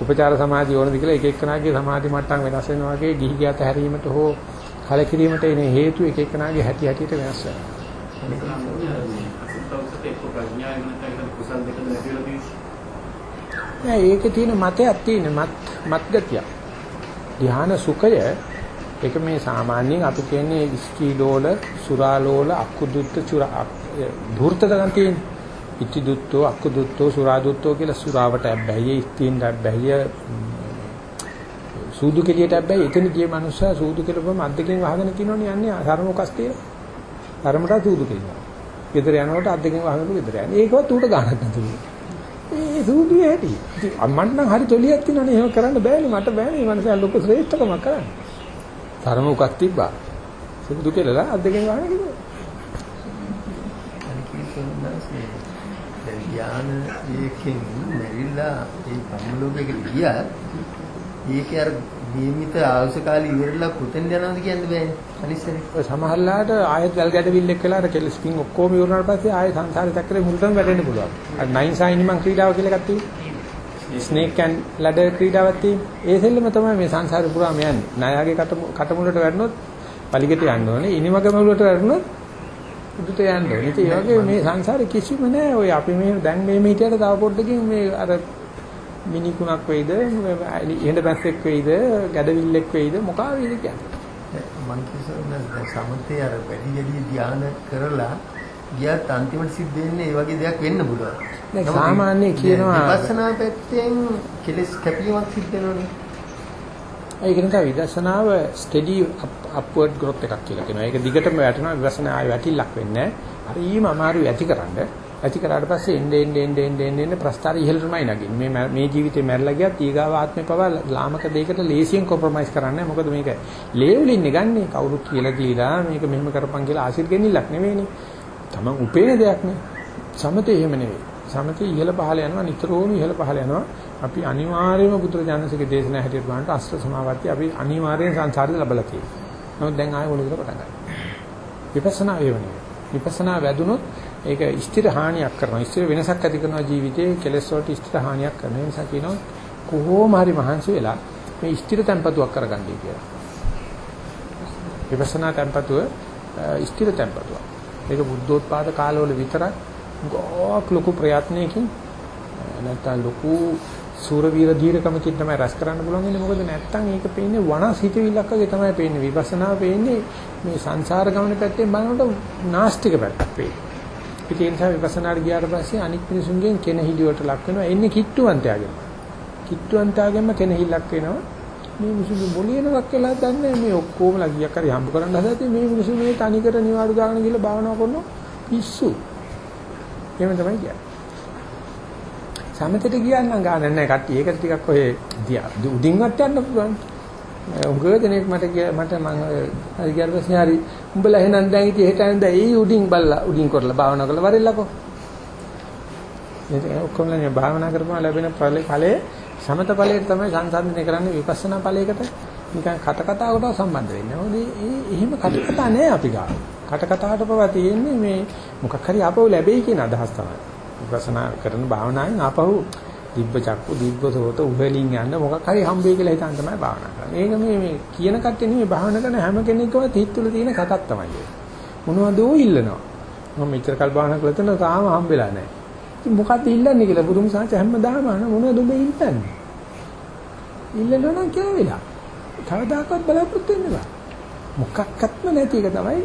උපචාර සමාධිය ඕනද කියලා එක එකනාගේ සමාධි මට්ටම් වෙනස් වෙනවා වගේ ගිහි ගියත හැරීමට හෝ කලකිරීමට එන හේතු එක එකනාගේ හැටි හැටියට වෙනස් වෙනවා. නෑ ඒකේ තියෙන මතයක් තියෙන මත් මත් ගතිය. ධ්‍යාන සුඛය ඒක මේ සාමාන්‍යයෙන් අපි කියන්නේ ස්කීලෝල, සුරාලෝල, අකුදුත්ත චුරා ධූර්ත ගන්න තියෙන. ඉති දුත්තෝ, අකුදුත්තෝ, සුරා දුත්තෝ කියලා සුරාවට බැහැයි, ස්තීන් බැහැයි සූදු කෙලියට හැබැයි එතන ගිය මනුස්සයා සූදු කෙලපම අද්දකින් වහගෙන තිනවනේ යන්නේ ධර්මකස් තියෙන. ධර්මයට සූදු කෙලිනවා. ගෙදර යනකොට අද්දකින් වහගෙන ගෙදර යන්නේ. ඒකවත් ඌට ගන්නත් නැතුව. ඒ සූදුවේ ඇති. ඉතින් අම්මන්ට නම් හරි තොලියක් තියෙනවනේ එහෙම කරන්න බෑනේ මට බෑනේ මේ මනුස්සයා ලොකු ශ්‍රේෂ්ඨකමක් කරන්නේ. ධර්මකස් තිබ්බා. සූදු කෙලලා අද්දකින් වහගෙන ගෙදර. ඥාන ඒකෙන් මෙරිලා ඒ සම්ලෝකයකට ගියා ඒකේ අර නියමිත ආයුෂ කාලය ඉවරලා පුතෙන් යනවාද කියන්න බෑනේ. අනිස්සනේ. ඔය සමහරලාට ආයෙත් වැල් ගැඩවිල්ලක් වෙලා අර කෙලස් පිං ඔක්කොම ඉවරනාට පස්සේ ආයෙ සංසාරේ දැක්කේ මුලටම වැටෙන්න පුළුවන්. අර නයින් සයිනිමන් ක්‍රීඩාව කියලා එකක් තියෙනවා. ස්නේක් ඇන් ලැඩර් ක්‍රීඩාවක් තියෙනවා. ඒ සෙල්ලම තමයි මේ සංසාරේ පුරාම යන්නේ. ණයාගේ කටමුලට වැටුනොත් පලිගට යන්න ඕනේ. ඉනිමග මුලට වැටුනොත් උඩට යන්න ඕනේ. ඉතින් ඒ වගේ මේ සංසාරේ කිසිම නෑ. ඔය අපි මේ දැන් මේ මෙහිටියට තව පොඩ්ඩකින් මේ අර මිනිකුණක් වෙයිද? එහෙඳ බැස්සෙක් වෙයිද? ගැඩවිල්ලෙක් වෙයිද? මොකා වෙයිද කියන්නේ? මම කියන්නේ සමතේ අර වැඩි වැඩි ධාන කරලා ගියත් අන්තිමට සිද්ධ වෙන්නේ ඒ වගේ දෙයක් වෙන්න පුළුවන්. නෑ සාමාන්‍ය කියනවා විපස්සනා පැත්තෙන් කෙලස් කැපීමක් සිද්ධ වෙනවනේ. ඒක නිසා විදර්ශනාව ස්ටඩි අප්වර්ඩ් growth එකක් කියලා කියනවා. ඒක දිගටම වැටෙනවා. විදර්ශනා ආයෙ වැටිල්ලක් වෙන්නේ නැහැ. හරිම අමාරුයි ඇතිකරන්න. ඇති කරාට පස්සේ එන්නේ එන්නේ එන්නේ එන්නේ එන්නේ ප්‍රස්තාර ඉහළටමයි නගින්නේ. මේ මේ ජීවිතේ මැරලා ගියත් ඊගාව ආත්මේ පවා ලාමක දෙයකට ලේසියෙන් කොම්ප්‍රොමයිස් කරන්නේ මොකද මේක ලේවලින්නේ ගන්නේ කවුරුත් කියලා දීලා මේක මෙහෙම කරපන් කියලා ආශිර් ගෙනිල්ලක් නෙවෙයිනේ. තමන් උපේන දෙයක් නේ. සමතේ එහෙම නෙවෙයි. සමතේ ඉහළ පහළ යනවා නිතරම ඉහළ පහළ යනවා. අපි අනිවාර්යයෙන්ම බුදුරජාණන්සේගේ දේශනා හැටියට බලනට අෂ්ට සමාවර්ති අපි අනිවාර්යෙන් සංසාරේ ලැබලා තියෙනවා. නමුත් දැන් ආයෙ මොනවද පටන් ගන්න. විපස්සනා වේවනේ. විපස්සනා වැදුනොත් ඒක ස්ථිර හානියක් කරනවා. ස්ථිර වෙනසක් ඇති කරනවා ජීවිතේ කෙලෙස් වලට ස්ථිර හානියක් කරනවා. ඒ නිසා කියනවා කොහොම හරි මහන්සි වෙලා මේ ස්ථිර tempatuක් කරගන්නයි කියලා. විපස්සනා tempatuව ස්ථිර tempatuවක්. ඒක බුද්ධෝත්පාද කාලවල විතරක් ගොක් ලොකු ප්‍රයත්නයකින් නැත්නම් ලොකු සූරවීර දීර්ඝකමකින් තමයි රැස් කරන්න පුළුවන් ඉන්නේ මොකද නැත්තම් ඒක පේන්නේ වනස් හිතවිල්ලක් වගේ තමයි පේන්නේ විපස්සනා පේන්නේ මේ සංසාර ගමන පැත්තෙන් බලනකොට නාස්තික පැත්තක් පේන්නේ ඒ නිසා විපස්සනාට ගියාට පස්සේ අනික් මිනිසුන්ගෙන් කෙනහිලියට ලක් වෙනවා. එන්නේ කිට්ටුවන්තයාගෙන්. කිට්ටුවන්තයාගෙන්ම කෙනහිල්ලක් වෙනවා. මේ මිනිසුන්ගේ මොළියනක් කියලා දන්නේ මේ ඔක්කොම ලගියක් හරි හම්බ කරන්න හදද්දී මේ මිනිසු මේ තනිකර නිවාඩු දාගෙන ගිහලා භාවනා කරනවා. පිස්සු. එහෙම තමයි කියන්නේ. සමතට ගියන් නම් ගාන නැහැ. කට්ටිය. ඒක ටිකක් ඔය උඩින්වත් යන්න පුළුවන්. උගව දෙනෙක් මට කිය මට මම හරි ගියාට පස්සේ හරි උඹලා එහෙනම් දැන් ඉතින් හෙට ඇඳ ඒ උඩින් බල්ලා උඩින් කරලා භාවනා කරලා වරෙල්ලකෝ. ඒක ඔක්කොම නේ භාවනා කරපුවා ලැබෙන ඵලයේ ඵලයේ සමත ඵලයේ තමයි සංසන්දනය කරන්නේ විපස්සනා ඵලයකට නිකන් කත කතාවකට සම්බන්ධ වෙන්නේ. මොකද ඒ එහෙම කත කතා නෑ අපි ගාව. කට කතාවට පවා තියෙන්නේ මේ මොකක් හරි ආපහු ලැබෙයි කියන අදහස් තමයි. විපස්සනා කරන භාවනාවෙන් ආපහු දිබ්බ චක්කු දිබ්බ සෝත උහෙලින් යන්න මොකක් හරි හම්බෙයි කියලා හිතන් තමයි භාවනා කරන්නේ. ඒක මේ මේ කියන කට්ටිය නෙමෙයි භාවනා කරන හැම කෙනෙක්ම හිත තුළ තියෙන කතක් තමයි ඒක. මොනවදෝ ඉල්ලනවා. මම මෙච්චර කල් භාවනා කළා තන තාම හම්බෙලා නැහැ. ඉතින් මොකක්ද ඉල්ලන්නේ කියලා බුදුම සාච හැමදාම අහන මොනවද ඔබ ඉල්ලන්නේ? ඉල්ලනවා නම් කියලා වෙලා. කවදාකවත් බලාපොරොත්තු වෙන්න බෑ. මොකක්වත්ම නැති එක තමයි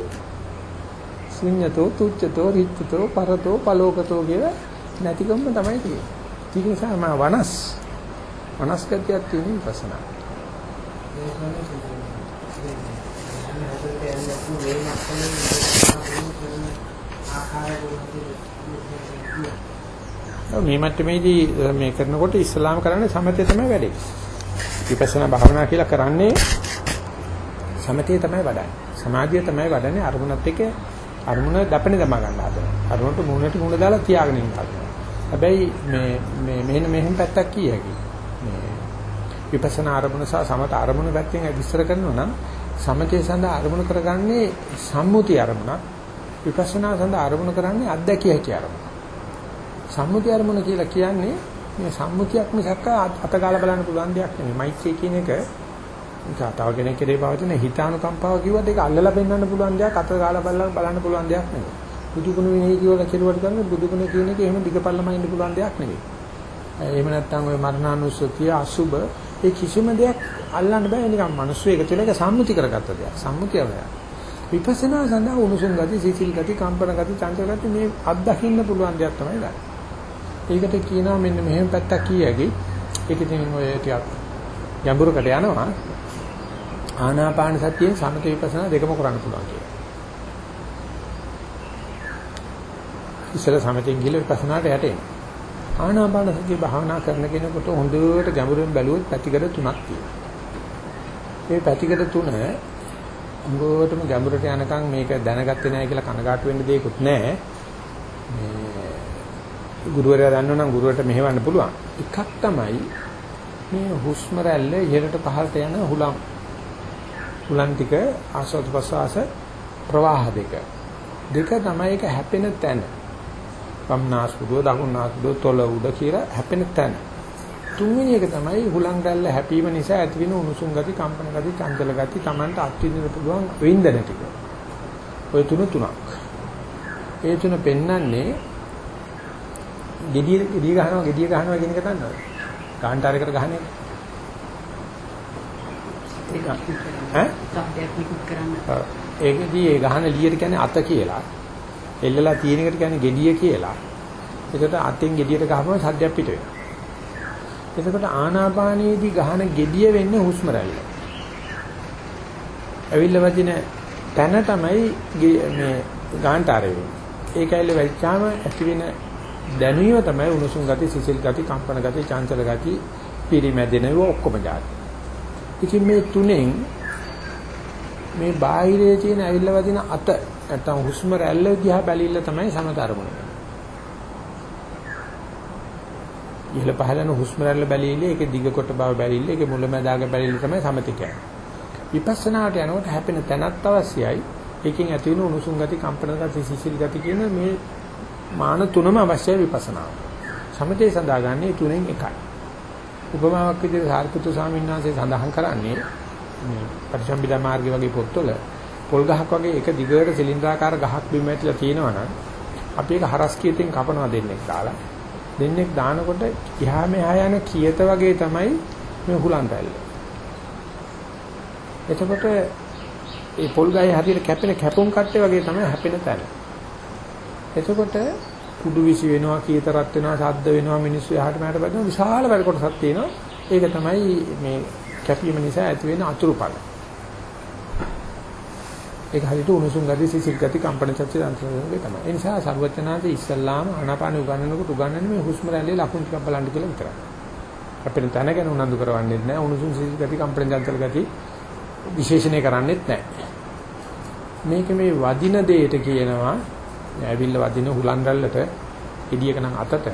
ශුන්‍යතෝ තුච්ඡතෝ රිච්ඡතෝ පරතෝ පලෝකතෝ කියලා නැතිකම තමයි තියෙන්නේ. ඒක නිසා මම වනස් වනස් ගතියක් තියෙන විපස්සනා. මේ මට්ටමේදී මේ කරනකොට ඉස්ලාම් කරන්නේ සමතේ තමයි වැඩේ. විපස්සනා භාවනා කියලා කරන්නේ සමතේ තමයි වඩන්නේ. සමාධිය තමයි වඩන්නේ අරමුණත් එක්ක අරමුණ දපනේ දමා ගන්න හදනවා. අරමුණට මූණට මූණ දාලා තියාගෙන ඉන්න හදනවා. හැබැයි මේ මේ මෙහෙම මෙහෙම පැත්තක් කිය හැකි. මේ විපස්සනා අරමුණ සහ සමත අරමුණ පැත්තෙන් විස්තර කරනවා නම් සමතේ සඳහා අරමුණ කරගන්නේ සම්මුති අරමුණක්. විපස්සනා සඳහා අරමුණ කරන්නේ අත්දැකිය හැකි අරමුණ. සම්මුති අරමුණ කියලා කියන්නේ මේ සම්මුතියක් මිසක් අතගාලා බලන්න පුළුවන් දෙයක් නෙමෙයි. මෛත්‍රී කියන එක තව කෙනෙක් කෙරේ පවතින හිතානුකම්පාව කිව්වත් ඒක අල්ලලා පෙන්වන්න පුළුවන් දෙයක් අත ගාලා බලලා බලන්න පුළුවන් දෙයක් නෙවෙයි. බුදුගුණ විනය කියලා කෙරුවට ගන්න බුදුගුණ කියන එක එහෙම දිගපල්ලම ඉන්න පුළුවන් දෙයක් නෙවෙයි. එහෙම නැත්නම් ওই මරණානුස්සතිය අසුබ ඒ කිසිම දෙයක් අල්ලන්න බෑ නිකන් මිනිස්සු එක තුළ ඒක සම්මුති කරගත්ත දෙයක්. සම්මුතිය වෙයි. විපස්සනා සඳහා උණුසුම් ගති, සීතල ගති, කම්පන ගති, චංචල ගති මේ අත්දකින්න පුළුවන් දෙයක් තමයි ගන්න. ඒකට කියනවා මෙන්න මෙහෙම පැත්තක් කියකි. ඒක ඉතින් ඔය ටිකක් ගැඹුරකට යනවා. ආනාපාන සතියෙන් සමත විපස්සනා දෙකම කරන්න පුළුවන් කියලා. ඉස්සර සමතෙන් ගිහලා විපස්සනාට යටෙනවා. ආනාපාන සතිය භාවනා කරන කෙනෙකුට හොඳට ගැඹුරින් බැලුවොත් පැතිකඩ තුනක් තියෙනවා. මේ පැතිකඩ තුන උගෝටම ගැඹුරට යනකම් මේක දැනගත්තේ නැහැ කියලා කනගාටු වෙන්න දෙයක්වත් නැහැ. මේ ගුරුවරයා දන්නවනම් ගුරුවරට මෙහෙවන්න පුළුවන්. එකක් තමයි මේ හුස්ම රැල්ල ඉහළට පහළට යන හුලම් හුලම් ටික ආස්වාද ප්‍රසවාස ප්‍රවාහ දෙක. දෙක තමයි ඒක හැපෙන තැන. වම්නාස්පුඩුව දකුණාස්පුඩුව තොල උඩ කියලා හැපෙන තැන. තුන්වෙනි එක තමයි හුලං රැල්ල හැපීම නිසා ඇතිවෙන උණුසුම් ගති, කම්පන ගති, චංචල ගති Tamanට අත්විඳින්න පුළුවන් වින්දන ටික. ඔය තුන තුනක්. ඒ තුන පෙන්වන්නේ gediy gediy ගහනවා gediy ගහනවා කියන එක දන්නවද? කාන්ටාරයකට ගහන එක. ඒක ඈ? සබ්දයක් නිකුත් කරන්න. ඒකදී ඒ ගහන ලියට කියන්නේ අත කියලා. එල්ලලා තියෙන එකට කියන්නේ gediy කියලා. ඒකට අතෙන් gediයට ගහපුවම සද්දයක් පිට වෙනවා. එතකොට ආනාපානයේදී ගහන gediy වෙන්නේ හුස්ම රැල්ල. ඇවිල්ලා වදින තැන තමයි ගේ- මේ ගාන්ටාරය වෙන්නේ. ඒක ඇවිල්ලා වෙච්චාම ඇති වෙන දැනීම තමයි උණුසුම් ගති, සිසිල් ගති, කම්පන ගති, චංචල ගති, පිරිමැදෙනව ඔක්කොම જાති. ඉතින් මේ තුනෙන් මේ බාහිරයේ තියෙන ඇවිල්ලා වදින අත නැත්තම් හුස්ම රැල්ල දිහා බැලිල්ල තමයි සමතරමුණ. ඉහළ පහළන හුස්ම රැල්ල බැලිල්ල ඒකේ දිග කොට බව බැලිල්ල ඒකේ මුලැමැදාග බැලිල්ල තමයි සමතිකය. විපස්සනාට යනකොට හැපෙන තැනත් අවශ්‍යයි. ඒකෙන් ඇති වෙන උණුසුම් ගති, කම්පන ගති, සිසිල් ගති කියන මේ මාන තුනම අවශ්‍යයි විපස්සනාවට. සමතේ සඳහා ගන්න තුනෙන් එකයි. උපමාවක් විදිහට සාරිපුත්‍ර ස්වාමීන් වහන්සේ සඳහන් කරන්නේ මේ පරිසම්බිදා මාර්ගය වගේ පොත්වල පොල් ගහක් වගේ එක දිගට සිලින්ඩරාකාර ගහක් බිම වැටිලා තියෙනවා නම් අපි ඒක හරස් කීතෙන් කපනවා දෙන්නෙක් දාලා දෙන්නෙක් දානකොට එහා මෙහා යන කීයත වගේ තමයි මේ හුලන් රැල්ල. එතකොට ඒ පොල් ගහේ හරියට කැපෙන කැපුම් කට්ටේ වගේ තමයි හැපෙන තැන. එතකොට කුඩු විසි වෙනවා කීත රත් වෙනවා ශබ්ද වෙනවා මිනිස්සු එහාට මෙහාට බදිනවා විශාල වැඩ කොටසක් තියෙනවා. ඒක තමයි මේ කැපීම නිසා ඇති වෙන අතුරුඵල. ඒක හරියට උණුසුම් ගති සිසිල් ගති කම්පන චච්ච අන්තරේ තමයි. ඒ නිසා සර්වචනාදී ඉස්සල්ලාම ආනාපාන උගන්වනකොට උගන්වන්නේ මේ හුස්ම රැල්ලේ ලකුණු ටිකක් බලන්න කියලා විතරයි. අපිට තන ගැන උනන්දු කරවන්නේ නැහැ. උණුසුම් සිසිල් ගති කම්පන චංචල ගති විශේෂණය කරන්නේත් නැහැ. මේක මේ වදින දෙයට කියනවා ඇවිල්ලා වදින හුලන් රැල්ලට එදියක නම් අතට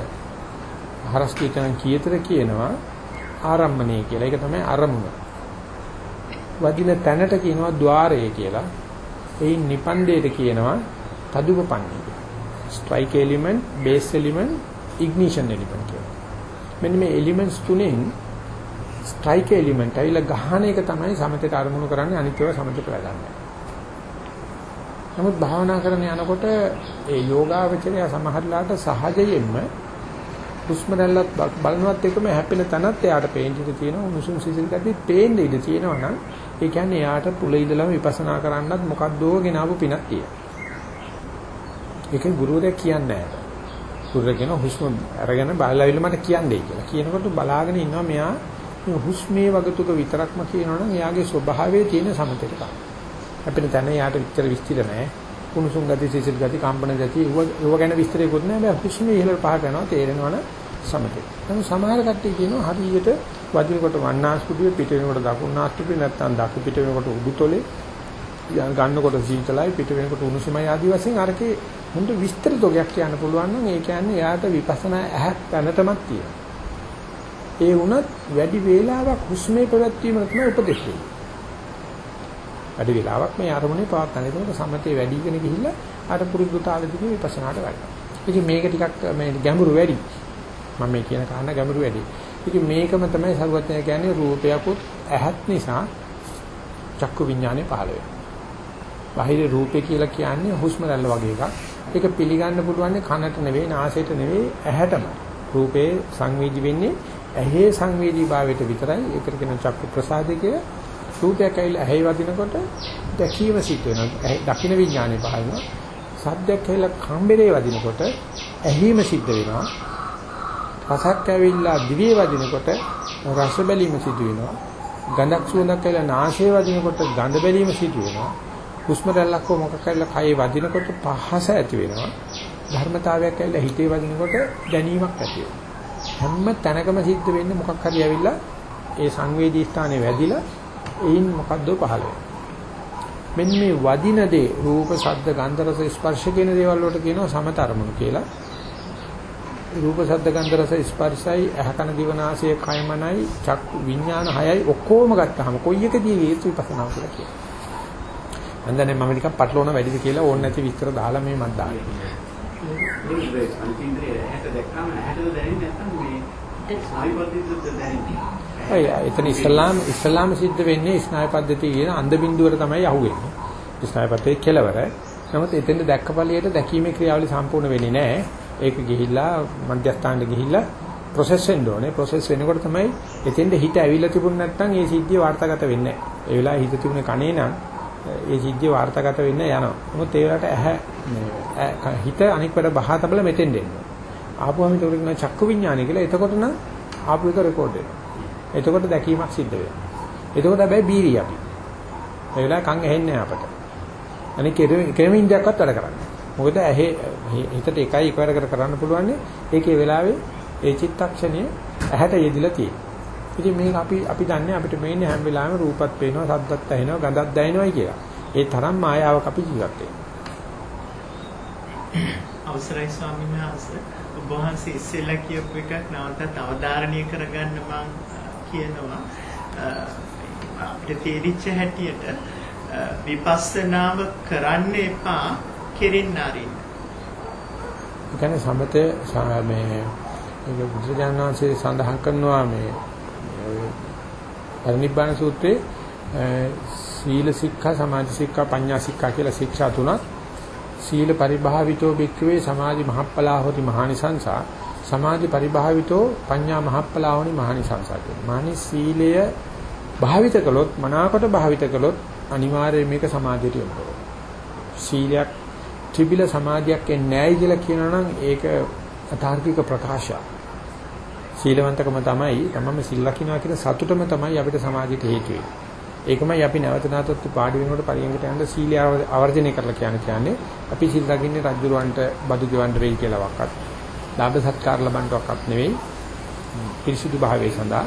හරස් කීතන කීතර කියනවා ආරම්මණය කියලා. ඒක තමයි අරමුණ. වදින තැනට කියනවා ద్వාරය කියලා. එයින් නිපන්දේට කියනවා තදුපපන්නේ. Strike element, base element, ignition element කියලා. මෙන්න මේ එලිමන්ට්ස් තුනෙන් ස්ට්‍රයික් එලිමන්ට් ඇවිල්ලා ගහන එක තමයි සමතේට අරමුණු කරන්නේ අනිත්‍යව සමතේට වැඩන්නේ. නමුත් භාවනා කරන යනකොට ඒ යෝගාවචරය සමහරලාට සහජයෙන්ම හුස්ම රැල්ලත් බලනවත් එකම හැපෙන තැනත් එයාට පේන්න ඉඩ තියෙනවා උණුසුම් සිසිල් ගතිය පේන්න ඉඩ තියෙනවා නම් ඒ කියන්නේ එයාට පුල ඉඳලම විපස්සනා කරන්නත් මොකද්දෝ ගෙනාවු පිනක් තියෙනවා. ඒකේ ගුරුවරයා කියන්නේ නැහැ. ගුරුවරයා කියන හුස්ම අරගෙන බලලාවිල මට කියන්නේ කියලා. කියනකොට බලාගෙන ඉන්නවා මෙයා මේ හුස්මේ වගතුක විතරක්ම කියනවනම් එයාගේ ස්වභාවයේ තියෙන සමතේට තමයි. අපිට තන යාට විතර විස්තර නැහැ. කුණුසුම් ගති සිසිල් ගති කම්පන ගති ඒව ඒව ගැන විස්තරයක්වත් නැහැ. බෑ හුස්මේ ඉහළට පහට යනවා තේරෙනවනේ සමතේ. නමුත් සමහර කට්ටිය කියනවා හරියට වදිනකොට වන්නාස්පුඩුවේ පිට වෙනකොට දකුණාස්පුඩුවේ නැත්තම් දකුණු පිට වෙනකොට උඩුතොලේ ගන්නකොට සීතලයි පිට වෙනකොට උණුසුමයි ආදී වශයෙන් අරකේ හොඳ විස්තර තොගයක් කියන්න පුළුවන් නම් ඒ කියන්නේ එයාට විපස්සනා ඇහක් තැනටමත් තියෙනවා. ඒ වුණත් වැඩි වේලාවක් හුස්මේ පැවැත්වීම තමයි උපදෙස් දෙන්නේ. වැඩි වෙලාවක් මේ අරමුණේ පවත්තන. ඒකට සමතේ වැඩිගෙන ගිහිල්ලා අර පුරුදු තාලෙදී විපස්සනාට වැඩනවා. ඉතින් මේක ටිකක් මේ ගැඹුරු වැඩි. මම මේ කියන කාරණා ගැඹුරු වැඩි. ඉතින් මේකම තමයි සරුවත්නය කියන්නේ රූපයකුත් ඇහත් නිසා චක්කු විඥානේ පහළ වෙනවා. බාහිර රූපේ කියලා කියන්නේ හුස්ම රැල්ල වගේ එකක්. ඒක පිළිගන්න පුළුවන් කනට නෙවෙයි නාසයට නෙවෙයි ඇහැටම. රූපේ සංවේදී වෙන්නේ ඇහි සංවේදී භාවයට විතරයි. ඒකට කියන චක්කු ප්‍රසාදේ කියලා රූපයක් ඇවිල්ලා ඇහි වදිනකොට දැකීම සිද්ධ වෙනවා. දකින්න විඥානේ පහළ වෙනවා. සද්දයක් ඇවිල්ලා කම්බරේ වදිනකොට ඇහිම සිද්ධ වෙනවා. රසක් ඇවිල්ලා දිවේ වදිනකොට රස බැලීම සිදු වෙනවා. ගඳක් සුවඳක් ඇවිල්ලා නාසයේ වදිනකොට ගඳ බැලීම සිදු වෙනවා. හුස්ම රැල්ලක් හෝ මොකක් ඇවිල්ලා කයේ වදිනකොට පහස ඇති වෙනවා. ධර්මතාවයක් ඇවිල්ලා හිතේ වදිනකොට දැනීමක් ඇති වෙනවා. හැම තැනකම සිද්ධ වෙන්නේ මොකක් හරි ඇවිල්ලා ඒ සංවේදී ස්ථානේ වැදිලා එයින් මොකද්ද පහළ මෙන්න මේ වදින දේ රූප, ශබ්ද, ගන්ධ, රස, ස්පර්ශ කියන දේවල් වලට කියනවා සමත අරමුණු කියලා. රූප, ශබ්ද, ගන්ධ, රස, ස්පර්ශයි, අහකන දිවනාසය, කයමනයි, චක්කු, විඥාන හයයි ඔක්කොම ගත්තාම කොයි එකදී හේතු විපස්සනා කියලා කියනවා. හන්දනේ මම නිකන් පටලවන වැඩිද කියලා ඕන නැති විස්තර දාලා මේ මත් දාන්නේ. ඒ අන්තින්ද්‍රිය ඇහැට දැක්කම ඇහැට දැනෙන්නේ නැත්නම් මේ ස්නායු පද්ධතියට දැනෙන්නේ. අය එතන ඉස්ලාම් ඉස්ලාම් සිද්ධ වෙන්නේ ස්නායු පද්ධතිය කියන අන්ධ බිඳුවර තමයි යහුවෙන්නේ. ස්නායු පද්ධතියේ කෙලවර. නමුත් එතෙන්ද දැක්කපළියට දැකීමේ ක්‍රියාවලිය සම්පූර්ණ වෙන්නේ නැහැ. ඒක ගිහිල්ලා මධ්‍යස්ථානට ගිහිල්ලා ප්‍රොසෙස් වෙන්න ඕනේ. ප්‍රොසෙස් වෙනකොට තමයි එතෙන්ද හිත ඇවිල්ලා තිබුණ නැත්නම් ඒ සිද්ධිය වාර්තාගත වෙන්නේ නැහැ. ඒ වෙලාවේ හිත තිබුණේ කනේ නම් ඒ සිද්ධිය වාර්තාගත වෙන්න යනවා. නමුත් ඒ වෙලාවට ඇහැ හිත අනික් වැඩ බහා තබල මෙතෙන් දෙන්නේ. ආපුවම ඒක කියන චක්කු විඥානය කියලා. එතකොට නම් ආපු එක රෙකෝඩ් වෙනවා. එතකොට දැකීමක් සිද්ධ වෙනවා. එතකොට හැබැයි බීරි අපි. ඒ වෙලාවේ කන් ඇහෙන්නේ නැහැ අපට. අනික කෙරමින්දයක්වත් වැඩ කරන්නේ. මොකද ඇහි හිතට එකයි එකවර කර කරන්න පුළුවන් ඒකේ වෙලාවේ ඒ චිත්තක්ෂණය ඇහැට යෙදිලා තියෙනවා. ඉතින් මේක අපි අපි දන්නේ අපිට මේන්නේ හැම වෙලාවෙම රූපත් පේනවා, සද්දත් ඇහෙනවා, ගඳත් දැනෙනවායි කියලා. ඒ තරම් මායාවක් අපි ජීවත් වෙනවා. අවසරයි ස්වාමීන් වහන්සේ ඔබ වහන්සේ ඉස්සෙල්ලා කියපු එකක් නැවතත් අවධාරණය කරගන්න මම කියනවා. අපිට තේරිච්ච හැටියට විපස්සනාව කරන්න එපා කෙරෙන්න ආරින්න. ඒ කියන්නේ සමතේ මේ මේක බුදුරජාණන් වහන්සේ සඳහන් කරනවා මේ පරිනිබ්බාන සූත්‍රයේ සීල ශික්ෂා සමාධි ශික්ෂා පඤ්ඤා ශික්ෂා කියලා ශික්ෂා තුනක්. සීල පරිභාවිතෝ භික්ඛවේ සමාධි මහප්පලා හොති මහානිසංසා. සමාධි පරිභාවිතෝ පඤ්ඤා මහප්පලා හොනි මහානිසංසා කියන්නේ මානි සීලය භාවිත කළොත් මනාකොට භාවිත කළොත් අනිවාර්යයෙන් මේක සමාධියට යොමු කරනවා. සීලයක් ත්‍රිබිල සමාධියක් එන්නේ නැයි කියලා කියනනම් ඒක අතාර්කික ප්‍රකාශයක්. සීලවන්තකම තමයි තමම සිල් ලකිනවා කියන සතුටම තමයි අපිට සමාධියට හේතු වෙන්නේ. ඒකමයි අපි නැවත නැවතත් පාඩි වෙනකොට පරියන්කට යන සීලය ආවර්ජනය කරලා කියන්නේ කියන්නේ අපි සිල් රකින්නේ රජුරවන්ට බදු ගෙවන්න වෙයි කියලා වක්වත්. ලාභ සත්කාර ලබන්නවක්වත් නෙවෙයි. පිරිසුදු භාවයේ සඳහා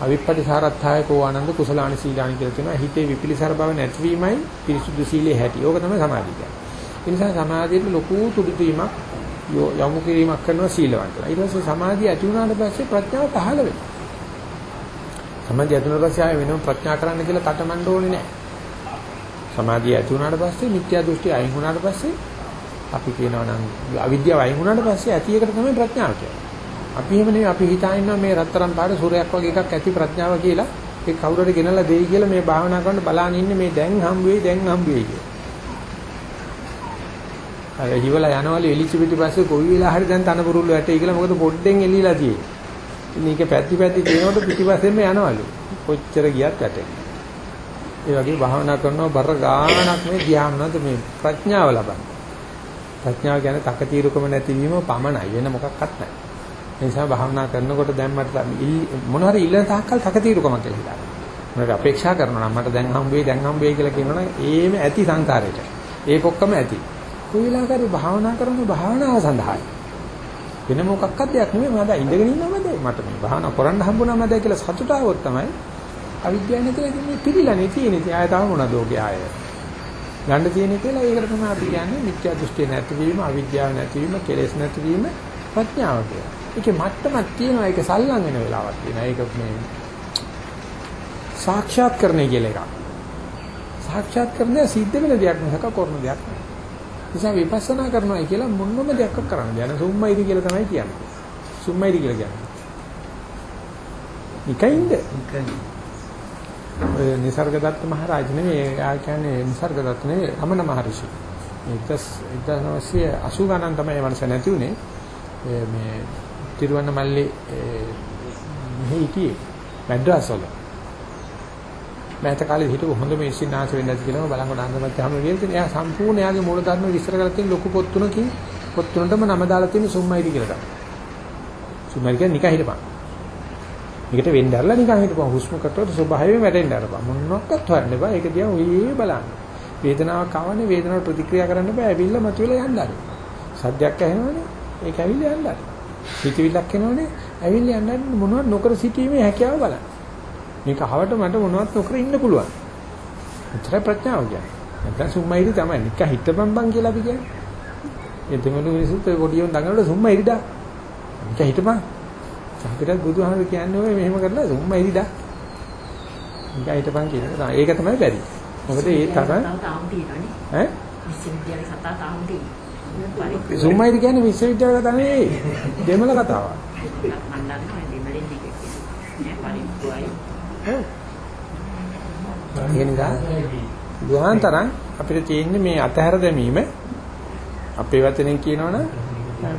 අවිප්පටිසාරත්ථය කෝ ආනන්ද කුසලානි සීලානි කියලා තියෙනවා. හිතේ විපිලිසර බව නැතිවීමයි පිරිසුදු සීලේ හැටි. ඕක තමයි සමාධිය කියන්නේ. ඒ නිසා සමාධියට ලොකු තුඩුවීමක් යොමු කිරීමක් කරනවා සීලවන්තලා. ඊට පස්සේ සමාධිය ඇති වුණාට පස්සේ ප්‍රඥාව පහළ වෙනවා. සමාධිය ඇති වුණාට පස්සේ ආයෙ වෙනම ප්‍රඥා කරන්න කියලා තටමඬ ඕනේ නැහැ. සමාධිය ඇති වුණාට පස්සේ මිත්‍යා දෘෂ්ටි අයින් වුණාට පස්සේ අපි කියනවා නම් අවිද්‍යාව අයින් වුණාට පස්සේ ඇති එකට තමයි ප්‍රඥාව කියන්නේ. අපි එහෙම නෙවෙයි අපි හිතා ඉන්නවා මේ රත්තරන් පාට සූර්යයක් වගේ එකක් ඇති ප්‍රඥාව කියලා ඒ කවුරුහරි ගෙනල්ලා දෙයි කියලා මේ භාවනා කරන බලාගෙන ඉන්නේ මේ දැන් හම් වෙයි දැන් හම් වෙයි කියලා. අර හිවලා යනවලු එලිච පිටිපස්සේ කොයි වෙලාව හරි දැන් තනපුරුල්ල වැටේ කියලා මොකද පොඩ්ඩෙන් එලිලා තියෙන්නේ. මේක පැති පැති තියෙනකොට පිටිපස්සෙන්ම යනවලු. කොච්චර ගියත් වැටෙන්නේ. ඒ වගේ භාවනා කරනවා බර ගානක් මේ ධ්‍යානනද මේ ප්‍රඥාව ලබන්නේ. ප්‍රඥාව කියන්නේ තකතිරුකම නැතිවීම පමණයි වෙන මොකක්වත් නැහැ. ඒ නිසා භාවනා කරනකොට දැන් මට මොන හරි ඉල්ලන තාක්කල් තකතිරුකමක් කියලා. මට අපේක්ෂා කරනවා නම් මට දැන් හම්බ වෙයි දැන් හම්බ වෙයි කියලා කියනවනම් ඒම ඇති සංකාරයට. ඒක ඔක්කොම ඇති. කොයි වෙලාවකරි භාවනා කරන භාවනාව සඳහායි. වෙන මොකක්වත් දෙයක් නෙමෙයි මම දැන් ඉඳගෙන ඉන්නවද මට මේ භාවනා කරන්න හම්බුනම දැන් කියලා සතුට આવොත් තමයි අවිද්‍යාව නැතිලා ඉන්නේ පිළිලානේ තියෙන්නේ ඉතින් ආය තව මොනවද ඕකේ ආය ගන්න තියෙන්නේ කියලා ඒකට තමයි අපි කියන්නේ මිත්‍යා දෘෂ්ටි නැතිවීම අවිද්‍යාව නැතිවීම කෙලෙස් නැතිවීම ප්‍රඥාව කියලා. ඒකේ මට්ටමක් තියෙනවා ඒක සල්ලම් වෙන වෙලාවක් තියෙනවා. ඒක මේ සාක්ෂාත් කරන්නේ කියලා එකක්. සාක්ෂාත් කරන්නේ සිද්ධ වෙන දෙයක් නෙවෙයි කරන දෙයක් නෙවෙයි. නිසා විපස්සනා කරනවා කියලා මොනම දෙයක් කරන්න බෑ. සුම්මයිද කියලා තමයි කියන්නේ. සුම්මයිද කියලා කියන්නේ. නිකයින්ද? නිකයි. ඔය නිසර්ගදත්ත මහරජා නෙමෙයි ආ කියන්නේ නිසර්ගදත්ත නෙමෙයි රමණ මහරිෂි. ඒකස් 1980 ගණන් තමයි මනස නැති උනේ. මේ තිරුවන්නමල්ලි මෙහි හිටියේ මැඩ්‍රාස් වල. මෑත කාලේ හිටපු හොඳම ඉස්සිනාස වෙන්න ඇති කියලාම බලංගොඩ අන්දමත් හැම වෙලෙම එයා සම්පූර්ණ එයාගේ මූල ධර්ම විස්තර කරලා තියෙන ලොකු පොත් තුනකින් පොත් තුනටම නම දාලා තියෙන සුම්මයිදි කියලා තමයි. සුම්මයිදි කියන්නේ නිකන් හිටපන්. මේකට වෙන්න ඇරලා නිකන් හිටපන් හුස්ම කටවට ස්වභාවයෙන් වැටෙන්න අරපන්. මොනක්වත් හොයන්න බෑ. ඒක දිහා ඔයේ බලන්න. වේදනාවක් ආවනේ වේදනාවට ප්‍රතික්‍රියා කරන්න බෑ. ඇවිල්ලා මතුවෙලා යන්න ආරයි. සද්දයක් ඇහෙනවනේ ඒක ඇවිල්ලා යන්න ආරයි. හිතවිල්ලක් එනවනේ ඇවිල්ලා යන්න මොනවද නොකර සිටීමේ හැකියාව බලන්න. මේක අහවට මට මොනවත් නොකර ඉන්න පුළුවන්. උත්තර ප්‍රඥාව කියන්නේ. නැත්නම් සුම්මයිරි තමයි. නික හිටපම් බං කියලා අපි කියන්නේ. ඒ දෙමළු මිනිස්සුත් ඒ පොඩියොන් දඟලන සුම්මයිරිදා. නික හිටපම්. අපිට බුදුහාමර කියන්නේ මෙහෙම කරලා සුම්මයිරිදා. නික හිටපම් කියන එක තමයි. ඒක තමයි බැරි. මොකද ඒ තරම්. ඈ? විශ්වවිද්‍යාලේ කතා තාම තියෙනවා. සුම්මයිරි කියන්නේ විශ්වවිද්‍යාල කතාව නෙවෙයි. දෙමළ කතාවක්. මම දුහන්තරන් අපිට තියෙන්නේ මේ අතහැර දැමීම අපේ වචනෙන් කියනවනම්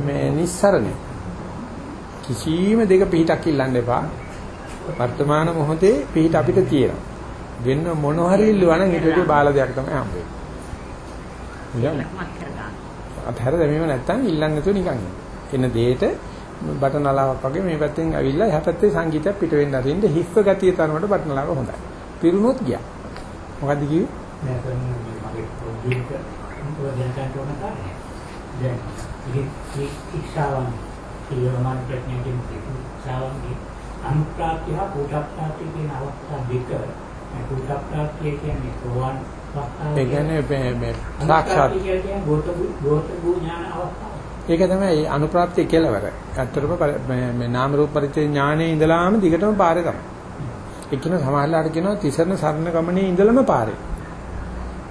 මේ නිස්සරණය කිසිම දෙක පිටක් ඉල්ලන්න එපා. වර්තමාන මොහොතේ පිට අපිට තියෙනවා. වෙන මොන හරි ඉල්ලුවා නම් ඊට වඩා බාල දෙයක් තමයි හම්බ වෙන්නේ. අතහැර දැමීම නැත්තම් ඉල්ලන්නේ නැතුව නිකන් එන දෙයට බටනලාවක් වගේ මේ පැත්තෙන් ඇවිල්ලා එහා පැත්තේ සංගීතයක් පිට වෙන්න අරින්න හිස්ව ගතිය තරමට බටනලාව හොඳයි. පිරුණොත් ගියා. මොකද්ද කිව්වේ? දැන් කරන්නේ මගේ ශික්ෂාවන් පිළිවෙලමන් ප්‍රඥාකින් ශික්ෂාවන්ගේ අනුප්‍රාප්තිය හා පුටප්‍රාප්තිය කියන අවස්ථා දෙක මේ පුටප්‍රාප්තිය කියන්නේ සෝවාන් අවස්ථාව. ඒ කියන්නේ මේ මේ සාක්ෂාත් කියන්නේ ඥාන අවස්ථාව. ඒක තමයි අනුප්‍රාප්තිය කෙලවර. ඇත්තටම පර- මේ- මේ නාම රූප පරිච්ඡේ ඥානයේ ඉඳලාම දිගටම පාරේ තමයි. ඒ කියන සමාහලාට කියනවා තිසරණ සරණ ගමනේ ඉඳලම පාරේ.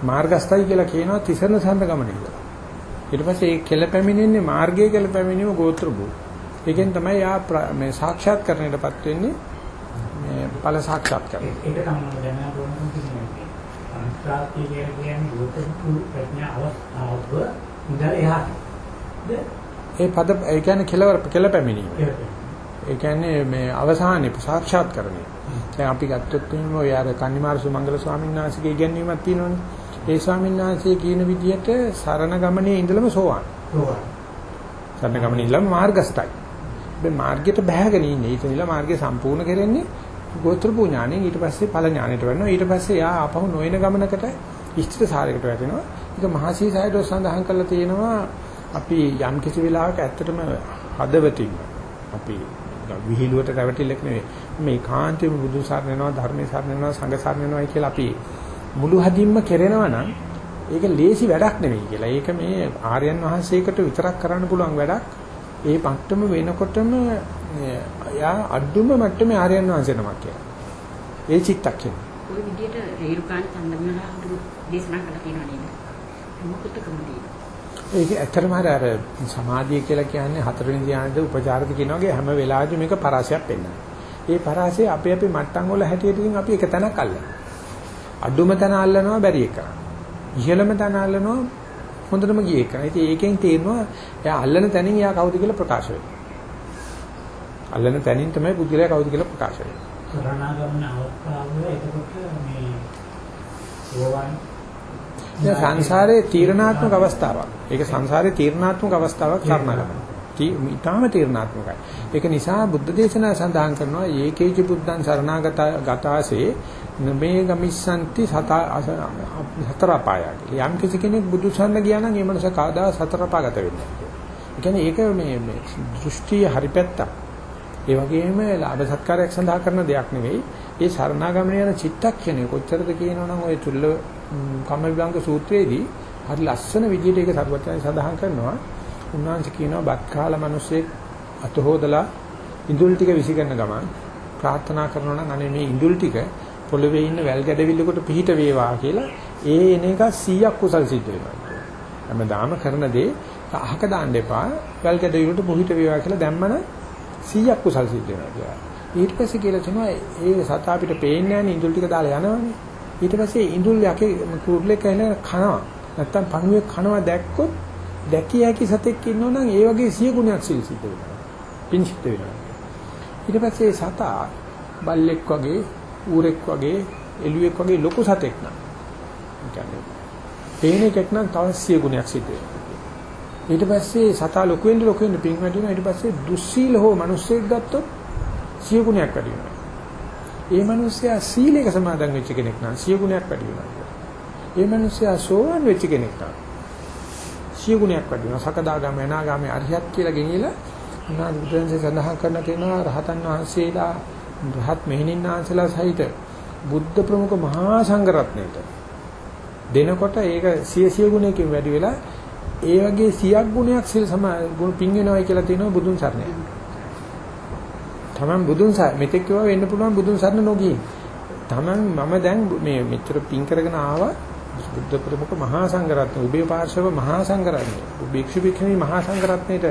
මාර්ගස්ථයි කියලා කියනවා තිසරණ සරණ ගමනේ ඉඳලා. ඊට පස්සේ ඒ කෙල පැමිණෙන්නේ මාර්ගයේ කෙල පැමිණීම ගෝත්‍ර භූ. ඒකෙන් තමයි යා මේ සාක්ෂාත් කරණයටපත් වෙන්නේ මේ ඵල සාක්ෂාත් කරගන්න. ඒක තමයි දැනගන්න ඕන කියන්නේ. අනුප්‍රාප්තිය කියන්නේ ගෝත ප්‍රඥා අවස්ථාව ඉඳලා. ඒ පද ඒ කියන්නේ කෙලවර කෙල පැමිණීම. ඒ කියන්නේ මේ අවසානයේ සාක්ෂාත් කරණය. දැන් අපි ගත්තොත් එහෙම ඔය අර කන්නිමාර සුමංගල ස්වාමීන් වහන්සේගේ ඉගැන්වීමක් තියෙනවනේ. ඒ ස්වාමීන් වහන්සේ කියන විදිහට සරණ ගමනේ ඉඳලම සෝවාන්. සෝවාන්. සරණ ගමනේ ඉඳලම මාර්ගස්ථයි. මේ මාර්ගයට බැහැගෙන ඉන්නේ. ඊට නිලා මාර්ගය සම්පූර්ණ කරන්නේ ගෝත්‍ර පුඥාණයෙන් ඊට පස්සේ ඵල ඥාණයට වෙනවා. ඊට පස්සේ යා ආපහු නොයන ගමනකට ඉෂ්ඨ සාරයකට වැටෙනවා. ඒක මහසී සායදෝ සඳහන් කරලා තියෙනවා අපි යම් කිසි වෙලාවක ඇත්තටම හදවතින් අපි විහිළුවට රැවටිල්ලක් නෙවෙයි. මේ කාන්තේම බුදු සරණ යනවා ධර්මයේ සරණ යනවා සංඝ සරණ යනවා කියලා අපි මුළු හදින්ම කරනවා නම් ඒක ලේසි වැඩක් නෙවෙයි කියලා. ඒක මේ ආර්යයන් වහන්සේකට විතරක් කරන්න පුළුවන් වැඩක්. ඒ පට්ටම වෙනකොටම යා අඩුම මට්ටමේ ආර්යයන් වහන්සේ නමක් කියලා. ඒ චිත්තක්ෂණ. ওই විදිහට රේරුකාණ හඳුරු දේශනා කරලා තියෙනවා නේද? මොකටකම තියෙනවා. ඒක ඇත්තටම හරිය අර සමාධිය කියලා කියන්නේ හතරවෙනි ධ්‍යානයේ උපචාරද කියන වගේ හැම වෙලාවෙම මේක පරාසයක් වෙන්නවා. ඒ පරාසය අපි අපි මට්ටම් වල හැටියට ඉතින් අපි එක තැනක් අල්ලනවා. අඩුම තැන අල්ලනවා බැරි එක. ඉහළම තැන අල්ලනවා හොඳටම ගිය එක. ඉතින් ඒකෙන් තේරෙනවා එයා අල්ලන තැනින් එයා කවුද කියලා ප්‍රකාශ වෙනවා. අල්ලන තැනින් තමයි පුද්ගලයා කවුද කියලා ප්‍රකාශ වෙන්නේ. සරණාගමන අවස්ථාව එතකොට මේ සෝවාන් දැන් සංසාරයේ තීරණාත්මක අවස්ථාවක්. ඒක සංසාරයේ තීරණාත්මක අවස්ථාවක් සරණාගමන. ඊටාම තීරණාත්මකයි. ඒක නිසා බුද්ධ දේශනා සඳහන් කරනවා ඒකේච බුද්ධං සරණාගත ගතාසේ නමේ ගමිස්සanti සත හතර පායයි. යම් කිසි කෙනෙක් බුදු සරණ ගියා නම් ඒ මනස කාදා සතර පාගත වෙන්නේ. ඒ කියන්නේ ඒක මේ මේ දෘෂ්ටි හරිපැත්තක්. ඒ වගේම ලාභ සත්කාරයක් සඳහා කරන දෙයක් නෙවෙයි. ඒ සරණාගමන යන චිත්තක්ෂණය කොච්චරද කියනවනම් ඔය චුල්ල කම්මවිභංග සූත්‍රයේදී හරි ලස්සන විදිහට ඒක සරුවචන සඳහන් කරනවා. උන්වහන්සේ කියනවා බත් කාලා මිනිස්සෙක් අත හොදලා ඉඳුල් ටික විසිකරන ගමන් ප්‍රාර්ථනා කරනවා නම් අනේ මේ ඉඳුල් ටික පොළවේ ඉන්න වැල් ගැඩවිල්ලකට පිහිට වේවා කියලා ඒ එන එක 100ක් කුසල් සිද්ධ වෙනවා. හැමදාම කරන දේ අහක දාන්න එපා වැල් ගැඩවිල්ලට පිහිට වේවා කියලා දැම්මම 100ක් කුසල් සිද්ධ වෙනවා කියලා. ඊට පස්සේ කියලා තියෙනවා ඒ සතා අපිට පේන්නේ නැහැ ඉඳුල් ටික දාලා යනවනේ. ඊට පස්සේ ඉඳුල් යකේ කුරුල්ලේ කැලේ කනවා. නැත්තම් පණුවේ කනවා දැක්කොත් දැකිය හැකි සතෙක් ඉන්නවනම් ඒ වගේ සිය ගුණයක් සිල් සිද්ධ වෙනවා. පින් සිද්ධ වෙනවා. ඊට පස්සේ සතා බල්ලෙක් වගේ ඌරෙක් වගේ එළුවෙක් වගේ ලොකු සතෙක් නම් කියන්නේ පේන එකක් නම් තව සිය ගුණයක් සිද්ධ වෙනවා. ඊට පස්සේ සතා ලොකු වෙන්න ලොකු වෙන්න පින් වැඩි වෙනවා. ඊට පස්සේ දුස්සීල හෝ මිනිස්සෙක් ගත්තොත් සිය ගුණයක් වැඩි වෙනවා. ඒ මිනිස්සයා සීලයක සමාදන් වෙච්ච කෙනෙක් නම් සිය ගුණයක් වැඩි වෙනවා. ඒ මිනිස්සයා සෝවන් වෙච්ච කෙනෙක් නම් සිය ගුණයක් වැඩි වෙනවා. සකදාගාම අනාගාම අරිහත් කියලා ගෙනියලා උනාද බුදුන්සේ සඳහන් කරන කෙනා රහතන් වහන්සේලා රහත් මෙහෙණින් වහන්සේලා සහිත බුද්ධ ප්‍රමුඛ මහා සංඝරත්නයට දෙනකොට ඒක සිය සිය ගුණයකින් වැඩි වෙලා ඒ වගේ සියක් ගුණයක් සිල් සම ගුණ පින් වෙනවයි කියලා තියෙනවා බුදුන් සරණයි. තමන් බුදුන් සරණ මෙතෙක් ඒවා වෙන්න පුළුවන් බුදුන් සරණ නොගියේ. තමන් මම දැන් මේ මෙච්චර පින් කරගෙන ආවා බුද්ධ ප්‍රමුඛ මහා සංඝරත්න උභය පාර්ශව මහා සංඝරත්න භික්ෂු භික්ෂුණී මහා සංඝරත්නයට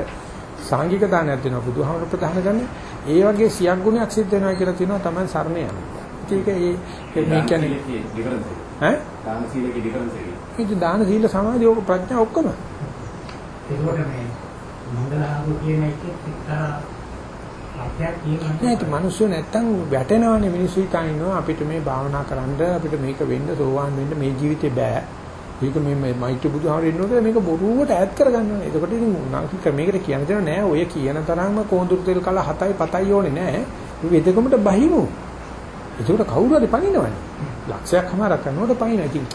සාංගික දානයක් දෙනවා බුදුහාමර ප්‍රධාන ගන්න ඒ වගේ සියක් ගුණයක් සිද්ධ වෙනවා කියලා තියෙනවා තමන් සරණ යනවා. ඒක ඒ මේ කියන්නේ ඩිෆරන්ස් ඈ දාන සීලකේ ඩිෆරන්ස් එක. ඒ දාන සීල සමාධි ඕක ප්‍රඥා ඔක්කොම ඒකෝට මේ මංගලහාරු කියන එකේ එක්තරා අර්ථයක් කියනවා. නෑ ඒක මිනිස්සු නැත්තම් වැටෙනවනේ මිනිස්සු හිතන ඉන්නවා අපිට මේ භාවනා කරන්න අපිට මේක වෙන්න සෝවාන් වෙන්න මේ ජීවිතේ බෑ. ඒක මේ මේ මෛත්‍රී බුදුහාමර ඉන්නකොට මේක බොරුවට ඈත් කරගන්න ඕනේ. එතකොට ඉතින් උනාකික මේකට කියන දේ නෑ ඔය කියන තරම්ම කොඳුරු තෙල් කල 7යි 7යි ඕනේ නෑ. මේ වෙදකමට බහිමු. ඒකට කවුරු හරි පනිනවනේ. ලක්ෂයක් හමාරක් කරනකොට පනින. ඉතින්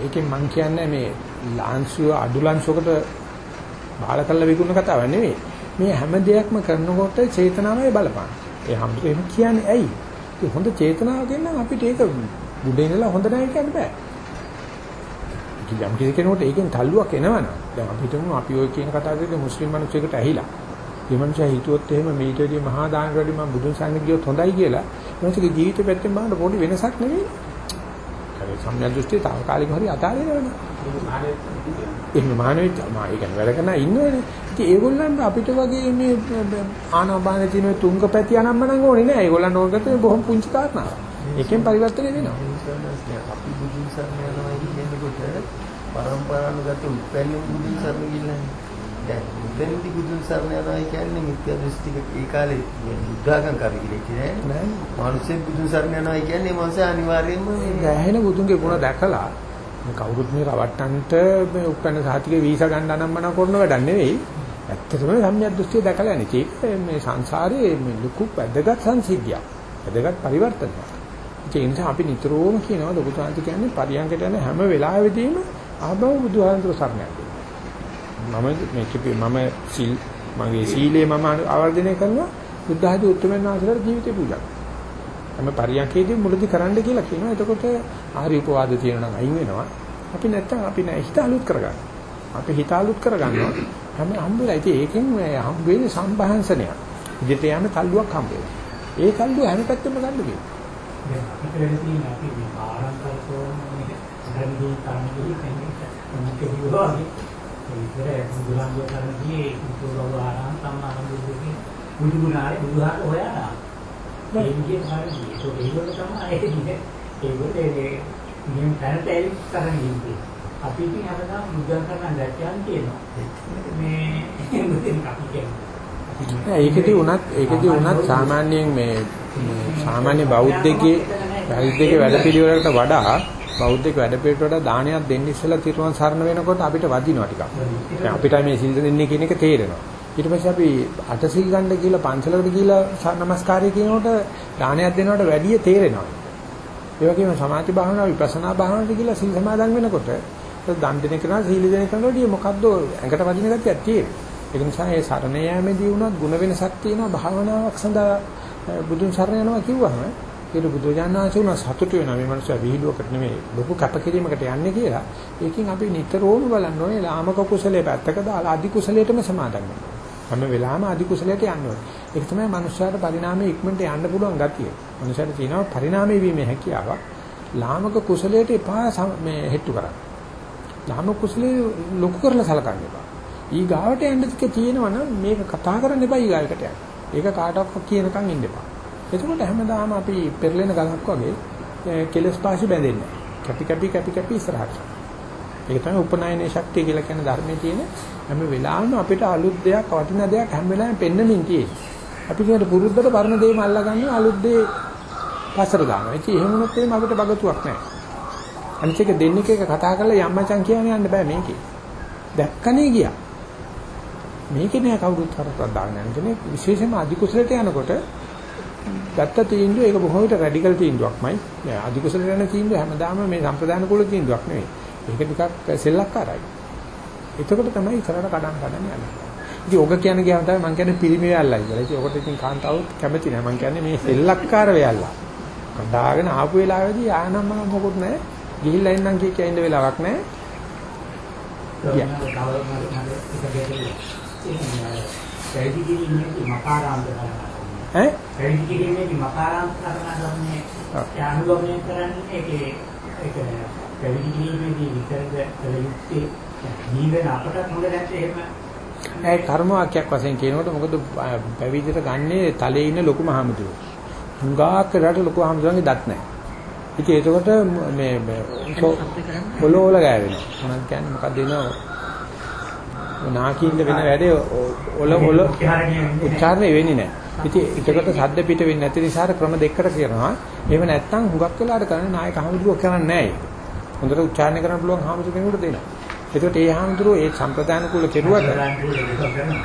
ඒකෙන් මං කියන්නේ මේ ලාංශුව අඩු ලාංශුවකට බාල කළ විකුණන කතාවක් නෙවෙයි. මේ හැම දෙයක්ම කරනකොට චේතනාවයි බලපාන. ඒ හැමෝටම එහෙම කියන්නේ ඇයි? ඒ හොඳ චේතනාවකින් නම් අපිට ඒක බුඩේ ඉඳලා හොඳ නැහැ කියන්න බෑ. යම් කිසි කෙනෙකුට ඒකෙන් තල්ලුවක් එනවනම් දැන් අපි හිතමු අපි ඔය කියන කතාව දෙක මුස්ලිම් මිනිස්සුෙකුට ඇහිලා. ඒ මනුස්සයා හිතුවොත් එහෙම මේට වැඩි මහා දාන වැඩි මම බුදුන් සරණ ගියොත් හොඳයි කියලා. මොකද ජීවිත පැත්තෙන් බලන්න පොඩි වෙනසක් නෙවෙයි. හරි සම්‍යක් දෘෂ්ටිය తాවකාලිකව හරි අතාරිනවනේ. එහෙම මානෙත් මා ඒ කියන්නේ වැඩ කරන ඉන්නවනේ. ඉතින් ඒගොල්ලන්ට අපිට වගේ මේ ආනාපාන තියෙන තුංග පැති අනම්මනම් ඕනේ නෑ. ඒගොල්ලන්ට ඕන කරේ බොහොම පුංචි කාරණාවක්. ඒකෙන් පරිවර්තනය වෙනවා. අපි බුදුන් සරණ යනවා කියනකොට පරම්පරානුගත උත්පැන්නම් බුදුන් සරණ ගිල්ලන්නේ. දැන් උදෙන්දි බුදුන් සරණ යනවා කියන්නේ මිත්‍යා දෘෂ්ටික ඒ කාලේ බුද්ධාගම් කරගිලේ නෑ. නෑ. මිනිස්සු බුදුන් සරණ යනවා කියන්නේ මොනසේ අනිවාර්යයෙන්ම දැහැෙන බුදුන්ගේ ගුණ දැකලා මේ කවුරුත් මේ රවට්ටන්ට මේ උපැන්න සාතිකේ වීසා ගන්න අනම්මන කරන වැඩක් නෙවෙයි. ඇත්තටම සම්‍යක් දෘෂ්ටිය දැකලා යන්නේ. ඒක මේ සංසාරයේ මේ ලুকু වැදගත් සංසිද්ධියක්. වැදගත් පරිවර්තනයක්. ඒ නිසා අපි නිතරම කියනවා ලොකු සාන්ති කියන්නේ පරියන්කට යන හැම වෙලාවෙදීම ආබව බුදුහාමුදුර සරණක්. මම මේ කිපි මම සීල් මගේ සීලය මම ආවර්ජනය කරනවා බුද්ධ ආදී උත්තරමයන් වහන්සේලාට ජීවිතේ පූජා. හැම පරියන්කේදී මුලදී කරන්න කියලා කියනවා. එතකොට ආර්ය උපවාද තියෙනවා නම් අයින් වෙනවා. අපි නැත්තම් අපි නෑ හිත අලුත් කරගන්න. අපි හිත අලුත් කරගන්නවා. හැම හම්බෙලා ඉතින් ඒකෙන් හම්බ වෙන්නේ සම්භාහංශනයක්. ඉදිරියට යන තල්ලුවක් හම්බ වෙනවා. ඒ තල්ලුව හැම පැත්තෙම ගන්න බෑ. දැන් අපිට වෙන තියෙන අපි මේ ආරම්භකෝනේ ධර්මදී කර්මදී කියන්නේ මොකද වගේ ඒකේ බුදුහාමුදුරුවෝ කරන්නේ කුතුහල ආරම් සම්මානමුදුගේ බුදුගුණාරේ බුදුහාට හොයනවා. ඒ විදිහට හරියි. ඒක ඒගොල්ලෝ තමයි අපි ඉතින් හැමදාම බුදුන් කරන දැක්කයන් කියනවා. මේ මුදින් අපි කියන්නේ. ඒකදී උනත් ඒකදී උනත් සාමාන්‍යයෙන් මේ සාමාන්‍ය බෞද්ධකේ බෞද්ධකේ වැඩපිළිවෙලකට වඩා බෞද්ධක වැඩපිළිවෙලට වඩා දානයක් දෙන්න ඉස්සෙල්ලා තිරුවන් සරණ වෙනකොට අපිට වදිනවා ටිකක්. දැන් අපිට මේ සිල් දෙන්නේ කියන එක තේරෙනවා. ඊට පස්සේ අපි අටසිල් ගන්න කියලා පන්සලකට ගිහිලා නමස්කාරය කියනකොට දානයක් දෙනවට වැඩිය තේරෙනවා. ඒ වගේම සමාධි භාවනාව විපස්සනා භාවනාවට ගිහිලා සිල් සමාදන් වෙනකොට දන් දෙන කෙනා සීල දෙන කෙනාට මොකද්ද ඇඟට වදින ගතියක් තියෙනවා. ඒක නිසා මේ සරණ යෑමේදී වුණත් ಗುಣ වෙනසක් තියෙනවා භාවනාවක් සඳහා බුදුන් සරණ යනවා කිව්වම ඒක බුදුජානනාංශ උන සතුට වෙනවා මේ මනුස්සයා විහිළුවකට නෙමෙයි ලොකු කැපකිරීමකට යන්නේ කියලා. ඒකෙන් අපි නිතරම බලන්න ඕනේ ලාමක කුසලයේ පැත්තක දාලා අධි කුසලයටම සමාදන් වෙනවා. හැම වෙලාවෙම අධි කුසලයට යන්න ඕනේ. ඒක තමයි මනුස්සයාට පරිණාමයේ ඉක්මනට යන්න පුළුවන් ගතිය. මනුස්සයාට තියෙනවා පරිණාමයේ වීමේ හැකියාවක්. ලාමක කුසලයට එපා මේ හෙට්ටු කරන්න. ලාමක කුසලයේ ලොකු කරලා සලකන්න එපා. ඊ ගාවට යන්න ටික තියෙනවා නම් මේක කතා කරන්න එපා ඊ ගායකට යන්න. ඒක කාටවත් කියනකම් ඉන්න එපා. එතකොට හැමදාම අපි පෙරලෙන ගලක් වගේ කෙලස් පාසි බැඳෙන්නේ. කැපි කැපි කැපි කැපි ඉස්සරහට. ඒක තමයි උපනායනයේ ශක්තිය කියලා කියන ධර්මයේ තියෙන හැම වෙලාවෙම අපිට අලුත් දෙයක් වටින දෙයක් හැම වෙලාවෙම පෙන්වමින් තියෙන්නේ. අපි කියන පුරුද්දට පරණ දේම අල්ලා ගන්න අලුත් දේ පස්සට දානවා. ඉතින් එහෙම වුණොත් එහෙම අපිට බගතුවක් නැහැ. අනිත් එක දෙන්නෙක් එක කතා කරලා යම්මචන් කියන්නේ යන්න බෑ මේකේ. දැක්කනේ ගියා. මේකේ නෑ කවුරුත් හරක් දාන්න යන්නේ. විශේෂයෙන්ම අධි කුසලයට යනකොට ගත්ත තීන්දුව ඒක බොහෝ විට රැඩිකල් තීන්දුවක්මයි. අධි කුසලයට යන තීන්දුව හැමදාම මේ සම්ප්‍රදාන කුල තීන්දුවක් නෙවෙයි. ඒක ටිකක් සෙල්ලක්කාරයි. එතකොට තමයි ඉස්සරහට කඩන් කඩන් යන්නේ. ඉතින් ඔග කියන ගියාම තමයි මම කියන්නේ පිරිමි වෙල්ලයි කියලා. ඉතින් ඔකට ඉතින් කාන්තාව කැමති නෑ. මම කියන්නේ මේ සෙල්ලක්කාර වෙල්ලා. කඩාගෙන ආපු වෙලාවේදී ආනම්ම මොකුත් නෑ. ගිහිල්ලා ඉන්නම් කිය කිය ඉන්න වෙලාවක් නෑ. පැවිදි කිරීමේදී මකාරාන්ත කරනවා. ඈ? පැවිදි කිරීමේදී මකාරාන්ත කරනවා කියන්නේ අනුගමනය කරන්නේ ඒකේ ඒක පැවිදි කිරීමේදී විතරද යුත්තේ ජීවන අපට හොඳ නැත්නම් එහෙම ඒ කර්ම වාක්‍යයක් වශයෙන් කියනකොට මොකද පැවිදිට ගන්නේ තලයේ ඉන්න ලොකු මහමුදුර. හුඟාක් රට ලොකු මහමුදුරන්ගේ දත් නැහැ. ඉතින් ඒකකොට මේ පොළොවල ගෑවෙනවා. මොනවද කියන්නේ මොකක්ද එනවා නාකින්ද වෙන වැඩේ ඔල ඔල උච්චාරණය වෙන්නේ නැහැ. ඉතින් ඒකට සද්ද පිට වෙන්නේ නැති නිසා ක්‍රම දෙකකට කරනවා. එහෙම නැත්නම් හුඟක් වෙලාට කරන්නේ නායක හමුදුරුව කරන්නේ නැහැ. හොඳට උච්චාරණය කරන්න පුළුවන් හමුදුරුව කෙනෙකුට දෙනවා. ඒකට ඒ හමුදුරුව ඒ සම්ප්‍රදාන කුල කෙරුවට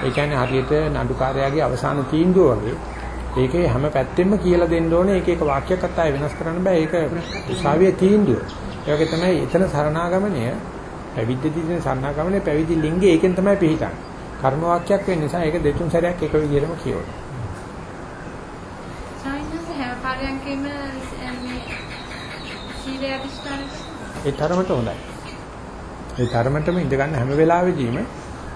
ඒ කියන්නේ හරියට නඩුකාරයාගේ අවසාන තීන්දුව වගේ ඒකේ හැම පැත්තෙම කියලා දෙන්න ඕනේ එක එක වාක්‍යයක් අතයි වෙනස් කරන්න බෑ ඒක උසාවියේ තීන්දුව. ඒ වගේ තමයි එතන සරණාගමණය පැවිද්දදී තියෙන සරණාගමණය පැවිදි ලිංගේ ඒකෙන් තමයි පිළිටන්නේ. කර්ම වාක්‍යයක් වෙන්න නිසා ඒක දෙතුන් සැරයක් එක විදිහටම කියවනවා. සායනස හැම පාරයන්කෙම මේ සීලය අධිෂ්ඨාන ඒ තරමට හොඳයි. ඒ තරමටම ඉඳ ගන්න හැම වෙලාවෙදීම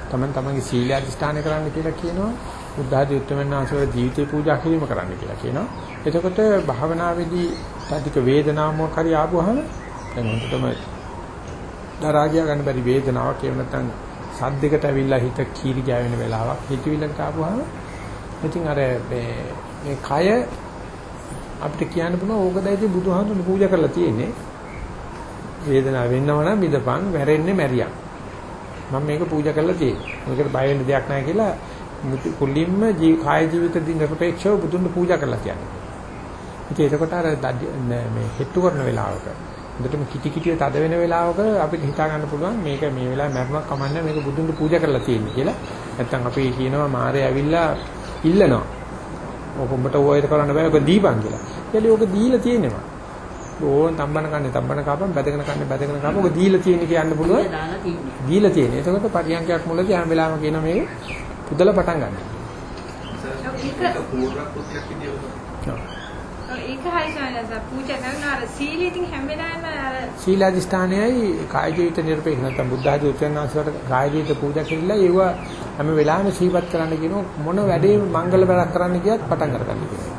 තමන් තමන්ගේ සීල අධිෂ්ඨානය කරන්න කියලා කියනවා. බුද්ධ ආදී උත්තරමන් ආශ්‍රව ජීවිතේ පූජා කිරීම කරන්න කියලා කියනවා. එතකොට භාවනාවේදී සාධික වේදනාව මොකක් හරි ආවොහම දැන් හොඳටම දරා ගියා ගන්න බැරි වේදනාවක් එහෙම නැත්නම් සද්දයකට ඇවිල්ලා හිත කීරි ගෑවෙන වෙලාවක් හිතවිල්ලකට ආවොහම ඉතින් අර මේ මේ කය අපිට කියන්න පුළුවන් ඕකදයිදී බුදුහාමුදුරුවෝ පූජා කරලා තියෙන්නේ වේදනාව වෙන්නව නම් විදපන් වැරෙන්නේ මැරියක් මම මේක පූජා කරලා තියෙන්නේ මේකට බය වෙන්න දෙයක් නැහැ කියලා කුලින්ම ජී කාය ජීවිත නිරපේක්ෂව බුදුන් පූජා කරලා කියන්නේ ඉතින් එතකොට අර මේ හෙට්ටු කරන වෙලාවක හොඳටම කිටි කිටිය තද වෙන වෙලාවක අපිට හිතා ගන්න පුළුවන් මේක මේ වෙලාවේ මරණක් කමන්නේ මේක බුදුන්ට පූජා කරලා තියෙන්නේ කියලා. නැත්තම් අපි කියනවා මාරේ ඇවිල්ලා ඉල්ලනවා. ඔක උඹට ඕයර කරන්න බෑ ඔක දීපන් කියලා. එයාලි ඔක දීලා තියෙනවා. ඕන් තම්බන කන්නේ තම්බන කපන් බැදගෙන කන්නේ බැදගෙන කපන් ඔක දීලා තියෙන්නේ කියන්න පුළුවන්. දාලා තියෙන්නේ. දීලා තියෙන්නේ. එතකොට පරියන්කයක් මුලදී හැම වෙලාවෙම කියනවා මේ පුදලා පටන් ගන්න. ඒක පූර්ව කුත්‍යක් විදියට ඒක හරි සායනස පූජා කරන අර සීලෙ ඉතින් හැම වෙලාවෙම අර ශීලාදිස්ථානයයි කාය ජීවිත නිර්පේක්ෂ නැත්නම් බුද්ධ ආදී උත්තරනාසවට කාය ජීවිත පූජා කරලා ඒව හැම වෙලාවෙම සීපත් කරන්න කියනවා මොන වැඩේ මංගල වැඩක් කරන්න කියත් පටන් අරගන්න කියනවා.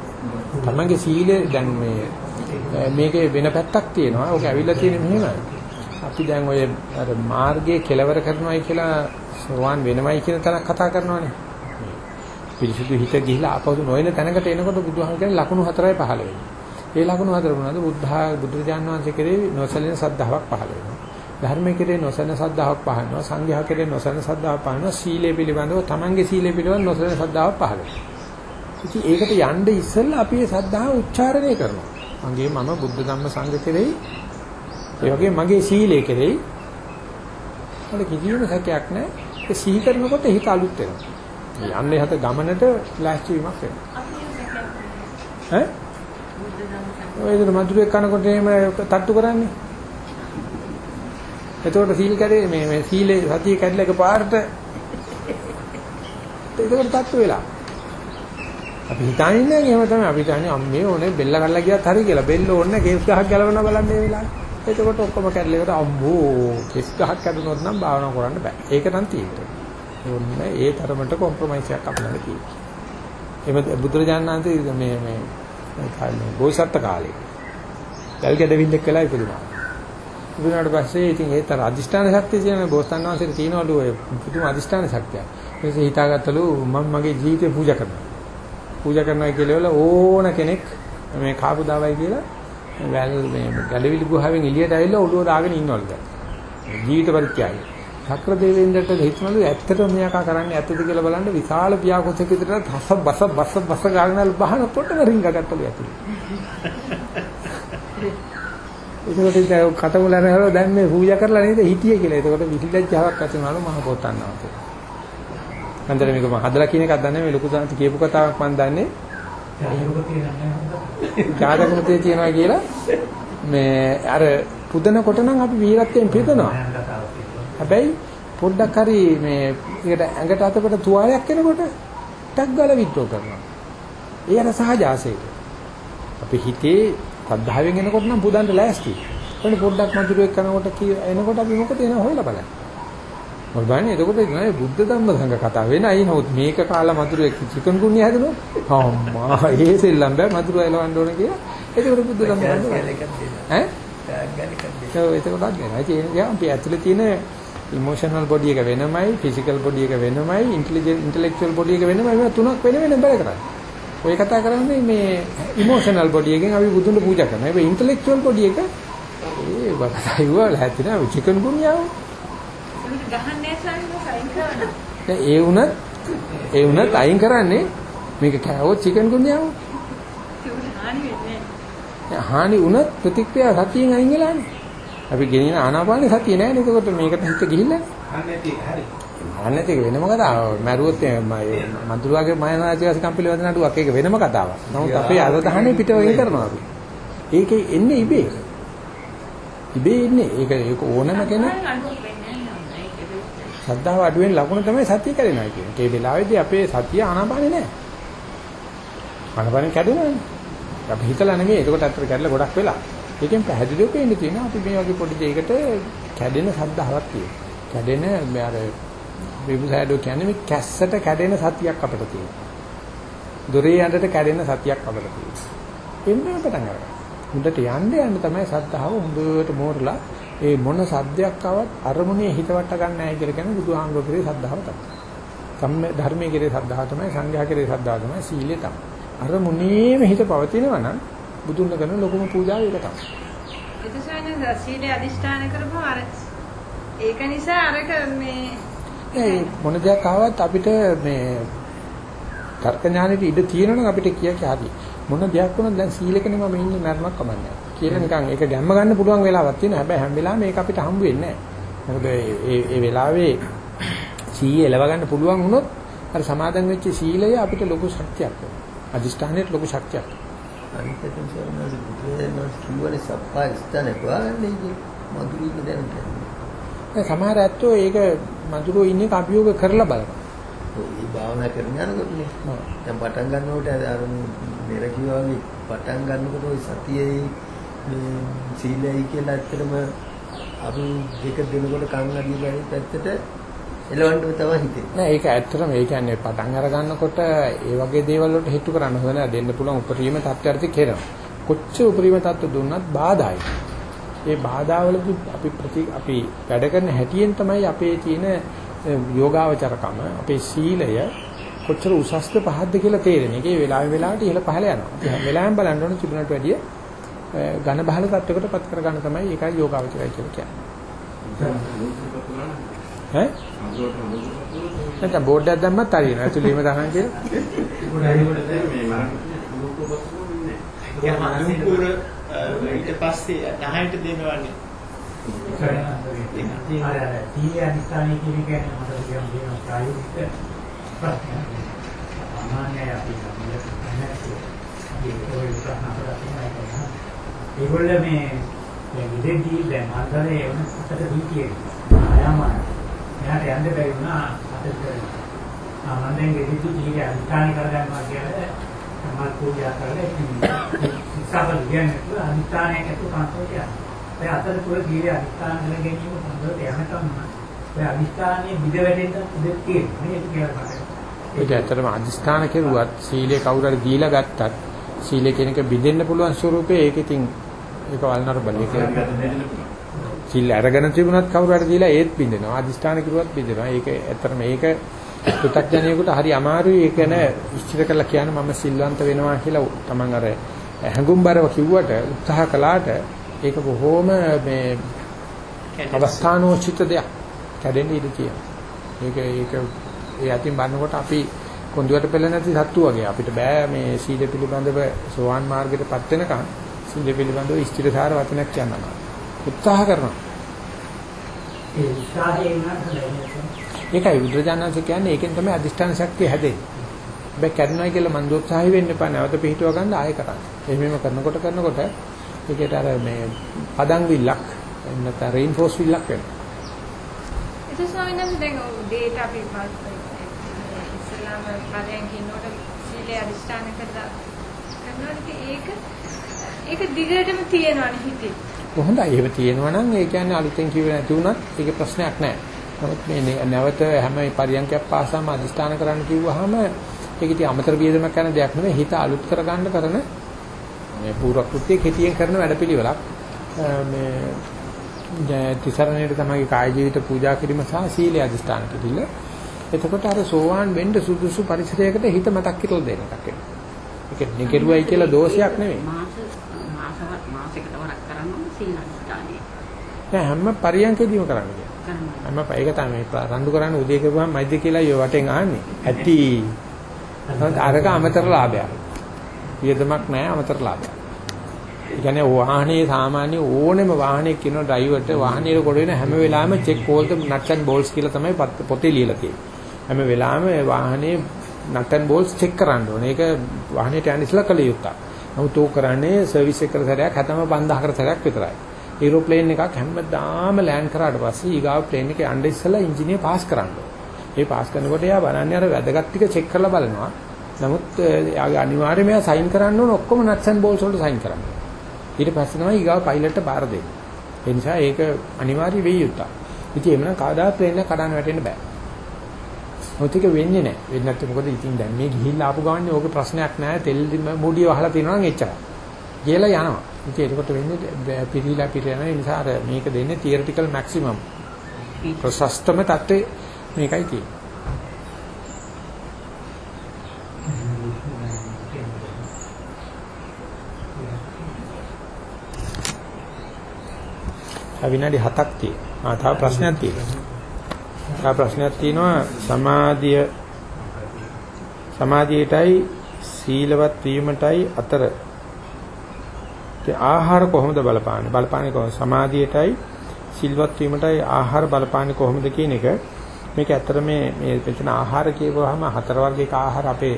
තමන්ගේ සීලය දැන් මේ මේකේ වෙන පැත්තක් තියෙනවා. ඕක ඇවිල්ලා තියෙන්නේ මෙහෙම. අපි දැන් ඔය අර මාර්ගයේ කෙලවර කරනවායි කියලා සෝවාන් වෙනවයි කියන තරක් කතා කරනවානේ. පිරිසුදු හිත ගිහිලා ආපහු නොයන තැනකට එනකොට බුදුහාම කියන්නේ ලකුණු හතරයි පහළ වෙන්නේ. ඒ ලකුණු හතර මොනවාද? බුද්ධා බුදුරජාන් වහන්සේ කෙරේ නොසැලෙන සද්ධාාවක් පහළ වෙනවා. ධර්මයේ කෙරේ නොසැලෙන සද්ධාාවක් පහළ වෙනවා. සංඝයා කෙරේ නොසැලෙන සද්ධාාවක් පහළ වෙනවා. සීලය පිළිබඳව තමන්ගේ සීලය පිළිබඳව නොසැලෙන සද්ධාාවක් පහළ වෙනවා. ඉතින් ඒකට යන්න ඉස්සෙල්ලා අපි මේ සද්ධාව උච්චාරණය කරනවා. මගේ මම බුද්ධ ධම්ම සංඝ කෙරෙහි ඒ වගේ මගේ සීලය කෙරෙහි වල කිසිම සැකයක් නැහැ. ඒ සිහි කරනකොට හිත අලුත් වෙනවා. යන්නේ හත ගමනට ලෑස්ති වීමක් වෙනවා. ඈ? ඔය විදිහට මధుරයක් කනකොට එහෙම තට්ටු කරන්නේ. එතකොට සීල් කැඩේ මේ මේ සීලේ සතිය කැඩලා එක පාරට එතකොට තට්ටු වෙලා. අපි හිතන්නේ එහෙම තමයි අපි හිතන්නේ අම්මේ ඕනේ බෙල්ල කඩලා ගියත් හරි කියලා. බෙල්ල ඕනේ කේස් ගහක් ගලවන්න බලන්න මේ වෙලාවේ. එතකොට ඔක්කොම කැඩලේකට අම්බෝ කේස් ගහක් කැඩුනොත් නම් භාවනා කරන්න බෑ. ඒක නම් තියෙන්නේ. ඕන්න ඒ තරමට කොම්ප්‍රොමයිස් එකක් අපිට තියෙනවා. එහෙම බුදුරජාණන් වහන්සේ මේ මේ කාලේ බෝසත් කාලේ ගල් ගැඩවිල්ලක් වෙලා ඉපදුනා. ඉපදුනාට පස්සේ ඉතින් ඒ තර අදිෂ්ඨාන ශක්තිය කියන බෝසත්ණන් වහන්සේට තියෙනවලු ඔය පුදුම අදිෂ්ඨාන ශක්තිය. ඊටසේ හිතාගත්තලු මම මගේ ජීවිතේ පූජා කරනවා. පූජා කරනවා කියලා ඕන කෙනෙක් මේ කාපු දාවයි කියලා වැල් මේ ගැලවිලි ගුහාවෙන් එළියට ඇවිල්ලා ඔළුව දාගෙන ඉන්නවලු දැන්. ජීවිත පරිත්‍යාගය. සක්‍ර දෙවියන්ට හිතනලු ඇත්තටම මෙයාකා කරන්නේ ඇත්තද කියලා බලන්න විශාල පියාකොසෙක් විතරට හස බස බස බස ගානල් බහන පොටම රින්ග ගත්තලු ඇතුලේ. ඒකට ඉතින් කටමුලරව දැන් මේ පූජා කරලා නේද හිටියේ කියලා. ඒකට විහිදච්චාවක් ඇති වුණාලු මහ පොතන්නාට. හන්දර මේක මම හදලා කියන එකක් දන්නේ මේ ලොකු සාන්ති කියපු කතාවක් මම දන්නේ. ජාතකමතේ තියෙනවා කියලා මේ අර පුදනකොට නම් අපි වීරත්වයෙන් පිදනවා. හැබැයි පොඩ්ඩක් හරි මේ ඒකට ඇඟට අතකට තුවාලයක් එනකොට ටක් ගාලා විද්‍රෝ කරනවා. ඒ අර සහජාසයට. අපි හිතේ සද්ධාවෙන් එනකොට නම් පුදන්න ලෑස්ති. එතන පොඩ්ඩක් මధుරයක් කරනකොට එනකොට අපි මොකද එන හොයලා බලන්න. මොකද බලන්නේ එතකොට නෑ බුද්ධ ධම්ම සංඝ කතා වෙනයි. නමුත් මේක කාලා මధుරයක් චිකන් ගුන්නේ හැදෙනවා. අම්මා ඒ සෙල්ලම් බෑ මధుරය එලවන්න ඕන කියලා. එතකොට බුද්ධ ධම්ම ඈ? ඒක ගන්න එකක් දෙනවා. ඒක එතකොටක් දෙනවා. ඒ කියන්නේ අපි ඇතුලේ තියෙන ඉමෝෂනල් බොඩි එක වෙනමයි, ෆිසිකල් බොඩි එක වෙනමයි, ඉන්ටෙලිජන්ට් බොඩි එක වෙනමයි. මේ තුනක් වෙන වෙන බල කරන්නේ. ඔය කතා කරන්නේ මේ ඉමෝෂනල් බොඩි එකෙන් අපි බුදුන්ට පූජා කරනවා. හැබැයි ඉන්ටෙලෙක්චුවල් බොඩි එක ඒ වකසයි වල හැදෙන චිකන්. දැන් ඒ වුණත් ඒ වුණත් අයින් කරන්නේ මේක කෑවොත් චිකන් ගුණියාව. ඒක හානි වෙන්නේ හානි වුණත් ප්‍රතික්‍රියා සතියෙන් අයින් වෙලානේ. අපි ගෙනියන ආනාපානේ සතිය නෑනේ. එතකොට මේකට හිත ගිහිල්ලා අන්න ඇති හරි. මරන්නේ නැති එක වෙනම කතාවක්. මැරුවොත් මන්තුරුවාගේ මයනාචිවාසිකම් පිළිබඳ නඩුවක් ඒක වෙනම කතාවක්. නමුත් අපේ අවධානය පිට වෙන කරනවා අපි. ඒකේ එන්නේ ඉබේ. ඉබේ ඉන්නේ. ඒක ඒක ඕනම කෙනෙක් ශ්‍රද්ධාව අඩුවෙන් ලකුණ තමයි සතිය කැඩෙනවා කියන්නේ. ඒ වෙලාවේදී අපේ සතිය ආනාපානේ නැහැ. ආනාපානේ කැඩෙනවානේ. අපි හිතලා නෙමෙයි. ඒකට අතට කැඩලා ගොඩක් වෙලා. ඒකෙන් පැහැදිලිව පේන්න තියෙනවා අපි මේ වගේ පොඩි දෙයකට කැඩෙන ශ්‍රද්ධාවක් තියෙනවා. කැඩෙන මේ අර විභූසයඩෝ කියන්නේ මේ කැස්සට කැඩෙන සතියක් අපිට තියෙනවා. දොරේ යන්නට කැඩෙන සතියක් අපිට තියෙනවා. එන්නේ පටන් ගන්නවා. හොඳට යන්න යන්න තමයි සද්ධාව හොඳට මෝරලා ඒ මොන සද්දයක් ආවත් අරමුණේ හිත වට ගන්න නැහැ කියලා කියන්නේ බුදුහාමුදුරුවෝ කෙරේ සද්ධාව තමයි. සම්ම ධර්මයේ කෙරේ සද්ධාව තමයි සංඝයා කෙරේ සද්ධාව තමයි සීලය තමයි. අරමුණේම හිත පවතිනවා නම් බුදුන් කරන ලොකුම පූජාව ඒක තමයි. එතසයන් සීලේ අදිෂ්ඨාන කරපුවා අර ඒක නිසා අරක මේ ඒ මොන දෙයක් ආවත් අපිට මේ තර්ක ඥානෙට ඉඩ තියෙනවනම් අපිට කිය කිය හරි. මොන දෙයක් වුණත් දැන් සීලෙකනේ මම ඉන්නේ මරණක් කමන්නේ. කියලා නිකන් ඒක ගැම්ම ගන්න පුළුවන් වෙලාවක් තියෙනවා. හැබැයි හැම වෙලාවෙම මේක අපිට හම්බ වෙන්නේ නැහැ. මොකද ඒ ඒ වෙලාවේ සීය එලව ගන්න පුළුවන් වුණොත් අර සමාදන් වෙච්ච සීලය අපිට ලොකු ශක්තියක් වෙනවා. අදිෂ්ඨානයට ලොකු ශක්තියක්. අනිත්‍යයෙන් සරණද බුදුරජාණන් කියවනේ සප්පා ස්ථන කොහොමදන්නේ මధుරීක දැන කියන්නේ. සමහර ඇත්තෝ ඒක මధుරෝ ඉන්නේ අභියෝග කරලා බලනවා. ඒ භාවනා කරන යනකොටනේ. දැන් පටන් ගන්නකොට අර මෙර කිව්වා වගේ පටන් ගන්නකොට ওই සතියේ සීලයි කියලා ඇත්තටම අපි දෙක දෙනකොට කන්න දීලා ඇත්තට එලවන්න තමයි හිතෙන්නේ. නෑ ඒක ඇත්තටම ඒ කියන්නේ පටන් අර ගන්නකොට ඒ වගේ දේවල් වලට හිතු කරන්න හොඳ නෑ දෙන්න පුළුවන් උපරිම තත්ත්වයට කෙරෙනවා. කොච්චර උපරිම තත්ත්ව දුන්නත් බාධායි. ඒ බාධාවලදී අපි ප්‍රති අපි වැඩ කරන හැටියෙන් තමයි අපේ තියෙන යෝගාවචරකම අපේ සීලය කොච්චර උසස්ද පහද්ද කියලා තේරෙන්නේ. ඒකේ වෙලාවෙ වෙලාවට ඉහළ පහළ යනවා. අපි හැම වෙලාවෙම බලන්න ඕනේ තිබුණට වැඩිය ඝන බහල තත්වයකට පත් කර ගන්න තමයි ඒකයි යෝගාවචරය කියලා කියන්නේ. ඈ? නැත්නම් බෝඩ් එකක් දැම්මත් හරියනවා. ඇතුළේම දාහන් කියලා. ඒක අනුකූල ඊට පස්සේ 10ට දෙනවනේ. ඉතින් අර තීය අනිස්ථානයේ කියන එක මට කියන්න ප්‍රායෝගික ප්‍රශ්නයක්. සාමාන්‍යයෙන් අපි සම්මත. ඒගොල්ල මේ දැන් ඉදෙන්දී දැන් මන්දරේ වෙන අතට දීතියේ ආයාම එයාට යන්න බැරි වුණා අතට ආ මම දැන් ගෙදිතු කීක අනිස්ථාන කරගන්නවා කියලා සමාල් පූජා කරලා ඉස්සබල් කියන්නේ අනිස්ථානයක් ඇතුළු සංසෝතිය. ඒ අතර තුල කීයේ අනිස්ථාන කර ගැනීම සම්බන්ධව යනකම් ඒ අනිස්ථානයේ විද වැටෙන්න ඉඩ තියෙනවා. මේක කියලා මට. ඒක ඇත්තටම අදිස්ථාන කෙරුවත් සීලේ කවුරු හරි දීලා ගත්තත් සීලේ කෙනෙක් බිඳෙන්න පුළුවන් ස්වරූපේ ඒක ඉතින් ඒක වල්නර බලයක සීල අරගෙන තිබුණත් කවුරු හරි දීලා ඒත් බිඳෙනවා අදිස්ථාන කෙරුවත් බිඳෙනවා ඒක ඇත්තටම ඒක පු탁ජනියෙකුට හරි අමාරුයි. ඒක න ඉස්තිර කරලා කියන්න මම සිල්වන්ත වෙනවා කියලා තමන් අර හැඟුම්බරව කිව්වට උත්සාහ කළාට ඒක බොහොම මේ අවස්ථානෝචිත දෙයක්. කැඩෙන්න ඉඩ තියෙනවා. ඒක ඒක ඒ අතින් බannකොට අපි කොඳුයට පෙළ නැති සත්තු වගේ. අපිට බෑ මේ සීල පිළිබඳව සෝවාන් මාර්ගයටපත් වෙනකන් සීල පිළිබඳව ස්ථිරසාර වචනයක් කියන්නවා. උත්සාහ කරනවා. ඒ උත්සාහයෙන් ඒකයි බුදුරජාණන්ස කියන්නේ ඒකෙන් තමයි අදිෂ්ඨාන ශක්තිය හැදෙන්නේ. හැබැයි කරනවා කියලා මන් දෝත්සාහි වෙන්න එපා නැවත පිටව ගන්න ආයෙ කරන්න. එහෙමම කරනකොට කරනකොට ඒකට අර මේ පදන් විල්ලක් නැත්නම් රේන්ෆෝස් විල්ලක් වෙනවා. ඒක ස්වාමීන් වහන්සේ දැන් උදේට අපි ඉස්ලාම පදයන් කියනකොට සීලය අදිෂ්ඨාන කරලා කරනකොට ඒක ඒක දිගටම තියෙනවනේ හිතේ. කොහොමද එහෙම තියෙනවා නම් ඒ කියන්නේ අලුතෙන් කිව්වේ නැති වුණත් ඒකේ ප්‍රශ්නයක් නැහැ. නමුත් මේ නැවත හැම පරියන්කයක් පාසාම අදිස්ථාන කරන්න කිව්වහම ඒක ඉතින් අමතර වියදමක් කරන දෙයක් නෙවෙයි හිත අලුත් කරගන්න කරන මේ පූර්වකෘත්‍ය කෙටියෙන් කරන වැඩපිළිවෙලක් මේ තිසරණයට තමයි කාය ජීවිත පූජා කිරීම සහ සීල අදිස්ථාන කිරීම. එතකොට අර සෝවාන් වෙන්න සුදුසු පරිසරයකට හිත මතක් කරලා දෙන එකක් වෙනවා. ඒක නිකරුවයි කියලා දෝෂයක් නෙවෙයි. මාස මාස මාසයකට වරක් කරන්න සීල අධිෂ්ඨානය නෑ හැම පරියන්කෙදීම කරන්න කියලා. කරනවා. හැම ඒක තමයි රණ්ඩු කරන්න උදේ කරුවාම මැද්ද කියලා යෝ වටෙන් ආන්නේ. ඇති. අරක අමතර ලාභයක්. වියදමක් නෑ අමතර ලාභයක්. ඒ කියන්නේ වාහනේ සාමාන්‍ය ඕනෙම වාහනයක් කියන ඩ්‍රයිවර්ට වාහනේ කොට වෙන හැම වෙලාවෙම check all the nuts and bolts කියලා තමයි පත්- ලියලා තියෙන්නේ. හැම වෙලාවෙම වාහනේ nuts and bolts චෙක් කරන්න ඕනේ. ඒක වාහනේට යන්න ඉස්සලා කළ යුත්තක්. නමුත් ਉਹ කරන්නේ සර්විස් එකකට සැරයක් හැතම 5000කට සැරයක් විතරයි. ඒරෝප්ලේන් එකක් හැමදාම ලෑන්ඩ් කරාට පස්සේ ඊගාව ප්ලේන් එකේ යන්න ඉස්සලා එන්ජිනියර් පාස් කරන්න ඕනේ. ඒ පාස් කරනකොට එයා බලන්නේ අර වැදගත් ටික චෙක් කරලා බලනවා. නමුත් එයාගේ අනිවාර්යයෙන්ම එයා සයින් කරන්න ඕන ඔක්කොම nuts and bolts වලට සයින් කරන්න. ඊට පස්සේ තමයි ඊගාව පයිලට්ට බාර දෙන්නේ. ඒ නිසා ඒක අනිවාර්ය වෙයි යුත්තක්. ඉතින් එමුනම් කවදාත් ප්ලේන් එක කඩන්න වැටෙන්න බෑ. මොකද ඒක වෙන්නේ නැහැ. වෙන්නේ නැත්නම් මොකද ඉතින් දැන් මේ ගිහිල්ලා ආපු ගමන්නේ ඕකේ ප්‍රශ්නයක් නැහැ. තෙල් මුඩිය වහලා තියෙනවා නම් එච්චරයි. කියලා යනවා. ඉතින් ඒකට වෙන්නේ පිරීලා පිරෙන නිසා අර මේක දෙන්නේ තියරිටිකල් මැක්සිමම්. ප්‍රශස්තම தත්ත්වේ මේකයි තියෙන්නේ. විනාඩි 7ක් තියෙනවා. ආ තව ප්‍රශ්නයක් තියෙනවා. තව ප්‍රශ්නයක් තියෙනවා සමාධිය සමාධියටයි සීලවත් වීමටයි අතර ඒ ආහාර කොහොමද බලපාන්නේ? බලපාන්නේ කොහොමද? සමාධියටයි සිල්වත් වීමටයි ආහාර බලපාන්නේ කොහොමද කියන එක මේක ඇත්තට මේ මේ මෙතන ආහාර කියවහම හතර වර්ගයක ආහාර අපේ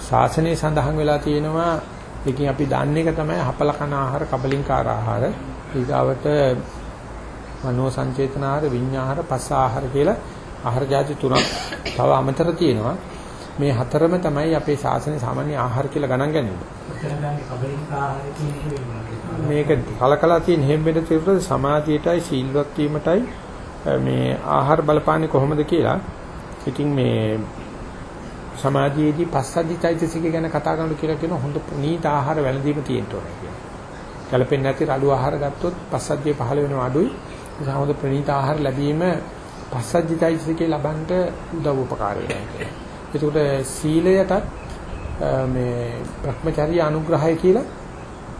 ශාසනයේ සඳහන් වෙලා තියෙනවා. ඒකෙන් අපි දන්නේ එක තමයි හපල කන ආහාර, කබලින්කාර ආහාර, ඊගාවට මනෝ සංචේතන ආහාර, විඤ්ඤාහාර, පස්ස ආහාර කියලා ආහාර જાති තුනක් තව අමතර තියෙනවා. මේ හතරම තමයි අපේ ශාසනයේ සාමාන්‍ය ආහාර කියලා ගණන් ගන්නේ. මේක කලකලා තියෙන හැම්බෙද තිරුට සමාධියටයි සීල්වත් වීමටයි මේ ආහාර බලපාන්නේ කොහොමද කියලා. ඉතින් මේ සමාධියේදී පස්සද්ධි චෛතසික ගැන කතා කරනකොට කියලා කියන හොඳ පුනීත ආහාර වැළඳීම තියෙන්න ඕනේ කියලා. කලපෙන්නේ නැති රළු ආහාර ගත්තොත් පස්සද්ධිය පහළ වෙනවා අඩුයි. ඒ හොඳ ප්‍රණීත ආහාර ලැබීම පස්සද්ධි චෛතසිකේ ලබන්න උදව් උපකාර වෙනවා. ඒකට සීලයටත් මේ Brahmacharya අනුග්‍රහය කියලා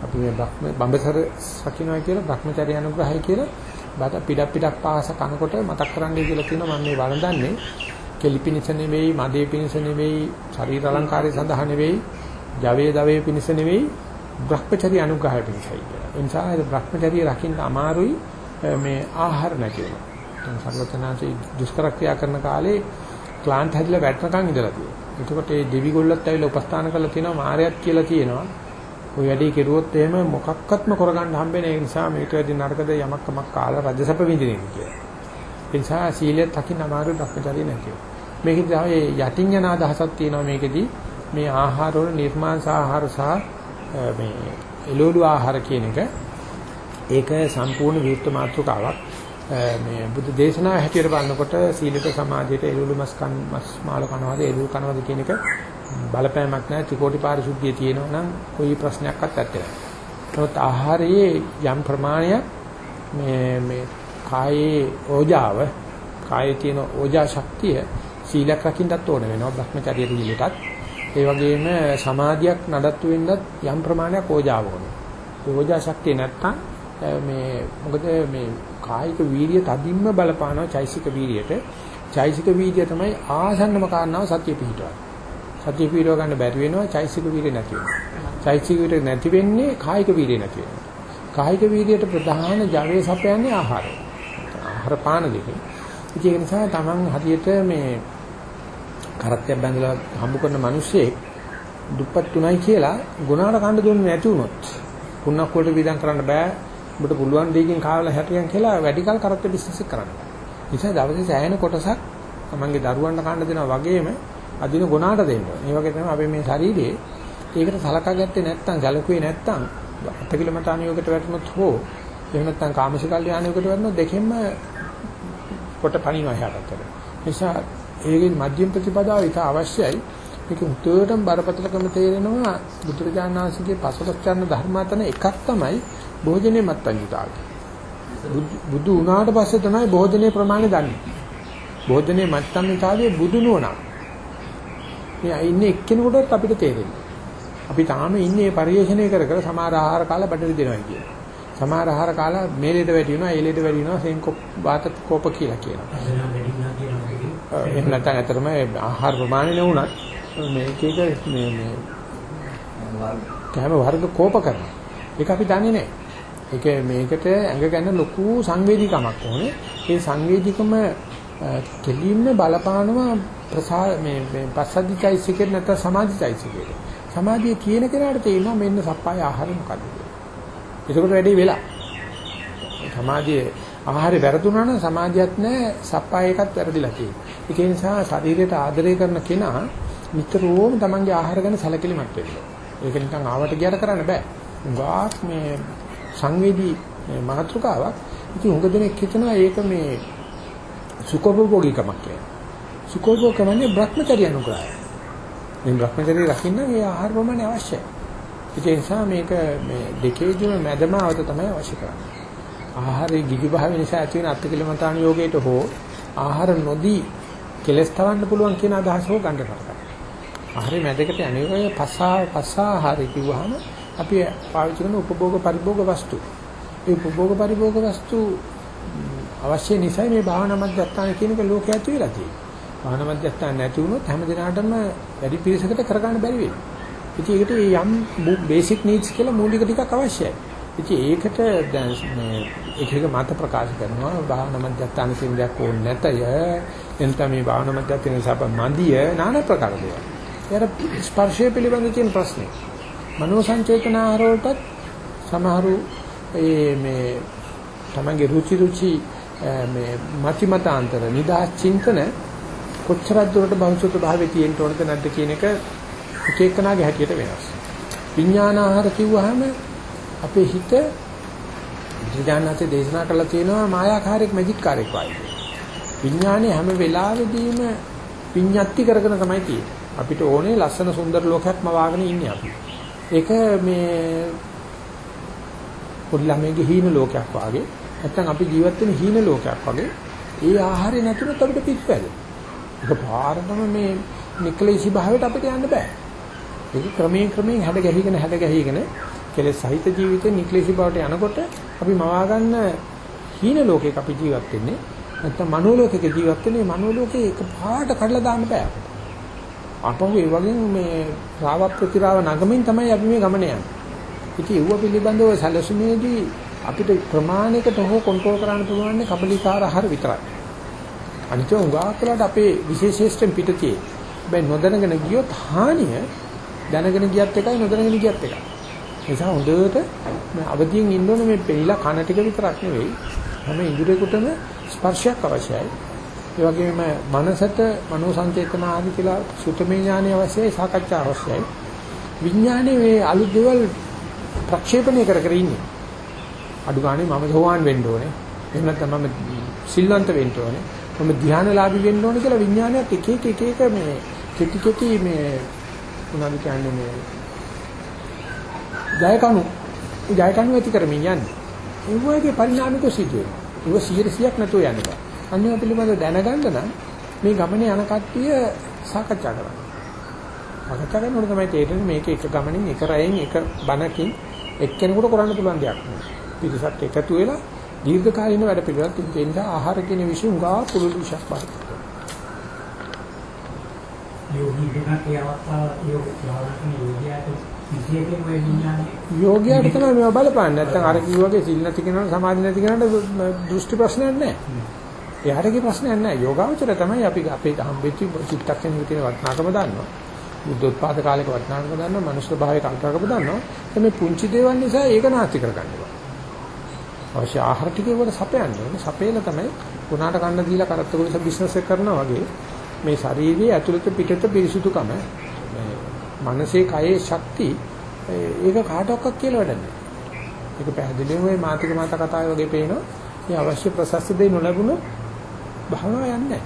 අපි මේ බඹසර සකින්නවා කියලා Brahmacharya අනුග්‍රහය කියලා බඩ පිටක් පිටක් පාස කනකොට මතක් කරන්නේ කියලා කියනවා මම මේ වළඳන්නේ කෙලි පිනිස නෙවෙයි මදේ පිනිස නෙවෙයි ශරීර අලංකාරය සඳහා නෙවෙයි ජවයේ දවයේ පිනිස නෙවෙයි Brahmacharya අනුග්‍රහය පිනිසයි කියලා. ඒ නිසා ඒ Brahmacharya රකින්න අමාරුයි මේ ආහාර නැති වෙනවා. දැන් සර්වචනාංශي දුෂ්කර ක්‍රියා කරන කාලේ ක්ලාන්ත හැදිලා වැටෙනකන් ඉඳලා තියෙනවා. එතකොට ඒ දෙවිගොල්ලත් ඇවිල්ලා උපස්ථාන කරලා තියෙනවා මායයක් කියලා තියෙනවා. ওই වැඩේ කෙරුවොත් එහෙම මොකක්වත්ම කරගන්න හම්බෙන්නේ ඒ නිසා මේක වැඩි නරකද යමක් කමක් කාලා රජසප විඳින එක කියලා. ඒ නිසා සීලය තකින් අමාරු භ්‍රමචාරී නැතිව. මේකේ තමයි යටින් යන අදහසක් තියෙනවා මේකෙදී මේ ආහාර වල නිර්මාංශ ආහාර සහ මේ එළවලු ආහාර කියන එක ඒක සම්පූර්ණ විරුද්ධ මාතෘකාවක්. මේ බුදු දේශනාව හැටියට බලනකොට සීලක සමාධියට එළුළු මස් කන් මස් මාළු කනවාද එළුළු කනවාද කියන එක බලපෑමක් නැහැ ත්‍රිකෝටි පාරිශුද්ධිය තියෙනවා නම් કોઈ ප්‍රශ්නයක්වත් නැත්තේ. නමුත් ආහාරයේ යම් ප්‍රමාණයක් මේ මේ කායේ ඕජාව කායේ තියෙන ඕජා ශක්තිය සීලක් රකින්නත් ඕන වෙනවා භ්‍රමචර්ය රීලටත් ඒ වගේම සමාධියක් නඩත්තු වෙන්නත් යම් ප්‍රමාණයක් ඕජාව ඕනේ. ඒ ඕජා ශක්තිය නැත්තම් මේ මොකද මේ කායික වීර්ය තදින්ම බලපානවා චෛසික වීර්යයට. චෛසික වීර්ය තමයි ආසන්නම කාරණාව සත්‍ය පිහිටවන්නේ. සත්‍ය පිහිටව ගන්න බැරි වෙනවා චෛසික වීර්ය නැති වෙනවා. චෛසික වීර්ය නැති වෙන්නේ කායික වීර්ය නැති වෙනවා. කායික වීර්යයට ප්‍රධාන ජවයේ සපයන්නේ ආහාරය. ආහාර පාන දෙකේ. ඒක නිසා Taman හරියට මේ කරත්තයක් බැඳලා හම්බ කරන මිනිස්සෙක් දුප්පත් තුනයි කියලා ගුණාට කන්න දුන්නේ නැති වුණොත් පුන්නක් වලට විදම් කරන්න බෑ ඔබට පුළුවන් දෙයකින් කාවලා හැටියන් කියලා වැඩිකල් කරත්ත බිස්නස් එක කරන්න. නිසා දවසේ සෑහෙන කොටසක් තමන්ගේ දරුවන්ට කන්න දෙනවා වගේම අදින ගුණාට දෙන්න. ඒ වගේ තමයි අපි මේ ශරීරයේ ඒකට සලකා ගත්තේ නැත්නම් සැලකුවේ නැත්නම් අට කිලෝමීටර අනියෝගයට වැටුනොත් හෝ එහෙම නැත්නම් කාමසිකල් යානියෝගයට වැටුනොත් දෙකෙන්ම කොට පණිනවා එහාට. නිසා ඒකේ මධ්‍යම ප්‍රතිපදාව ඉතා අවශ්‍යයි. මේක උත්තරටම බරපතලකම තේරෙනවා බුදුරජාණන් වහන්සේගේ පසලොස්චරණ ධර්මාතන එකක් තමයි භෝජනේ මත්පඤ්ඤතාවය. බුදු වුණාට පස්සේ තමයි භෝජනේ ප්‍රමාණය දන්නේ. භෝජනේ මත්පඤ්ඤතාවයේ බුදු නුවණ. මේ ඉන්නේ එක්කෙනෙකුටත් අපිට තේරෙන්නේ. අපි තාම ඉන්නේ පරිේශණය කර කර සමහර ආහාර කාලා බඩට දෙනවා කියන. සමහර ආහාර කාලා මේලෙට වැඩි වෙනවා, ඒලෙට වැඩි වෙනවා, සෙන්කොප් වාත කෝප කියලා කියනවා. එහෙම නැත්නම් ඇත්තටම ආහාර ප්‍රමාණය නෙවුණත් මේක එක මේ මේ කෑම වර්ග කෝප කරනවා. ඒක අපි දන්නේ නැහැ. ඒක මේකට ඇඟ ගැන ලොකු සංවේදීකමක් ඕනේ. ඒ සංවේදීකම කෙලින්ම බලපානවා ප්‍රසා මේ මේ පස්සද්ධිචෛසිකේ නැත්නම් සමාධිචෛසිකේ. සමාධිය කියන කෙනාට තේරෙනවා මෙන්න සප්පාය ආහාරය මොකද්ද කියලා. ඒකට වැඩි වෙලා. සමාධියේ ආහාරය වැරදුනා නම් සමාධියක් නැහැ සප්පාය එකත් වැරදිලා තියෙනවා. ඒ නිසා ශරීරයට ආදරය කරන කෙනා නිතරම තමන්ගේ ආහාර ගැන සැලකිලිමත් වෙන්න. ඒක නිකන් ආවට ගියට කරන්න බෑ. උගාක් මේ සංවේදී මාත්‍රකාවක්. ඉතින් උඟ දෙනෙක් හිතනවා ඒක මේ සුඛෝපභෝගීකමක් කියලා. සුඛෝපභෝගකමනේ Brahmacharya අනුග්‍රහය. මේ Brahmacharya රකින්න මේ ආහාර ප්‍රමාණය අවශ්‍යයි. ඒ නිසා මේක මේ දෙකේදීම මැදමාවත තමයි අවශ්‍ය කරන්නේ. ආහාරයේ ගිජු භාව නිසා ඇති වෙන අත්කලමතාන යෝගයට හෝ ආහාර නොදී කෙලස් තවන්න පුළුවන් කියන අදහස හෝ ගන්න කරගන්න. ආහාරයේ මැදකට අනිවාර්ය පස්සා පස්සා ආහාරය කිව්වහම අපි පාවිච්චි කරන උපභෝග පරිභෝග වස්තු. ඒ උපභෝග පරිභෝග වස්තු අවශ්‍ය නිසා මේ භාවනා මධ්‍යස්ථාන කියන එක ලෝකයේ ඇති වෙලා තියෙනවා. භාවනා මධ්‍යස්ථාන නැති වුණොත් හැම දිනකටම වැඩි පිරිසකට කරගන්න බැරි වෙනවා. ඉතින් ඒකට යම් බේසික් නීඩ්ස් කියලා මූලික ටිකක් අවශ්‍යයි. ඉතින් ඒකට දැන් මේ එක එක මත ප්‍රකාශ කරනවා භාවනා මධ්‍යස්ථාන සින්දයක් ඕනේ නැතය. එතන මේ භාවනා මධ්‍යස්ථාන සබ මන්දිය নানা ප්‍රකාර දේවල්. ඒකට ස්පර්ශය පිළිබඳ තියෙන ප්‍රශ්නේ. මනෝ සංචේතන ආරෝපත් සමහරු ඒ මේ තමන්ගේ රුචි රුචි මේ මති මතාන්තර නිදාස් චින්තන කොච්චරක් දුරට භෞතික භාවයේ තියෙන්න ඕනද නැද්ද කියන එක එක එකනාගේ හැටියට වෙනස්. විඥානාහාර කිව්වහම අපේ හිත විඥානාතේ දේශනා කළා තියෙනවා මායාකාරයක් මැජික් කාර්යයක් වගේ. විඥානේ හැම වෙලාවෙදීම විඤ්ඤාති කරගෙන තමයි තියෙන්නේ. අපිට ඕනේ ලස්සන සුන්දර ලෝකයක්ම වාගෙන ඉන්නේ අපි. ඒක මේ පොඩි ළමයිගේ හීන ලෝකයක් වාගේ නැත්නම් අපි ජීවත් වෙන හීන ලෝකයක් වගේ ඒ ආහාරය නැතුනොත් අපිට පිටපැද. ඒක පාරටම මේ නිකලේශී භාවයට අපිට යන්න බෑ. ඒක ක්‍රමයෙන් ක්‍රමයෙන් හැඩ ගැහිගෙන හැඩ ගැහිගෙන කෙලෙස් සහිත ජීවිතේ නිකලේශී භාවයට යනකොට අපි මවා ගන්න හීන ලෝකයක අපි ජීවත් වෙන්නේ. නැත්නම් මනෝ ලෝකයක ජීවත් වෙන්නේ මනෝ ලෝකේ එක පාට කඩලා දාන්න බෑ අපිට. අපහු ඒ වගේ මේ රාව ප්‍රතිරාව නගමින් තමයි අපි මේ ගමන යන්නේ. ඉතින් ඒව පිළිබඳව සැලසුමේදී අපිට ප්‍රමාණයකට හෝ කන්ට්‍රෝල් කරන්න පුළුවන් කබලිකාර ආහාර විතරයි. අනිත් උගාකලට අපේ විශේෂයෙන් පිටතියේ. හැබැයි නොදැනගෙන ගියොත් හානිය දැනගෙන ගියත් එකයි නොදැනගෙන ගියත් එකයි. ඒ නිසා හොඳට මේ අවදියෙන් ඉන්න ඕනේ මේ පෙරිලා කන ටික විතරක් නෙවෙයි. හැම ඉන්ද්‍රියකටම ස්පර්ශයක් අවශ්‍යයි. ඒ වගේම මනසට මනෝ සංචේතන ආදි කියලා සුතමේ ඥානය අවශ්‍යයි සාකච්ඡා අවශ්‍යයි. විඥානේ මේ අලුත් දේවල් ප්‍රක්ෂේපණය කර කර ඉන්නේ. අඩු ගානේ මම සෝවාන් වෙන්න ඕනේ. එහෙම නැත්නම් මම සිල්වන්ත වෙන්න ඕනේ. මම ධානලාභී වෙන්න ඕනේ කියලා විඥානයත් එක එක එක එක මේ කෙටි කෙටි මේ මොනවද කියන්නේ මේ ජයකණු ජයකණු ඇති කරමින් යන්නේ. ඒ වගේ පරිණාමික සිදුවේ. ඒක 100ක් නැතුව යන්නේ බෑ. අනිවා පිළිබඳව දැනගන්න නම් මේ ගමනේ යන කට්ටිය සාකච්ඡා කරන්න. සාකච්ඡා කරනකොට තමයි තේරෙන්නේ මේක එක ගමනින් එක රැයෙන් එක බණකින් එක්කෙනෙකුට කරන්න පුළුවන් දෙයක් නෙවෙයි. පිරිසක් එකතු වෙලා දීර්ඝ කාලින වැඩ පිළිවෙලක් තියෙන ආහාර කියන විශ්ව උගා පුළුල් යෝග භාවනාවේ යෝගියාට තමයි මේව බලපාන්නේ. නැත්නම් අර කිව්වාගේ සිල් නැති කෙනාට සමාධි නැති කෙනාට දෘෂ්ටි ප්‍රශ්නයක් නැහැ. එයාටගේ ප්‍රශ්නයක් නැහැ. යෝගාවචර තමයි අපි අපේ හම්බෙච්ච චිත්තක්ෂණයේ තියෙන වටිනාකම දන්නවා. බුද්ධෝත්පාද කාලයක වටිනාකම දන්නවා. මනුෂ්‍ය භාවයේ කල්පනාකම දන්නවා. මේ පුංචි දේවල් නිසා ඒක නාස්ති කරගන්නවා. අවශ්‍ය ආහාර ටික වල සපයන්න ඕනේ. සපේල තමයි ගුණාට කන්න දීලා කරත්තකොලස බිස්නස් එක කරනවා වගේ මේ ශාරීරියේ ඇතුළත පිටත පිරිසුදුකම මේ මනසේ කයේ ශක්ති ඒක කාටවත් කියලා වැඩ නැහැ. ඒක පැහැදිලිවම මේ මාතික මාත කතාවේ වගේ පේනවා. මේ අවශ්‍ය ප්‍රසස්ත දෙය නොලැබුණොත් භාවනාව යන්නේ නැහැ.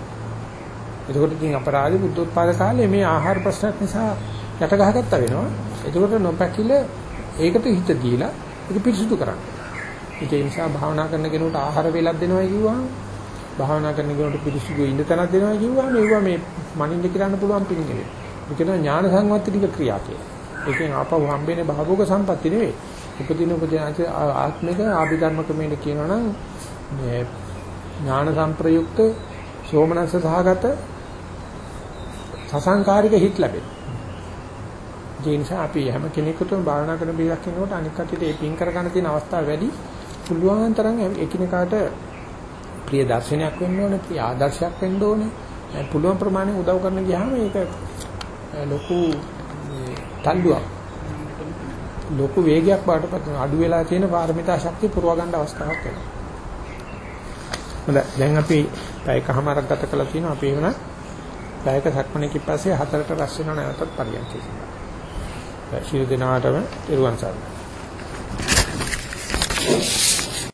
එතකොට ඉතින් අපරාධි බුද්ධෝත්පාද කාලේ මේ ආහාර ප්‍රශ්නත් නිසා යට ගහගත්තා වෙනවා. එතකොට නොපැකිල ඒකට හිත දීලා ඒක පිරිසුදු කරන්න. ඒ නිසා භාවනා කරන කෙනෙකුට ආහාර වේලක් දෙනවා කිව්වහම භාවනා කරන කෙනෙකුට පිරිසුදු ඉන්න තැනක් දෙනවා කිව්වහම ඒවා මේ මනින්න කියන්න පුළුවන් පිළිගන්නේ. ඒක න ඥාන සංවත්තික ක්‍රියා කියලා. ඒකෙන් ආපහු හම්බෙන්නේ භාවෝග සම්පatti නෙවෙයි. උපදින උපදින ආත්මික ආභිධර්ම ක්‍රමයට කියනවා නම් මේ ඥාන සංප්‍රයුක්ත සෝමනස්ස සහගත සසංකාරික හිත් ලැබෙනවා. ඒ නිසා අපි හැම කෙනෙකුටම භාවනා කරන බීරක් කෙනෙකුට අනික් කටියට ඒ පින් කර ගන්න තියෙන අවස්ථාව වැඩි. පුළුවන් තරම් එකිනෙකාට ප්‍රිය දර්ශනයක් වෙන්න ඕනේ, ප්‍රිය ආදර්ශයක් වෙන්න ඕනේ. පුළුවන් ප්‍රමාණය උදව් කරන ගියාම ඒක ලොකු තල්ලුවක්. ලොකු වේගයක් බාටපත් වෙන අඩු වෙලා තියෙන පාරමිතා ශක්තිය පුරව ගන්න අවස්ථාවක් වෙනවා. හොඳයි දැන් අපි පැයකමාරක් ගත කළා තියෙනවා අපි වෙන පැයක සක්මණේකින් පස්සේ හතරට රැස් වෙනවා නැවතත් පරියන්කේ. ශිරු දිනාටම ඉරුවන් සරණයි.